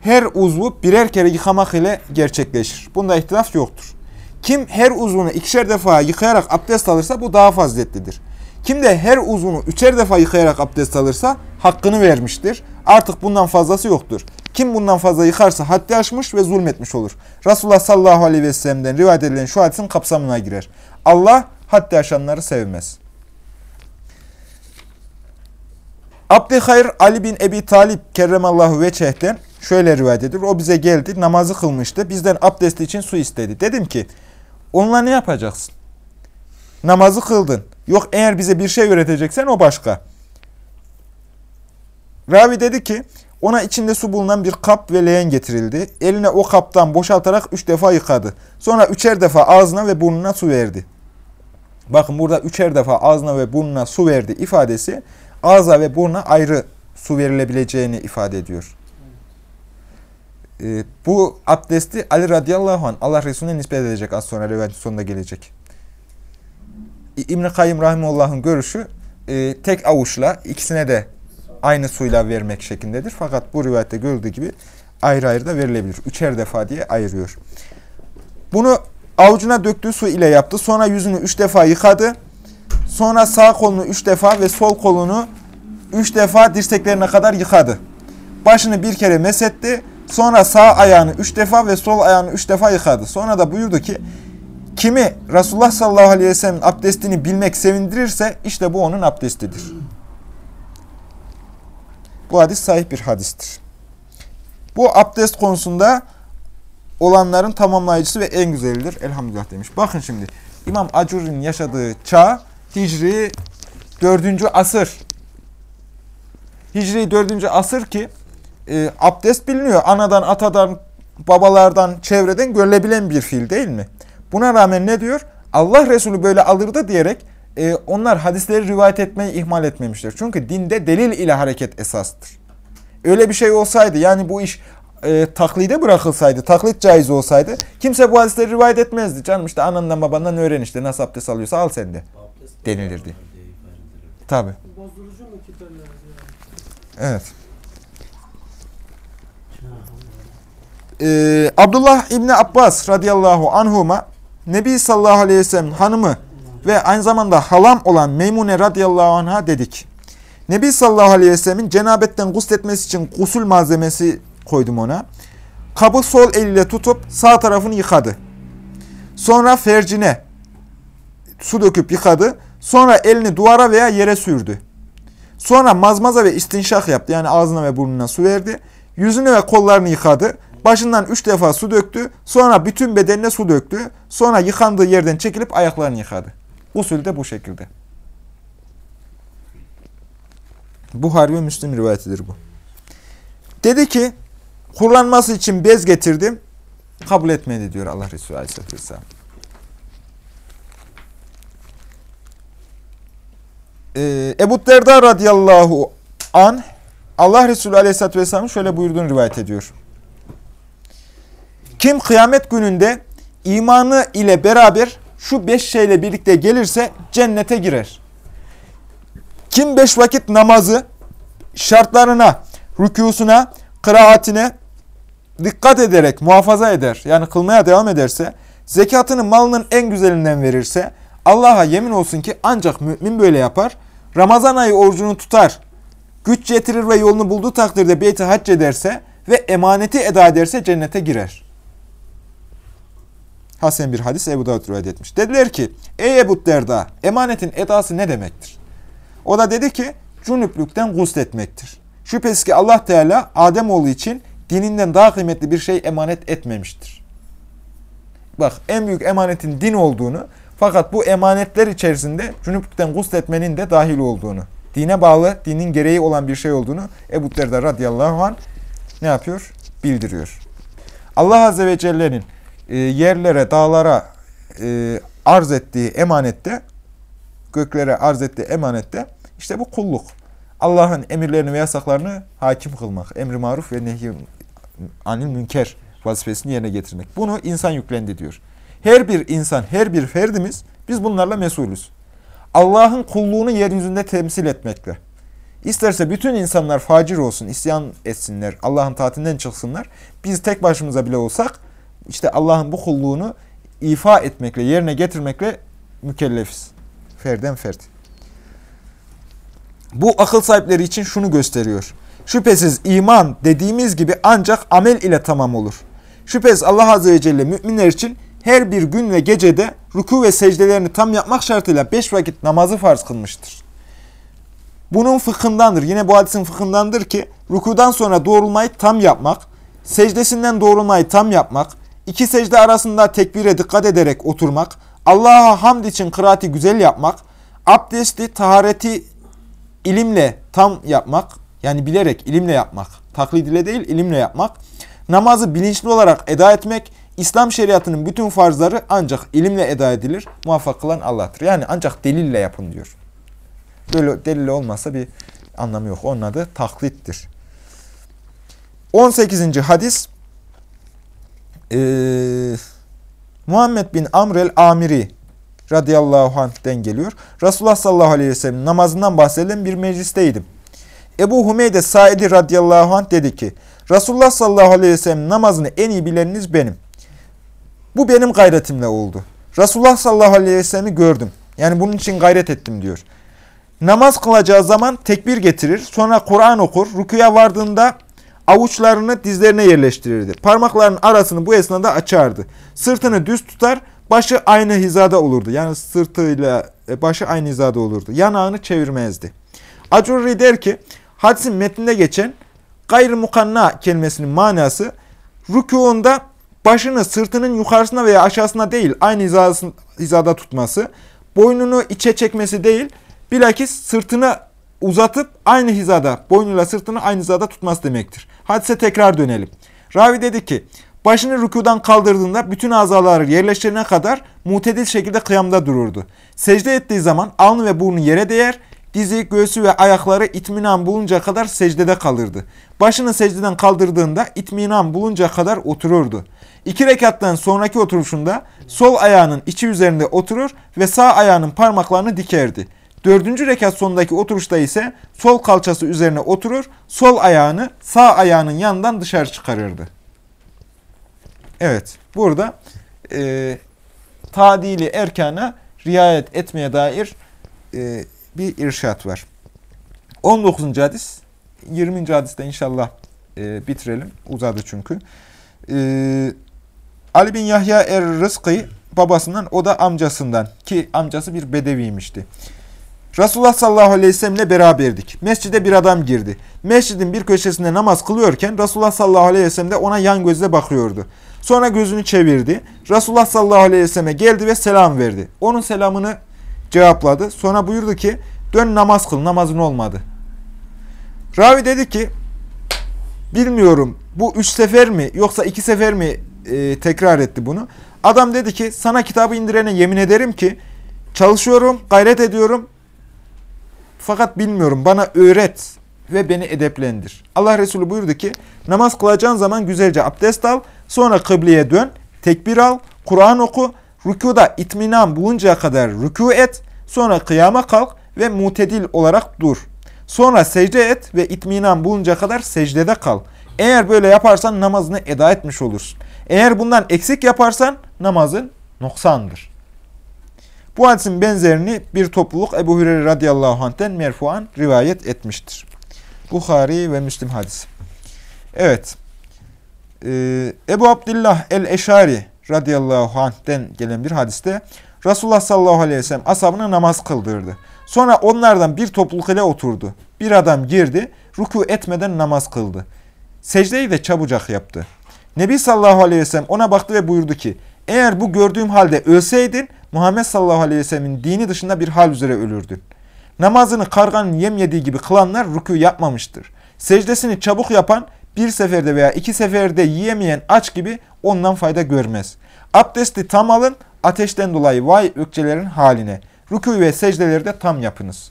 her uzvu birer kere yıkamak ile gerçekleşir. Bunda ihtilaf yoktur. Kim her uzvunu ikişer defa yıkayarak abdest alırsa bu daha faziletlidir. Kim de her uzvunu üçer defa yıkayarak abdest alırsa hakkını vermiştir. Artık bundan fazlası yoktur. Kim bundan fazla yıkarsa haddi aşmış ve zulmetmiş olur. Resulullah sallallahu aleyhi ve sellem'den rivayet edilen şu hadisin kapsamına girer. Allah haddi aşanları sevmez. Abdülhayr Ali bin Ebi Talip kerremallahu veçehten şöyle rivayet edilir. O bize geldi, namazı kılmıştı. Bizden abdesti için su istedi. Dedim ki, onunla ne yapacaksın? Namazı kıldın. Yok eğer bize bir şey öğreteceksen o başka. Ravi dedi ki, ona içinde su bulunan bir kap ve leğen getirildi. Eline o kaptan boşaltarak üç defa yıkadı. Sonra üçer defa ağzına ve burnuna su verdi. Bakın burada üçer defa ağzına ve burnuna su verdi ifadesi ağza ve buruna ayrı su verilebileceğini ifade ediyor. Ee, bu abdesti Ali radıyallahu anh Allah Resulüne nispet edecek az sonra rivayet sonunda gelecek. İbn-i Kayyım Rahimullah'ın görüşü e, tek avuçla ikisine de aynı suyla vermek şeklindedir. Fakat bu rivayette görüldüğü gibi ayrı ayrı da verilebilir. Üçer defa diye ayırıyor. Bunu avucuna döktüğü su ile yaptı. Sonra yüzünü üç defa yıkadı. Sonra sağ kolunu üç defa ve sol kolunu üç defa dirseklerine kadar yıkadı. Başını bir kere mesetti. Sonra sağ ayağını üç defa ve sol ayağını üç defa yıkadı. Sonra da buyurdu ki, kimi Resulullah sallallahu aleyhi ve sellem'in abdestini bilmek sevindirirse işte bu onun abdestidir. Bu hadis sahih bir hadistir. Bu abdest konusunda olanların tamamlayıcısı ve en güzelidir. Elhamdülillah demiş. Bakın şimdi İmam Acur'un yaşadığı çağ Hicri 4. asır. Hicri 4. asır ki e, abdest biliniyor. Anadan, atadan, babalardan, çevreden görülebilen bir fiil değil mi? Buna rağmen ne diyor? Allah Resulü böyle alırdı diyerek e, onlar hadisleri rivayet etmeyi ihmal etmemişler. Çünkü dinde delil ile hareket esastır. Öyle bir şey olsaydı yani bu iş e, taklide bırakılsaydı, taklit caiz olsaydı kimse bu hadisleri rivayet etmezdi. Canım işte anandan babandan öğren işte nasıl abdest alıyorsa al sen de. Denilirdi. edilir. Tabi. Ya? Evet. Ee, Abdullah İbni Abbas radıyallahu anhuma Nebi sallallahu aleyhi ve sellem hanımı ve aynı zamanda halam olan Meymune radıyallahu anha dedik. Nebi sallallahu aleyhi ve sellemin cenabetten gusletmesi için gusül malzemesi koydum ona. Kabı sol eliyle tutup sağ tarafını yıkadı. Sonra fercine su döküp yıkadı. Sonra elini duvara veya yere sürdü. Sonra mazmaza ve istinşak yaptı. Yani ağzına ve burnuna su verdi. Yüzünü ve kollarını yıkadı. Başından üç defa su döktü. Sonra bütün bedenine su döktü. Sonra yıkandığı yerden çekilip ayaklarını yıkadı. Usul de bu şekilde. Buhari ve Müslim rivayetidir bu. Dedi ki, kullanması için bez getirdim. Kabul etmedi diyor Allah Resulü Aleyhisselatü Vesselam. Ee, Ebu Derda radıyallahu an Allah Resulü aleyhisselatü vesselamın şöyle buyurduğunu rivayet ediyor. Kim kıyamet gününde imanı ile beraber şu beş şeyle birlikte gelirse cennete girer. Kim beş vakit namazı şartlarına, rükusuna, kıraatine dikkat ederek muhafaza eder, yani kılmaya devam ederse, zekatını malının en güzelinden verirse, Allah'a yemin olsun ki ancak mümin böyle yapar, Ramazan ayı orucunu tutar, güç getirir ve yolunu bulduğu takdirde beyti hac ederse ve emaneti eda ederse cennete girer. Hasen bir hadis Ebu Davud rivayet etmiş. Dediler ki, ey Ebu Derda, emanetin edası ne demektir? O da dedi ki, cünüplükten gusletmektir. Şüphesiz ki Allah Teala Ademoğlu için dininden daha kıymetli bir şey emanet etmemiştir. Bak en büyük emanetin din olduğunu fakat bu emanetler içerisinde cünüplükten gusletmenin de dahil olduğunu, dine bağlı, dinin gereği olan bir şey olduğunu Ebu Derda radıyallahu anh ne yapıyor? Bildiriyor. Allah Azze ve Celle'nin e, yerlere, dağlara e, arz ettiği emanette, göklere arz ettiği emanette işte bu kulluk. Allah'ın emirlerini ve yasaklarını hakim kılmak, emri maruf ve nehy anil münker vazifesini yerine getirmek. Bunu insan yüklendi diyor. Her bir insan, her bir ferdimiz biz bunlarla mesulüz. Allah'ın kulluğunu yeryüzünde temsil etmekle. İsterse bütün insanlar facir olsun, isyan etsinler, Allah'ın taatinden çıksınlar. Biz tek başımıza bile olsak işte Allah'ın bu kulluğunu ifa etmekle, yerine getirmekle mükellefiz. Ferden fert. Bu akıl sahipleri için şunu gösteriyor. Şüphesiz iman dediğimiz gibi ancak amel ile tamam olur. Şüphesiz Allah Azze ve Celle müminler için her bir gün ve gecede ruku ve secdelerini tam yapmak şartıyla beş vakit namazı farz kılmıştır. Bunun fıkhındandır. Yine bu hadisin fıkhındandır ki rukudan sonra doğrulmayı tam yapmak, secdesinden doğrulmayı tam yapmak, iki secde arasında tekbire dikkat ederek oturmak, Allah'a hamd için kıraati güzel yapmak, abdesti, tahareti ilimle tam yapmak, yani bilerek ilimle yapmak, taklit ile değil ilimle yapmak, namazı bilinçli olarak eda etmek, İslam şeriatının bütün farzları ancak ilimle eda edilir, muvaffak kılan Allah'tır. Yani ancak delille yapın diyor. Böyle delille olmazsa bir anlamı yok. Onun adı taklittir. 18. hadis ee, Muhammed bin Amr el-Amiri radıyallahu anh'den geliyor. Resulullah sallallahu aleyhi ve sellem namazından bahsedilen bir meclisteydim. Ebu Humeyde Saidi radıyallahu anh dedi ki, Resulullah sallallahu aleyhi ve sellem namazını en iyi bileniniz benim. Bu benim gayretimle oldu. Resulullah sallallahu aleyhi ve sellem'i gördüm. Yani bunun için gayret ettim diyor. Namaz kılacağı zaman tekbir getirir, sonra Kur'an okur, rükuya vardığında avuçlarını dizlerine yerleştirirdi. Parmaklarının arasını bu esnada açardı. Sırtını düz tutar, başı aynı hizada olurdu. Yani sırtıyla e, başı aynı hizada olurdu. Yanağını çevirmezdi. Acurri der ki, hadisin metninde geçen gayrı kelimesinin manası rükuunda başını sırtının yukarısına veya aşağısına değil aynı hizada tutması, boynunu içe çekmesi değil, bilakis sırtını uzatıp aynı hizada, boynuyla sırtını aynı hizada tutması demektir. Hadise tekrar dönelim. Ravi dedi ki, başını rükudan kaldırdığında bütün azaları yerleştirene kadar mutedil şekilde kıyamda dururdu. Secde ettiği zaman alnı ve burnu yere değer, dizi, göğsü ve ayakları itminan bulunca kadar secdede kalırdı. Başını secdeden kaldırdığında itminan bulunca kadar otururdu. İki rekattan sonraki oturuşunda sol ayağının içi üzerinde oturur ve sağ ayağının parmaklarını dikerdi. Dördüncü rekat sonundaki oturuşta ise sol kalçası üzerine oturur, sol ayağını sağ ayağının yanından dışarı çıkarırdı. Evet, burada e, tadili erkana riayet etmeye dair e, bir irşat var. 19. hadis, 20. hadiste inşallah e, bitirelim. Uzadı çünkü. E, Ali bin Yahya er-Rızkı babasından, o da amcasından ki amcası bir bedeviymişti. Resulullah sallallahu aleyhi ve sellemle beraberdik. Mescide bir adam girdi. Mescidin bir köşesinde namaz kılıyorken Resulullah sallallahu aleyhi ve sellem de ona yan gözle bakıyordu. Sonra gözünü çevirdi. Resulullah sallallahu aleyhi ve selleme geldi ve selam verdi. Onun selamını cevapladı. Sonra buyurdu ki dön namaz kıl namazın olmadı. Ravi dedi ki bilmiyorum bu üç sefer mi yoksa iki sefer mi e, tekrar etti bunu. Adam dedi ki sana kitabı indirene yemin ederim ki çalışıyorum, gayret ediyorum fakat bilmiyorum. Bana öğret ve beni edeplendir. Allah Resulü buyurdu ki namaz kılacağın zaman güzelce abdest al. Sonra kıbleye dön. Tekbir al. Kur'an oku. Rükuda itminan buluncaya kadar rükû et. Sonra kıyama kalk ve mutedil olarak dur. Sonra secde et ve itminan buluncaya kadar secdede kal. Eğer böyle yaparsan namazını eda etmiş olursun. Eğer bundan eksik yaparsan namazın noksandır. Bu hadisin benzerini bir topluluk Ebu Hureyre radıyallahu anh'ten merfuan rivayet etmiştir. Bukhari ve Müslim hadisi. Evet. Ee, Ebu Abdullah el-Eşari radıyallahu anh'ten gelen bir hadiste Resulullah sallallahu aleyhi ve sellem ashabına namaz kıldırdı. Sonra onlardan bir topluluk ile oturdu. Bir adam girdi, ruku etmeden namaz kıldı. Secdeyi de çabucak yaptı. Nebi sallallahu aleyhi ve sellem ona baktı ve buyurdu ki, eğer bu gördüğüm halde ölseydin, Muhammed sallallahu aleyhi ve sellemin dini dışında bir hal üzere ölürdün. Namazını karganın yem yediği gibi kılanlar rükû yapmamıştır. Secdesini çabuk yapan, bir seferde veya iki seferde yiyemeyen aç gibi ondan fayda görmez. Abdesti tam alın, ateşten dolayı vay ökçelerin haline. Rükû ve secdeleri de tam yapınız.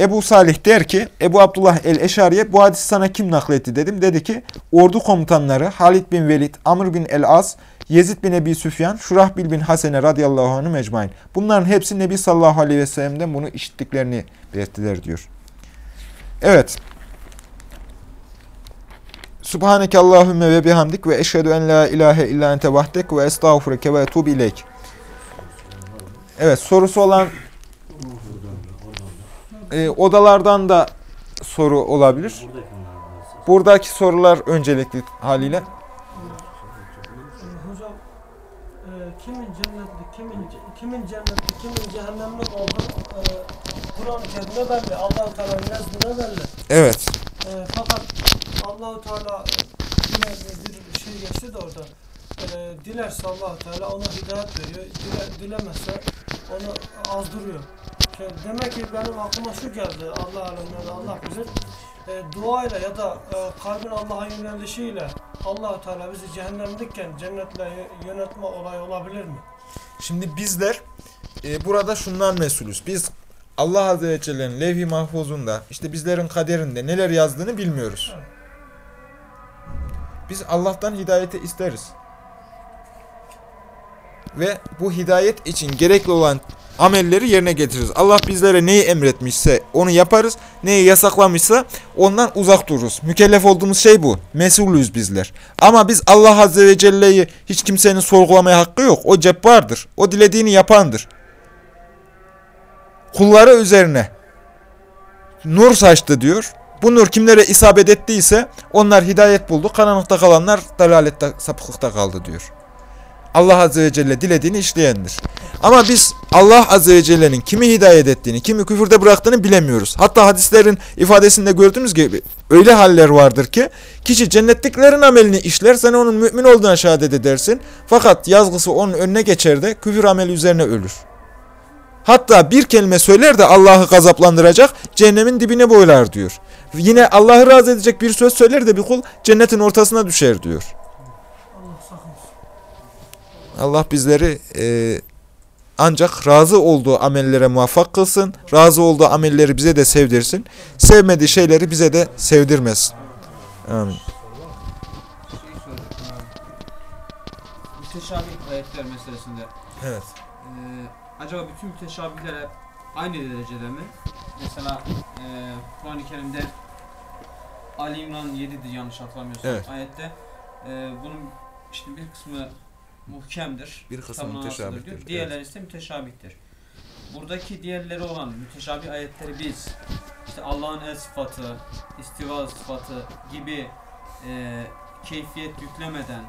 Ebu Salih der ki, Ebu Abdullah el-Eşariye bu hadisi sana kim nakletti dedim. Dedi ki, ordu komutanları Halid bin Velid, Amr bin el-As, Yezid bin Ebi Süfyan, Şurahbil bin Hasene radıyallahu anh'ı mecmain. Bunların hepsi Nebi sallallahu aleyhi ve sellem'den bunu işittiklerini belirttiler diyor. Evet. Subhaneke Allahümme ve bihamdik ve eşhedü en la ilahe illa ente vahdek ve estağfureke ve etub ileyk. Evet sorusu olan e, odalardan da soru olabilir. Buradaki sorular öncelikli haliyle. Hocam e, kimin cennetli, kimin kimin cennetli, kimin cehennemlik olduğu e, Kur'an-ı Kerim'de belli. Allah-u Teala'nın nezdinde belli. Evet. E, fakat Allahu Teala yine bir şey geçti de orada. E, dilerse Allahu Teala ona hidayet veriyor. Dile, dilemezse onu azdırıyor. Şey, demek ki benim aklıma şu geldi. Allah aleminde Allah bilir. E, duayla ya da e, kalbin Allah'a yönelişiyle allah Teala bizi cehennemlikken cennetle yönetme olayı olabilir mi? Şimdi bizler e, burada şundan mesulüz. Biz Allah Azze ve Celle'nin levh-i mahfuzunda işte bizlerin kaderinde neler yazdığını bilmiyoruz. Biz Allah'tan hidayeti isteriz. Ve bu hidayet için gerekli olan amelleri yerine getiririz. Allah bizlere neyi emretmişse onu yaparız. Neyi yasaklamışsa ondan uzak dururuz. Mükellef olduğumuz şey bu. Mesulüyüz bizler. Ama biz Allah Azze ve Celle'yi hiç kimsenin sorgulamaya hakkı yok. O cebbardır. O dilediğini yapandır. Kulları üzerine nur saçtı diyor. Bu nur kimlere isabet ettiyse onlar hidayet buldu. Karanlıkta kalanlar dalalette, sapıklıkta kaldı diyor. Allah Azze ve Celle dilediğini işleyendir. Ama biz Allah Azze ve Celle'nin kimi hidayet ettiğini, kimi küfürde bıraktığını bilemiyoruz. Hatta hadislerin ifadesinde gördüğümüz gibi öyle haller vardır ki kişi cennetliklerin amelini işler, sen onun mümin olduğuna şehadet edersin. Fakat yazgısı onun önüne geçer de küfür ameli üzerine ölür. Hatta bir kelime söyler de Allah'ı gazaplandıracak, cehennemin dibine boylar diyor. Yine Allah'ı razı edecek bir söz söyler de bir kul cennetin ortasına düşer diyor. Allah bizleri e, ancak razı olduğu amellere muvaffak kılsın. Razı olduğu amelleri bize de sevdirsin. Sevmediği şeyleri bize de sevdirmesin. Amin. Müteşabih ayetler meselesinde. Evet. Ee, acaba bütün müteşabihler hep aynı derecede mi? Mesela e, Kur'an-ı Kerim'de Ali İmran 7'di yanlış hatırlamıyorsam Evet. ayette. E, bunun işte bir kısmı muhkemdir. Bir kısmı müteşabihtir, diyor. evet. Diğerleri ise müteşabihtir. Buradaki diğerleri olan müteşabih ayetleri biz işte Allah'ın el sıfatı, istiva sıfatı gibi e, keyfiyet yüklemeden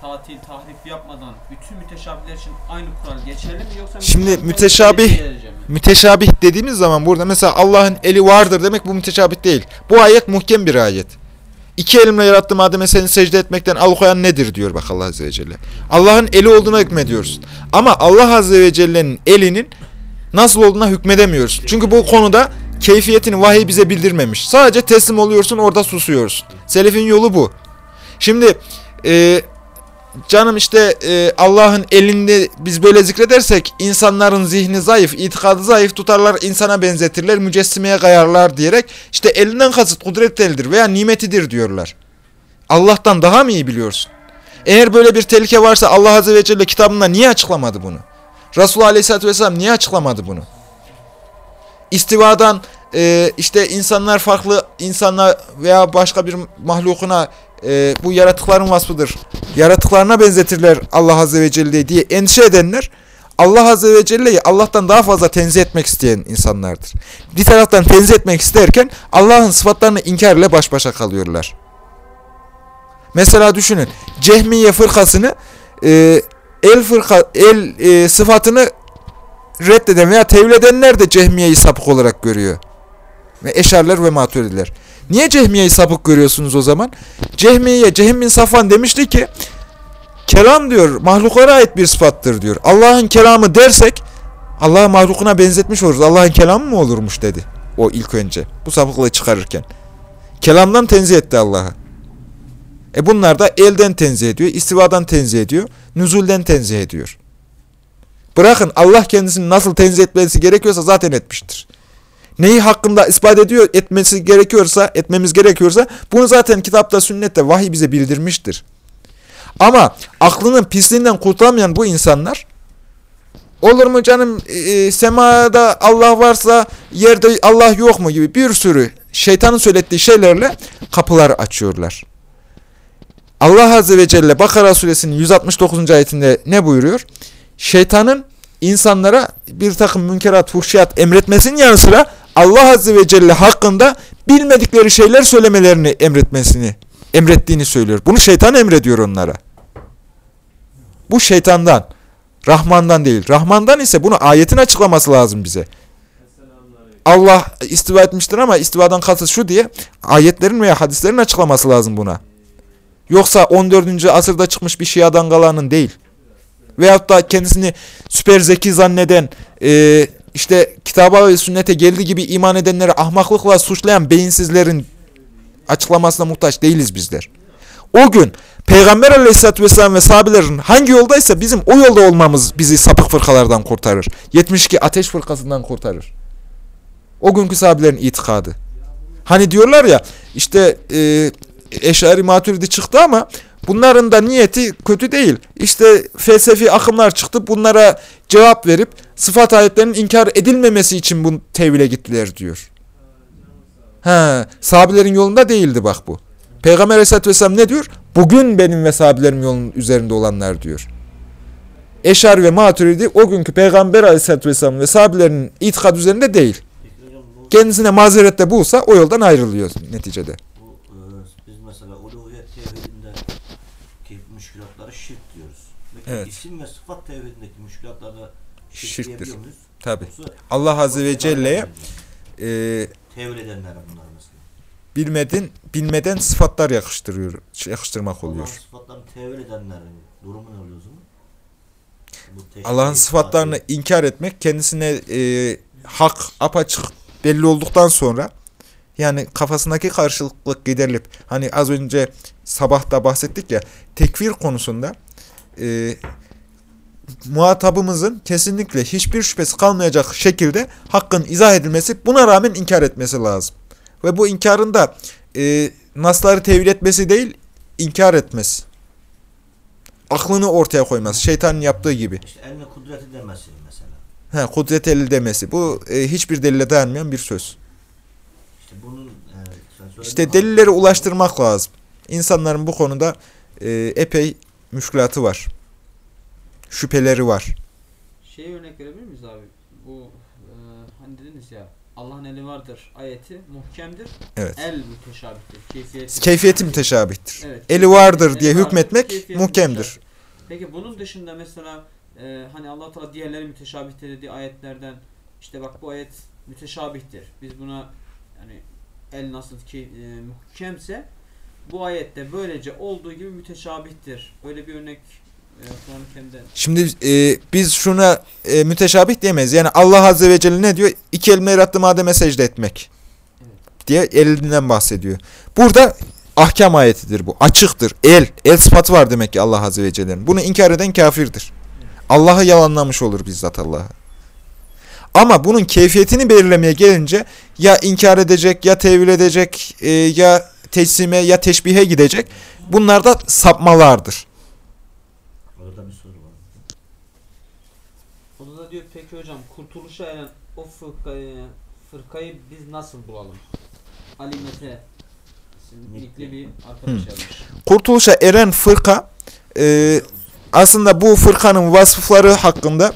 tatil, tahrif yapmadan bütün müteşabihler için aynı kural geçerli mi yoksa Şimdi müteşabih müteşabih-? Müteşabih dediğimiz zaman burada mesela Allah'ın eli vardır demek bu müteşabih değil. Bu ayet muhkem bir ayet. İki elimle yarattığım Adem'e seni secde etmekten alıkoyan nedir diyor bak Allah Azze ve Celle. Allah'ın eli olduğuna hükmediyoruz. Ama Allah Azze ve Celle'nin elinin nasıl olduğuna hükmedemiyoruz. Çünkü bu konuda keyfiyetini vahiy bize bildirmemiş. Sadece teslim oluyorsun orada susuyorsun. Selefin yolu bu. Şimdi e, canım işte e, Allah'ın elinde biz böyle zikredersek insanların zihni zayıf, itikadı zayıf tutarlar, insana benzetirler, mücessimeye kayarlar diyerek işte elinden kasıt kudret elidir veya nimetidir diyorlar. Allah'tan daha mı iyi biliyorsun? Eğer böyle bir tehlike varsa Allah Azze ve Celle kitabında niye açıklamadı bunu? Resulullah Aleyhisselatü Vesselam niye açıklamadı bunu? İstivadan e, işte insanlar farklı insanlar veya başka bir mahlukuna e, bu yaratıkların vasfıdır. Yaratıklarına benzetirler Allah Azze ve Celle diye endişe edenler Allah Azze ve Celle'yi Allah'tan daha fazla tenzih etmek isteyen insanlardır. Bir taraftan tenzih etmek isterken Allah'ın sıfatlarını inkar ile baş başa kalıyorlar. Mesela düşünün Cehmiye fırkasını e, el fırka el e, sıfatını reddeden veya tevil edenler de Cehmiye'yi sapık olarak görüyor. Ve eşarlar ve maturidiler. Niye Cehmiye'yi sapık görüyorsunuz o zaman? Cehmiye, Cehim bin Safvan demişti ki kelam diyor mahluklara ait bir sıfattır diyor. Allah'ın kelamı dersek Allah'ı mahlukuna benzetmiş oluruz. Allah'ın kelamı mı olurmuş dedi o ilk önce. Bu sapıklığı çıkarırken. Kelamdan tenzih etti Allah'ı. E bunlar da elden tenzih ediyor, istivadan tenzih ediyor, nüzulden tenzih ediyor. Bırakın Allah kendisini nasıl tenzih etmesi gerekiyorsa zaten etmiştir. Neyi hakkında ispat ediyor, etmesi gerekiyorsa, etmemiz gerekiyorsa bunu zaten kitapta, sünnette, vahiy bize bildirmiştir. Ama aklının pisliğinden kurtulamayan bu insanlar olur mu canım e, semada Allah varsa yerde Allah yok mu gibi bir sürü şeytanın söylettiği şeylerle kapılar açıyorlar. Allah Azze ve Celle Bakara suresinin 169. ayetinde ne buyuruyor? Şeytanın insanlara bir takım münkerat, fuhşiyat emretmesinin yanı sıra Allah Azze ve Celle hakkında bilmedikleri şeyler söylemelerini emretmesini, emrettiğini söylüyor. Bunu şeytan emrediyor onlara. Bu şeytandan, Rahman'dan değil. Rahman'dan ise bunu ayetin açıklaması lazım bize. Allah istiva etmiştir ama istivadan kasıt şu diye ayetlerin veya hadislerin açıklaması lazım buna. Yoksa 14. asırda çıkmış bir Şia dangalarının değil. Veyahut da kendisini süper zeki zanneden, e, işte kitaba ve sünnete geldiği gibi iman edenleri ahmaklıkla suçlayan beyinsizlerin açıklamasına muhtaç değiliz bizler. O gün Peygamber aleyhissalatü vesselam ve sahabelerin hangi yoldaysa bizim o yolda olmamız bizi sapık fırkalardan kurtarır. 72 ateş fırkasından kurtarır. O günkü sahabelerin itikadı. Hani diyorlar ya işte e, Eşari Maturidi çıktı ama bunların da niyeti kötü değil. İşte felsefi akımlar çıktı bunlara cevap verip sıfat ayetlerinin inkar edilmemesi için bu tevhile gittiler diyor. Ha, sahabelerin yolunda değildi bak bu. Peygamber Aleyhisselatü Vesselam ne diyor? Bugün benim ve sahabelerim yolun üzerinde olanlar diyor. Eşar ve Maturidi o günkü Peygamber Aleyhisselatü Vesselam ve sahabelerinin itikad üzerinde değil. Kendisine mazerette bulsa o yoldan ayrılıyor neticede. bu e, biz mesela uluhiyet tevhidinde ki müşkülatları şirk diyoruz. Peki Evet. isim ve sıfat tevhidindeki müşkülatlarda şirk Şirktir. Tabi. Allah Azze ve Celle'ye e, tevhid edenler bunlar mesela. bilmedin, bilmeden sıfatlar yakıştırıyor, yakıştırmak oluyor. Allah'ın sıfatlarını tevhid edenlerin durumu ne oluyor Allah'ın sıfatlarını inkar etmek kendisine e, hak apaçık belli olduktan sonra yani kafasındaki karşılıklık giderilip hani az önce sabahta bahsettik ya tekfir konusunda e, muhatabımızın kesinlikle hiçbir şüphesi kalmayacak şekilde hakkın izah edilmesi buna rağmen inkar etmesi lazım. Ve bu inkarın da e, nasları tevil etmesi değil inkar etmesi. Aklını ortaya koyması. Şeytanın yaptığı gibi. İşte eline kudreti demesi mesela. Ha, kudret eli demesi. Bu e, hiçbir delile dayanmayan bir söz. İşte bunun e, söyledin İşte delilleri ulaştırmak lazım. İnsanların bu konuda e, epey müşkülatı var. Şüpheleri var. Şey örnek verebilir miyiz abi? Bu e, hani dediniz ya Allah'ın eli vardır ayeti muhkemdir. Evet. El müteşabihtir. Keyfiyeti. Keyfiyeti müteşabihtir. Evet. Eli vardır Eli diye vardır, hükmetmek muhkemdir. müteşabih. Peki bunun dışında mesela e, hani Allah Teala diğerleri müteşabihtir dediği ayetlerden işte bak bu ayet müteşabihtir. Biz buna yani el nasıl ki e, muhkemse bu ayette böylece olduğu gibi müteşabihtir. Böyle bir örnek e, Şimdi e, biz şuna e, müteşabih diyemeyiz. Yani Allah Azze ve Celle ne diyor? İki elimle yarattığım Adem'e secde etmek. Evet. Diye elinden bahsediyor. Burada ahkam ayetidir bu. Açıktır. El. El sıfatı var demek ki Allah Azze ve Celle'nin. Bunu inkar eden kafirdir. Allah'ı yalanlamış olur bizzat Allah'ı. Ama bunun keyfiyetini belirlemeye gelince ya inkar edecek, ya tevil edecek, e, ya teslime, ya teşbihe gidecek. Bunlar da sapmalardır. Orada bir soru var. O da diyor peki hocam kurtuluşa eren o fırkayı, fırkayı biz nasıl bulalım? Ali Mete isimli bir arkadaş yazmış. Kurtuluşa eren fırka e, aslında bu fırkanın vasıfları hakkında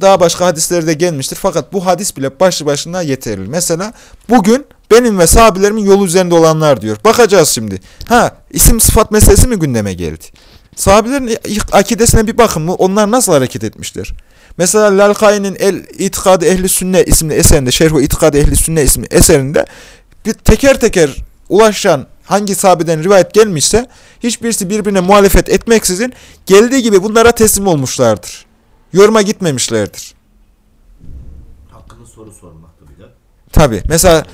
daha başka hadislerde gelmiştir. Fakat bu hadis bile başlı başına yeterli. Mesela bugün benim ve sahabilerimin yolu üzerinde olanlar diyor. Bakacağız şimdi. Ha isim sıfat meselesi mi gündeme geldi? Sahabilerin akidesine bir bakın mı? Onlar nasıl hareket etmişler? Mesela Lalkai'nin El İtikadı Ehli Sünne isimli eserinde, Şerhu İtikadı Ehli Sünne isimli eserinde bir teker teker ulaşan hangi sahabeden rivayet gelmişse hiçbirisi birbirine muhalefet etmeksizin geldiği gibi bunlara teslim olmuşlardır. Yoruma gitmemişlerdir. Hakkında soru sormaktı bir de. Tabi. Mesela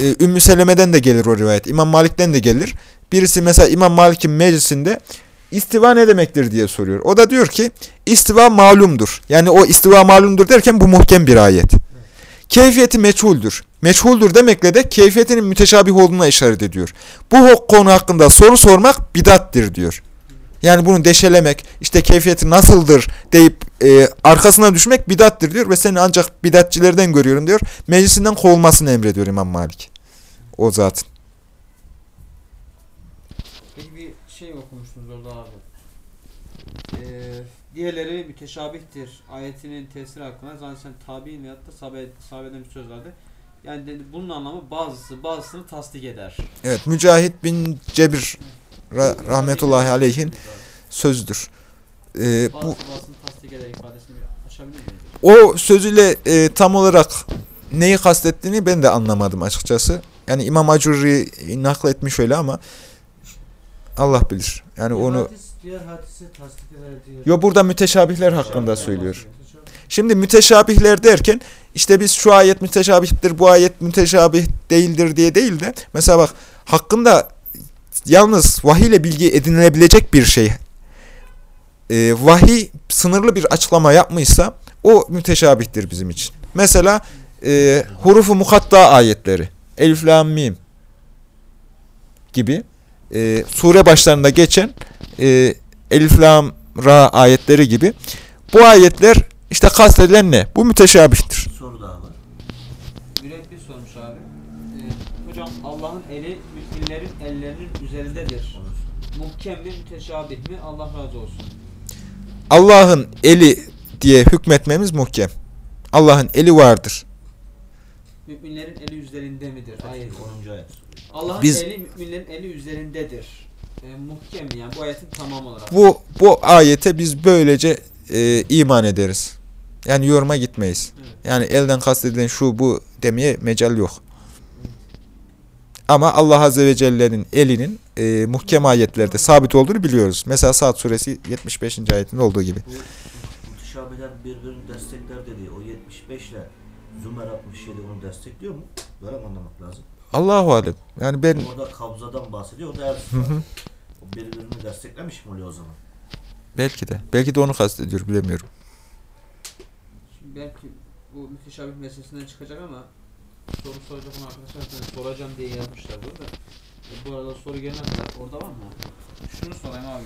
e, Ümmü Seleme'den de gelir o rivayet. İmam Malik'ten de gelir. Birisi mesela İmam Malik'in meclisinde istiva ne demektir diye soruyor. O da diyor ki istiva malumdur. Yani o istiva malumdur derken bu muhkem bir ayet. Keyfiyeti meçhuldür. Meçhuldür demekle de keyfiyetinin müteşabih olduğuna işaret ediyor. Bu konu hakkında soru sormak bidattir diyor. Yani bunu deşelemek, işte keyfiyeti nasıldır deyip e, arkasına düşmek bidattir diyor ve seni ancak bidatçilerden görüyorum diyor. Meclisinden kovulmasını emrediyor İmam Malik. O zaten. Peki bir şey okumuştunuz orada abi. Ee, diğerleri müteşabihtir. Ayetinin tesiri hakkında zaten tabi'in veyahut da sahabe, sahabeden bir söz vardı. Yani bunun anlamı bazısı bazısını tasdik eder. Evet, Mücahit bin Cebir ra- rahmetullahi aleyhin sözüdür. Ee, bu o sözüyle e, tam olarak neyi kastettiğini ben de anlamadım açıkçası. Yani İmam Acurri nakletmiş öyle ama Allah bilir. Yani Bir onu hadis diğer hadisi tasdik eder diyor. Yo burada müteşabihler hakkında söylüyor. Şimdi müteşabihler derken işte biz şu ayet müteşabihtir, bu ayet müteşabih değildir diye değil de mesela bak hakkında yalnız vahiy ile bilgi edinilebilecek bir şey e, vahiy sınırlı bir açıklama yapmışsa o müteşabihtir bizim için. Mesela e, hurufu mukatta ayetleri Elif, Lam, Mim gibi e, sure başlarında geçen e, Elif, Lam, Ra ayetleri gibi bu ayetler işte kastedilen ne? Bu müteşabihtir. Üzerindedir. Muhkem mi müteşabih mi? Allah razı olsun. Allah'ın eli diye hükmetmemiz muhkem. Allah'ın eli vardır. Müminlerin eli üzerinde midir? Ayet. 10. ayet. Allah'ın Biz- eli müminlerin eli üzerindedir. Ee, muhkem yani bu ayetin tamam olarak. Bu bu ayete biz böylece e, iman ederiz. Yani yoruma gitmeyiz. Evet. Yani elden kastedilen şu bu demeye mecal yok. Ama Allah Azze ve Celle'nin elinin e, muhkem ayetlerde sabit olduğunu biliyoruz. Mesela Saat suresi 75. ayetinde olduğu gibi. Bu mutişabiler birbirini destekler dediği o 75 ile Zümer 67 onu destekliyor mu? Böyle mi anlamak lazım? Allahu alem. Yani ben Orada kabzadan bahsediyor, o da elf Hı hı. var. O birbirini desteklemiş mi oluyor o zaman? belki de belki de onu kastediyor bilemiyorum. Şimdi belki bu müteşabih meselesinden çıkacak ama soru soracak olan arkadaşlar da soracağım diye yazmışlar burada. E, bu arada soru gelmedi. Orada var mı? Şunu sorayım abi.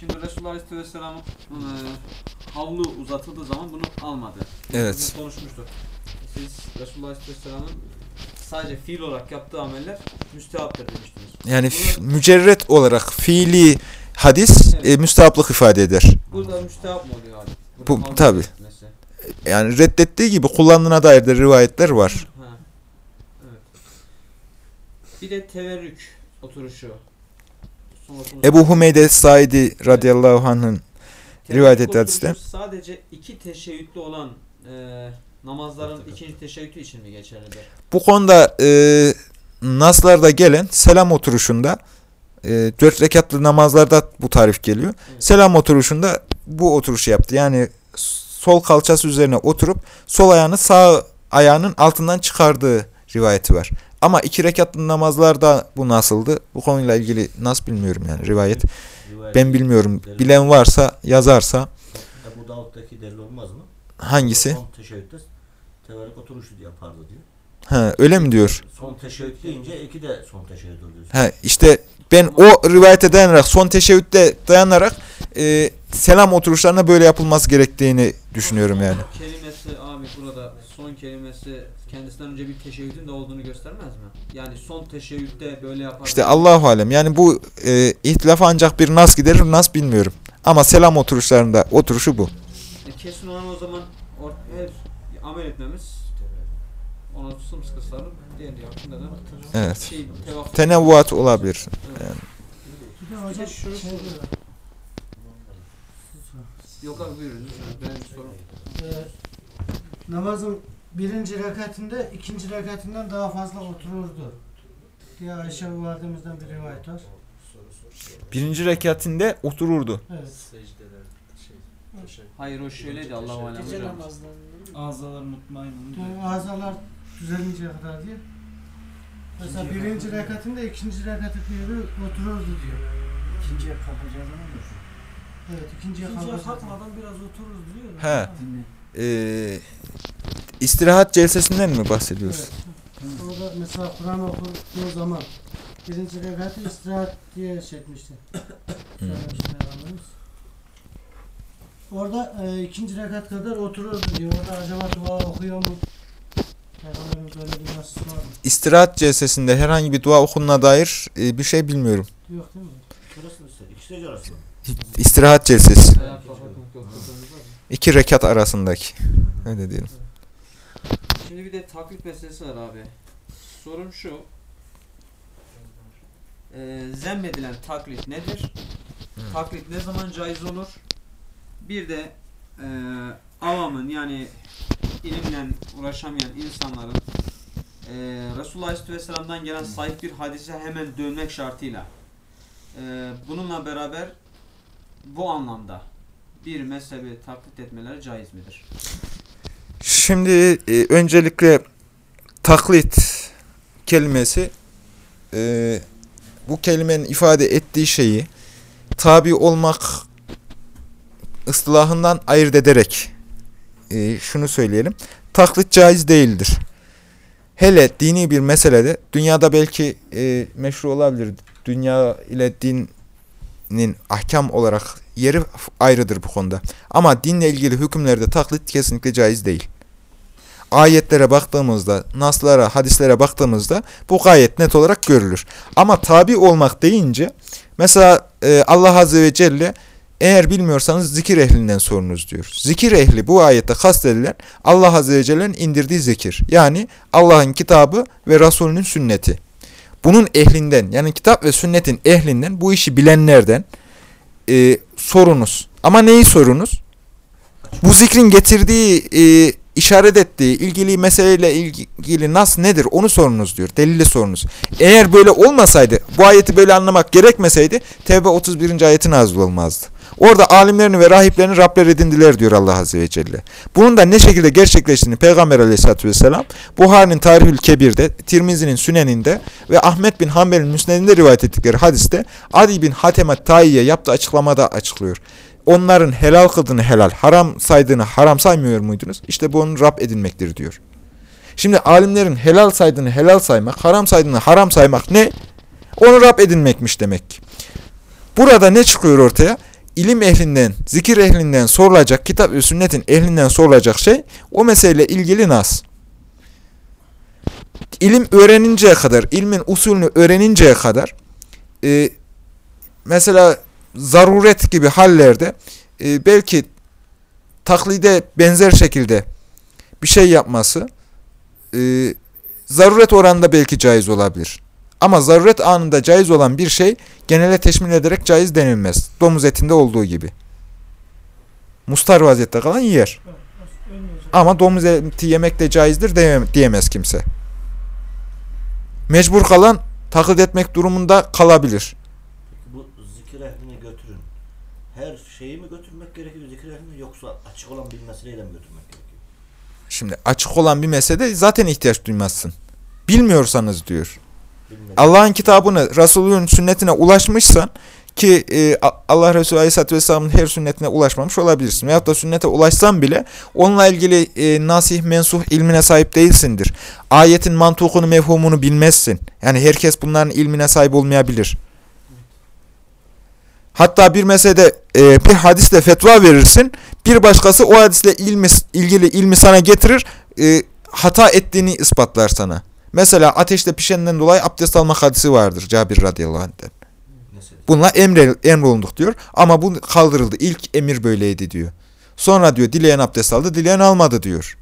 Şimdi Resulullah Aleyhisselam'ın e, havlu uzatıldığı zaman bunu almadı. Evet. Biz konuşmuştuk. Siz Resulullah Aleyhisselam'ın sadece fiil olarak yaptığı ameller müstehaptır demiştiniz. Yani Bunu- mücerret olarak fiili hadis e, müstahaplık ifade eder. Bu da müstehap mı oluyor abi? Bu- havlu tabii. uzatılması. Yani reddettiği gibi kullandığına dair de rivayetler var. Bir de teverrük oturuşu. Ebu Humeyde Saidi radıyallahu anh'ın rivayet ettiği hadiste. Sadece iki teşebbütlü olan e, namazların ikinci teşebbütü için mi geçerlidir? bu konuda e, naslarda gelen selam oturuşunda e, dört rekatlı namazlarda bu tarif geliyor. Evet. Selam oturuşunda bu oturuşu yaptı. Yani sol kalçası üzerine oturup sol ayağını sağ ayağının altından çıkardığı rivayeti var. Ama iki rekatlı namazlarda bu nasıldı? Bu konuyla ilgili nasıl bilmiyorum yani rivayet. Rivayet- Ben bilmiyorum. delil- Bilen varsa yazarsa Ebu Davud'daki delil olmaz mı? hangisi? Son teşebbütte tevarruk oturuşu yapardı diyor. Ha, öyle mi diyor? Son teşebbüt deyince iki de son teşebbüt oluyor. Ha, işte ben o rivayete dayanarak son teşebbütte dayanarak e, selam oturuşlarına böyle yapılması gerektiğini düşünüyorum yani. Kelimesi abi burada son kelimesi kendisinden önce bir teşebbütün de olduğunu göstermez mi? Yani son teşebbütte böyle yapar. İşte Allahu alem. Yani bu e, ihtilafa ancak bir nas giderir, nas bilmiyorum. Ama selam oturuşlarında oturuşu bu. E, kesin olan o zaman or- her amel etmemiz ona sımsıkı sarılıp diğer hakkında da Evet. şey tevafuk. Tenevvuat olabilir. Evet. Bir de hocam şu- şey Yok abi buyurun. Benim sorum. e, namazın birinci rekatinde ikinci rekatinden daha fazla otururdu. diye Ayşe validemizden bir rivayet var. Birinci rekatinde otururdu. Evet. Hayır o şöyleydi Allahu alem Gece hocam. Ağzalar mutmain azalar düzelinceye kadar diye. Mesela İkinciye birinci rekatinde ikinci rekatı kıyırı otururdu diyor. ikinciye kalkacağı zaman da Evet ikinciye, İkinciye kalkacak. kalkmadan biraz otururuz diyor. He. Dinle. Ee, istirahat celsesinden mi bahsediyoruz? Evet. Orada mesela Kur'an okuduğu zaman birinci rekatı istirahat diye şey etmişti. Söylemişti Peygamberimiz. Orada e, ikinci rekat kadar otururdu diyor. Orada acaba dua okuyor mu? Peygamberimiz öyle bir nasıl var mı? İstirahat celsesinde herhangi bir dua okununa dair e, bir şey bilmiyorum. Yok değil mi? Şurası mı? İkisi de arası mı? İstirahat celsesi. Ayağa kalkmak yok. kılsanız var mı? İki rekat arasındaki. Öyle diyelim. Şimdi bir de taklit meselesi var abi. Sorum şu. Ee, zemmedilen taklit nedir? Taklit ne zaman caiz olur? Bir de e, avamın yani ilimle uğraşamayan insanların e, Resulullah Aleyhisselam'dan gelen sahih bir hadise hemen dönmek şartıyla e, bununla beraber bu anlamda bir mezhebi taklit etmeleri caiz midir? Şimdi e, öncelikle taklit kelimesi e, bu kelimenin ifade ettiği şeyi tabi olmak ıstılahından ayırt ederek e, şunu söyleyelim. Taklit caiz değildir. Hele dini bir meselede dünyada belki e, meşru olabilir. Dünya ile dinin ahkam olarak yeri ayrıdır bu konuda. Ama dinle ilgili hükümlerde taklit kesinlikle caiz değil ayetlere baktığımızda, naslara, hadislere baktığımızda bu gayet net olarak görülür. Ama tabi olmak deyince mesela e, Allah Azze ve Celle eğer bilmiyorsanız zikir ehlinden sorunuz diyor. Zikir ehli bu ayette kastedilen Allah Azze ve Celle'nin indirdiği zikir. Yani Allah'ın kitabı ve Resulünün sünneti. Bunun ehlinden yani kitap ve sünnetin ehlinden bu işi bilenlerden e, sorunuz. Ama neyi sorunuz? Bu zikrin getirdiği e, işaret ettiği ilgili meseleyle ilgili nas nedir onu sorunuz diyor. Delili sorunuz. Eğer böyle olmasaydı bu ayeti böyle anlamak gerekmeseydi Tevbe 31. ayeti nazil olmazdı. Orada alimlerini ve rahiplerini Rabler edindiler diyor Allah Azze ve Celle. Bunun da ne şekilde gerçekleştiğini Peygamber Aleyhisselatü Vesselam Buhari'nin Tarihül Kebir'de, Tirmizi'nin Sünen'inde ve Ahmet bin Hanbel'in Müsned'inde rivayet ettikleri hadiste Adi bin Hatemet Tayyi'ye yaptığı açıklamada açıklıyor onların helal kıldığını helal, haram saydığını haram saymıyor muydunuz? İşte bu onun Rab edinmektir diyor. Şimdi alimlerin helal saydığını helal saymak, haram saydığını haram saymak ne? Onu Rab edinmekmiş demek. Burada ne çıkıyor ortaya? İlim ehlinden, zikir ehlinden sorulacak, kitap ve sünnetin ehlinden sorulacak şey o meseleyle ilgili nas. İlim öğreninceye kadar, ilmin usulünü öğreninceye kadar e, mesela zaruret gibi hallerde e, belki taklide benzer şekilde bir şey yapması e, zaruret oranında belki caiz olabilir. Ama zaruret anında caiz olan bir şey genele teşmil ederek caiz denilmez. Domuz etinde olduğu gibi. Mustar vaziyette kalan yer. Ama domuz eti yemek de caizdir diyem- diyemez kimse. Mecbur kalan taklit etmek durumunda kalabilir. Bu zikir ehlini götürün. Her şeyi mi götürmek gerekiyor zikir ehline yoksa açık olan bir meseleyle mi götürmek gerekiyor? Şimdi açık olan bir meselede zaten ihtiyaç duymazsın. bilmiyorsanız diyor. Allah'ın kitabını, Resulünün sünnetine ulaşmışsan ki e, Allah Resulü Aleyhisselatü Vesselam'ın her sünnetine ulaşmamış olabilirsin. Veyahut da sünnete ulaşsan bile onunla ilgili e, nasih mensuh ilmine sahip değilsindir. Ayetin mantukunu, mefhumunu bilmezsin. Yani herkes bunların ilmine sahip olmayabilir. Hatta bir meselede e, bir hadisle fetva verirsin. Bir başkası o hadisle ilmi, ilgili ilmi sana getirir. e, hata ettiğini ispatlar sana. Mesela ateşte pişenden dolayı abdest almak hadisi vardır Cabir radıyallahu. Mesela. Bununla emre, emrolunduk diyor. Ama bu kaldırıldı. İlk emir böyleydi diyor. Sonra diyor dileyen abdest aldı, dileyen almadı diyor.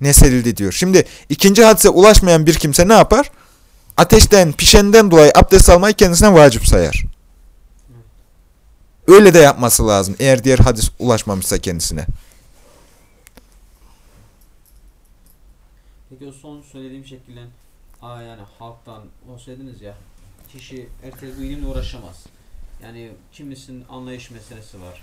Neserildi diyor. Şimdi ikinci hadise ulaşmayan bir kimse ne yapar? Ateşten, pişenden dolayı abdest almayı kendisine vacip sayar. Öyle de yapması lazım eğer diğer hadis ulaşmamışsa kendisine. O son söylediğim şekilde aa yani halktan o söylediniz ya kişi herkes bu ilimle uğraşamaz. Yani kimisinin anlayış meselesi var.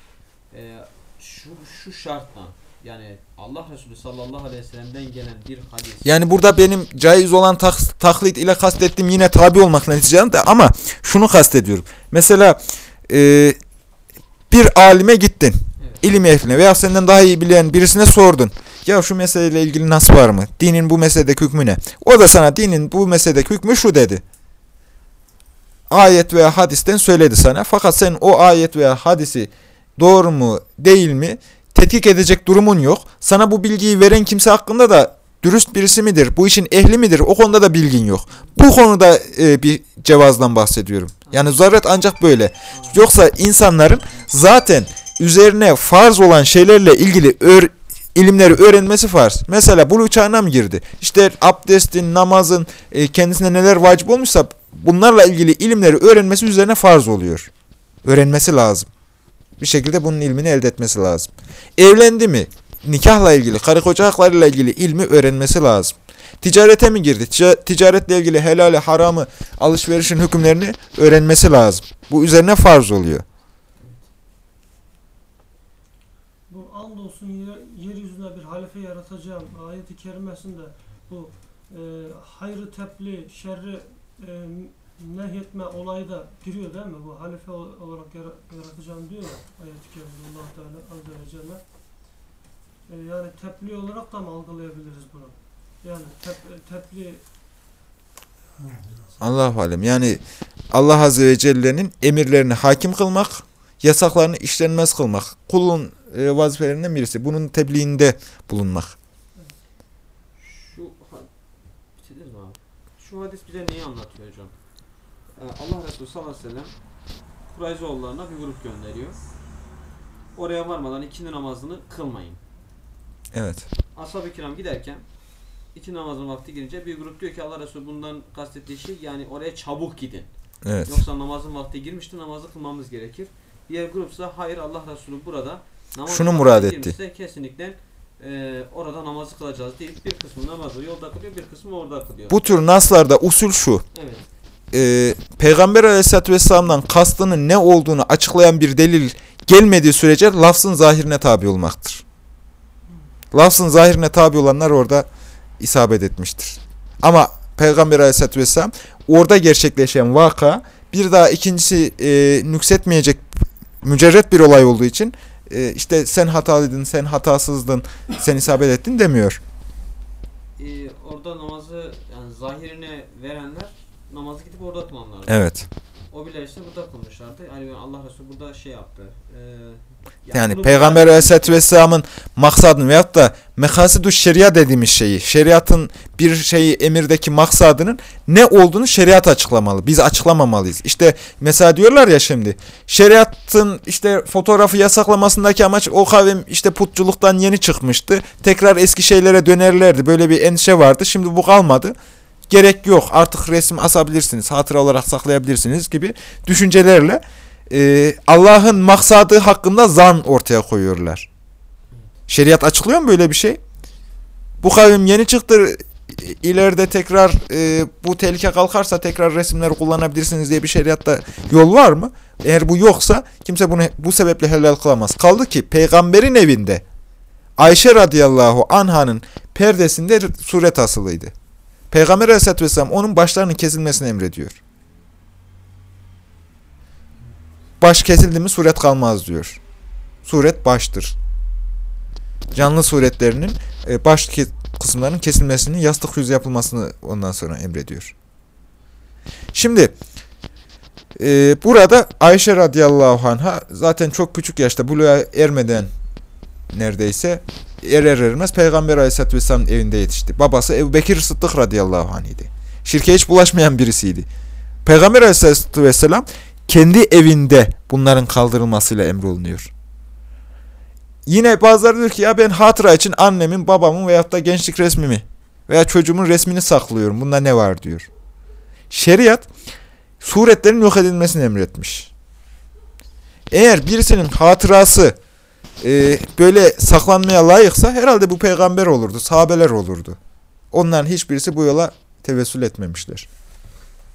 Ee, şu şu şartla yani Allah Resulü sallallahu aleyhi ve sellem'den gelen bir hadis. Yani burada benim caiz olan tak- taklit ile kastettiğim yine tabi olmak neticesinde ama şunu kastediyorum. Mesela e, bir alime gittin. Evet. ilim ehline veya senden daha iyi bilen birisine sordun. Ya şu meseleyle ilgili nasıl var mı? Dinin bu meseledeki hükmü ne? O da sana dinin bu meseledeki hükmü şu dedi. Ayet veya hadisten söyledi sana. Fakat sen o ayet veya hadisi doğru mu değil mi tetkik edecek durumun yok. Sana bu bilgiyi veren kimse hakkında da dürüst birisi midir? Bu işin ehli midir? O konuda da bilgin yok. Bu konuda e, bir cevazdan bahsediyorum. Yani zaruret ancak böyle. Yoksa insanların zaten üzerine farz olan şeylerle ilgili ilimleri öğrenmesi farz. Mesela buluğ çağına mı girdi? İşte abdestin, namazın e, kendisine neler vacip olmuşsa bunlarla ilgili ilimleri öğrenmesi üzerine farz oluyor. Öğrenmesi lazım. Bir şekilde bunun ilmini elde etmesi lazım. Evlendi mi? Nikahla ilgili, karı koca haklarıyla ilgili ilmi öğrenmesi lazım. Ticarete mi girdi? Tica- Ticaretle ilgili helali, haramı, alışverişin hükümlerini öğrenmesi lazım. Bu üzerine farz oluyor. Bu andolsun yer, yeryüzüne bir halife yaratacağım ayeti kerimesinde bu e, hayrı tepli, şerri e, nehyetme olayı da giriyor değil mi? Bu halife ol- olarak yara- yaratacağım diyor ayet-i kerimede allah Teala Azze ve Celle. E, yani tepli olarak da mı algılayabiliriz bunu? Yani tep, tepli Allahu alem. Yani Allah Azze ve Celle'nin emirlerini hakim kılmak, yasaklarını işlenmez kılmak. Kulun e, vazifelerinden birisi. Bunun tebliğinde bulunmak. Şu ha- bitirdiniz mi abi? Şu hadis bize neyi anlatıyor hocam? Ee, Allah Resulü sallallahu aleyhi ve sellem Kurayzoğullarına bir grup gönderiyor. Oraya varmadan ikindi namazını kılmayın. Evet. Ashab-ı kiram giderken iki namazın vakti girince bir grup diyor ki Allah Resulü bundan kastettiği şey yani oraya çabuk gidin. Evet. Yoksa namazın vakti girmişti namazı kılmamız gerekir. Diğer grupsa hayır Allah Resulü burada namazın Şunu murad etti. kesinlikle e, orada namazı kılacağız deyip bir kısmı namazı yolda kılıyor bir kısmı orada kılıyor. Bu tür naslarda usul şu. Evet. e, Peygamber Aleyhisselatü Vesselam'dan kastının ne olduğunu açıklayan bir delil gelmediği sürece lafzın zahirine tabi olmaktır. Lafzın zahirine tabi olanlar orada isabet etmiştir. Ama Peygamber Aleyhisselatü Vesselam orada gerçekleşen vaka bir daha ikincisi e, nüksetmeyecek mücerret bir olay olduğu için e, işte sen hatalıydın, sen hatasızdın, sen isabet ettin demiyor. E, orada namazı yani zahirine verenler namazı gidip orada kılanlar. Evet. O bile işte burada kılmışlardı. Yani Allah Resulü burada şey yaptı. E, Yani Peygamber Aleyhisselatü Vesselam'ın maksadını veyahut da mekasidu şeria dediğimiz şeyi, şeriatın bir şeyi emirdeki maksadının ne olduğunu şeriat açıklamalı. Biz açıklamamalıyız. İşte mesela diyorlar ya şimdi, şeriatın işte fotoğrafı yasaklamasındaki amaç o kavim işte putçuluktan yeni çıkmıştı. Tekrar eski şeylere dönerlerdi. Böyle bir endişe vardı. Şimdi bu kalmadı. Gerek yok. Artık resim asabilirsiniz. Hatıra olarak saklayabilirsiniz gibi düşüncelerle e, Allah'ın maksadı hakkında zan ortaya koyuyorlar. Şeriat açıklıyor mu böyle bir şey? Bu kavim yeni çıktı. İleride tekrar e, bu tehlike kalkarsa tekrar resimleri kullanabilirsiniz diye bir şeriatta yol var mı? Eğer bu yoksa kimse bunu bu sebeple helal kılamaz. Kaldı ki peygamberin evinde Ayşe radıyallahu anhanın perdesinde suret asılıydı. Peygamber aleyhissalatü vesselam onun başlarının kesilmesini emrediyor. Baş kesildi mi suret kalmaz diyor. Suret baştır. Canlı suretlerinin e, baş kısımlarının kesilmesini, yastık yüzü yapılmasını ondan sonra emrediyor. Şimdi e, burada Ayşe radıyallahu anha zaten çok küçük yaşta buluğa ermeden neredeyse erer ermez Peygamber aleyhissalatü vesselamın evinde yetişti. Babası Ebu Bekir Sıddık radıyallahu anh idi. Şirke hiç bulaşmayan birisiydi. Peygamber aleyhissalatü vesselam kendi evinde bunların kaldırılmasıyla emrolunuyor. Yine bazıları diyor ki ya ben hatıra için annemin, babamın veyahut da gençlik resmimi veya çocuğumun resmini saklıyorum. Bunda ne var diyor. Şeriat suretlerin yok edilmesini emretmiş. Eğer birisinin hatırası e, böyle saklanmaya layıksa herhalde bu peygamber olurdu, sahabeler olurdu. Onların hiçbirisi bu yola tevessül etmemişler.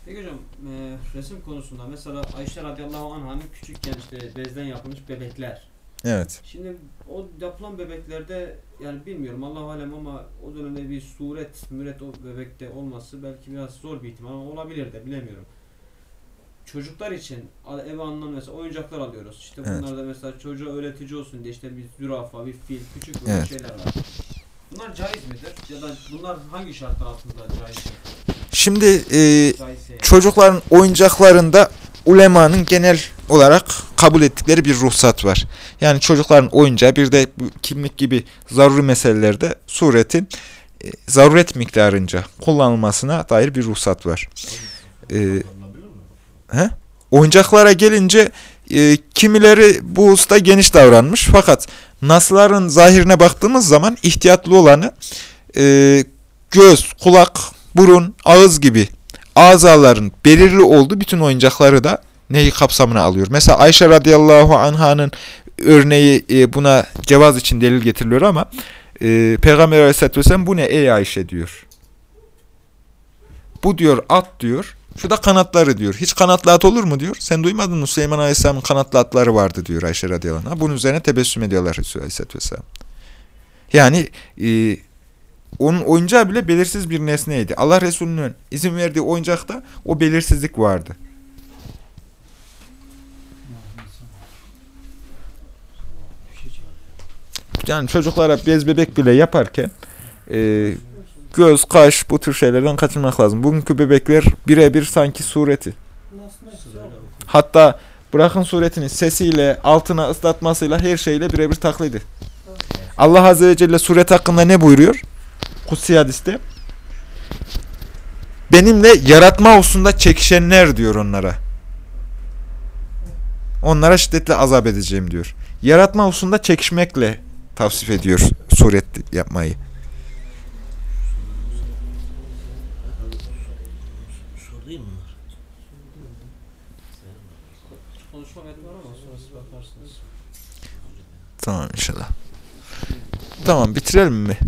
Peki hocam e, resim konusunda mesela Ayşe radıyallahu anh'ın küçükken işte bezden yapılmış bebekler. Evet. Şimdi o yapılan bebeklerde yani bilmiyorum Allah alem ama o dönemde bir suret, müret o bebekte olması belki biraz zor bir ihtimal ama olabilir de bilemiyorum. Çocuklar için eve alınan mesela oyuncaklar alıyoruz. İşte Evet. bunlarda mesela çocuğa öğretici olsun diye işte bir zürafa, bir fil, küçük böyle Evet. şeyler var. Bunlar caiz midir? Ya da bunlar hangi şartlar altında caiz? Şimdi e, çocukların oyuncaklarında ulemanın genel olarak kabul ettikleri bir ruhsat var. Yani çocukların oyuncağı bir de kimlik gibi zaruri meselelerde suretin e, zaruret miktarınca kullanılmasına dair bir ruhsat var. E, Mi? oyuncaklara gelince e, kimileri bu usta geniş davranmış fakat nasların zahirine baktığımız zaman ihtiyatlı olanı e, göz, kulak, burun, ağız gibi azaların belirli olduğu bütün oyuncakları da neyi kapsamına alıyor. Mesela Ayşe radıyallahu anh'ın örneği e, buna cevaz için delil getiriliyor ama e, Peygamber aleyhisselatü bu ne ey Ayşe diyor. Bu diyor at diyor. Şu da kanatları diyor. Hiç kanatlı at olur mu diyor. Sen duymadın mı Süleyman Aleyhisselam'ın kanatlı atları vardı diyor Ayşe radıyallahu. Bunun üzerine tebessüm ediyorlar Resulü Aleyhisselatü Vesselam. Yani e, onun oyuncağı bile belirsiz bir nesneydi. Allah Resulü'nün izin verdiği oyuncakta o belirsizlik vardı. Yani çocuklara bez bebek bile yaparken e, göz, kaş bu tür şeylerden kaçınmak lazım. Bugünkü bebekler birebir sanki sureti. Hatta bırakın suretini sesiyle, altına ıslatmasıyla her şeyle birebir taklidi. Allah Azze ve Celle suret hakkında ne buyuruyor? Kutsi hadiste. Benimle yaratma hususunda çekişenler diyor onlara. Onlara şiddetle azap edeceğim diyor. Yaratma hususunda çekişmekle tavsif ediyor suret yapmayı. Soru değil mi bunlar? Konuşma metni var ama sonra siz bakarsınız. Tamam inşallah. Tamam bitirelim mi?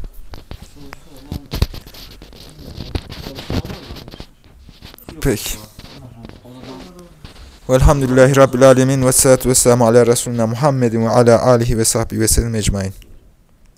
Peki. Velhamdülillahi Rabbil Alemin ve salatu ve selamu ala Resulina Muhammedin ve ala alihi ve sahbihi ve sellem ecmain.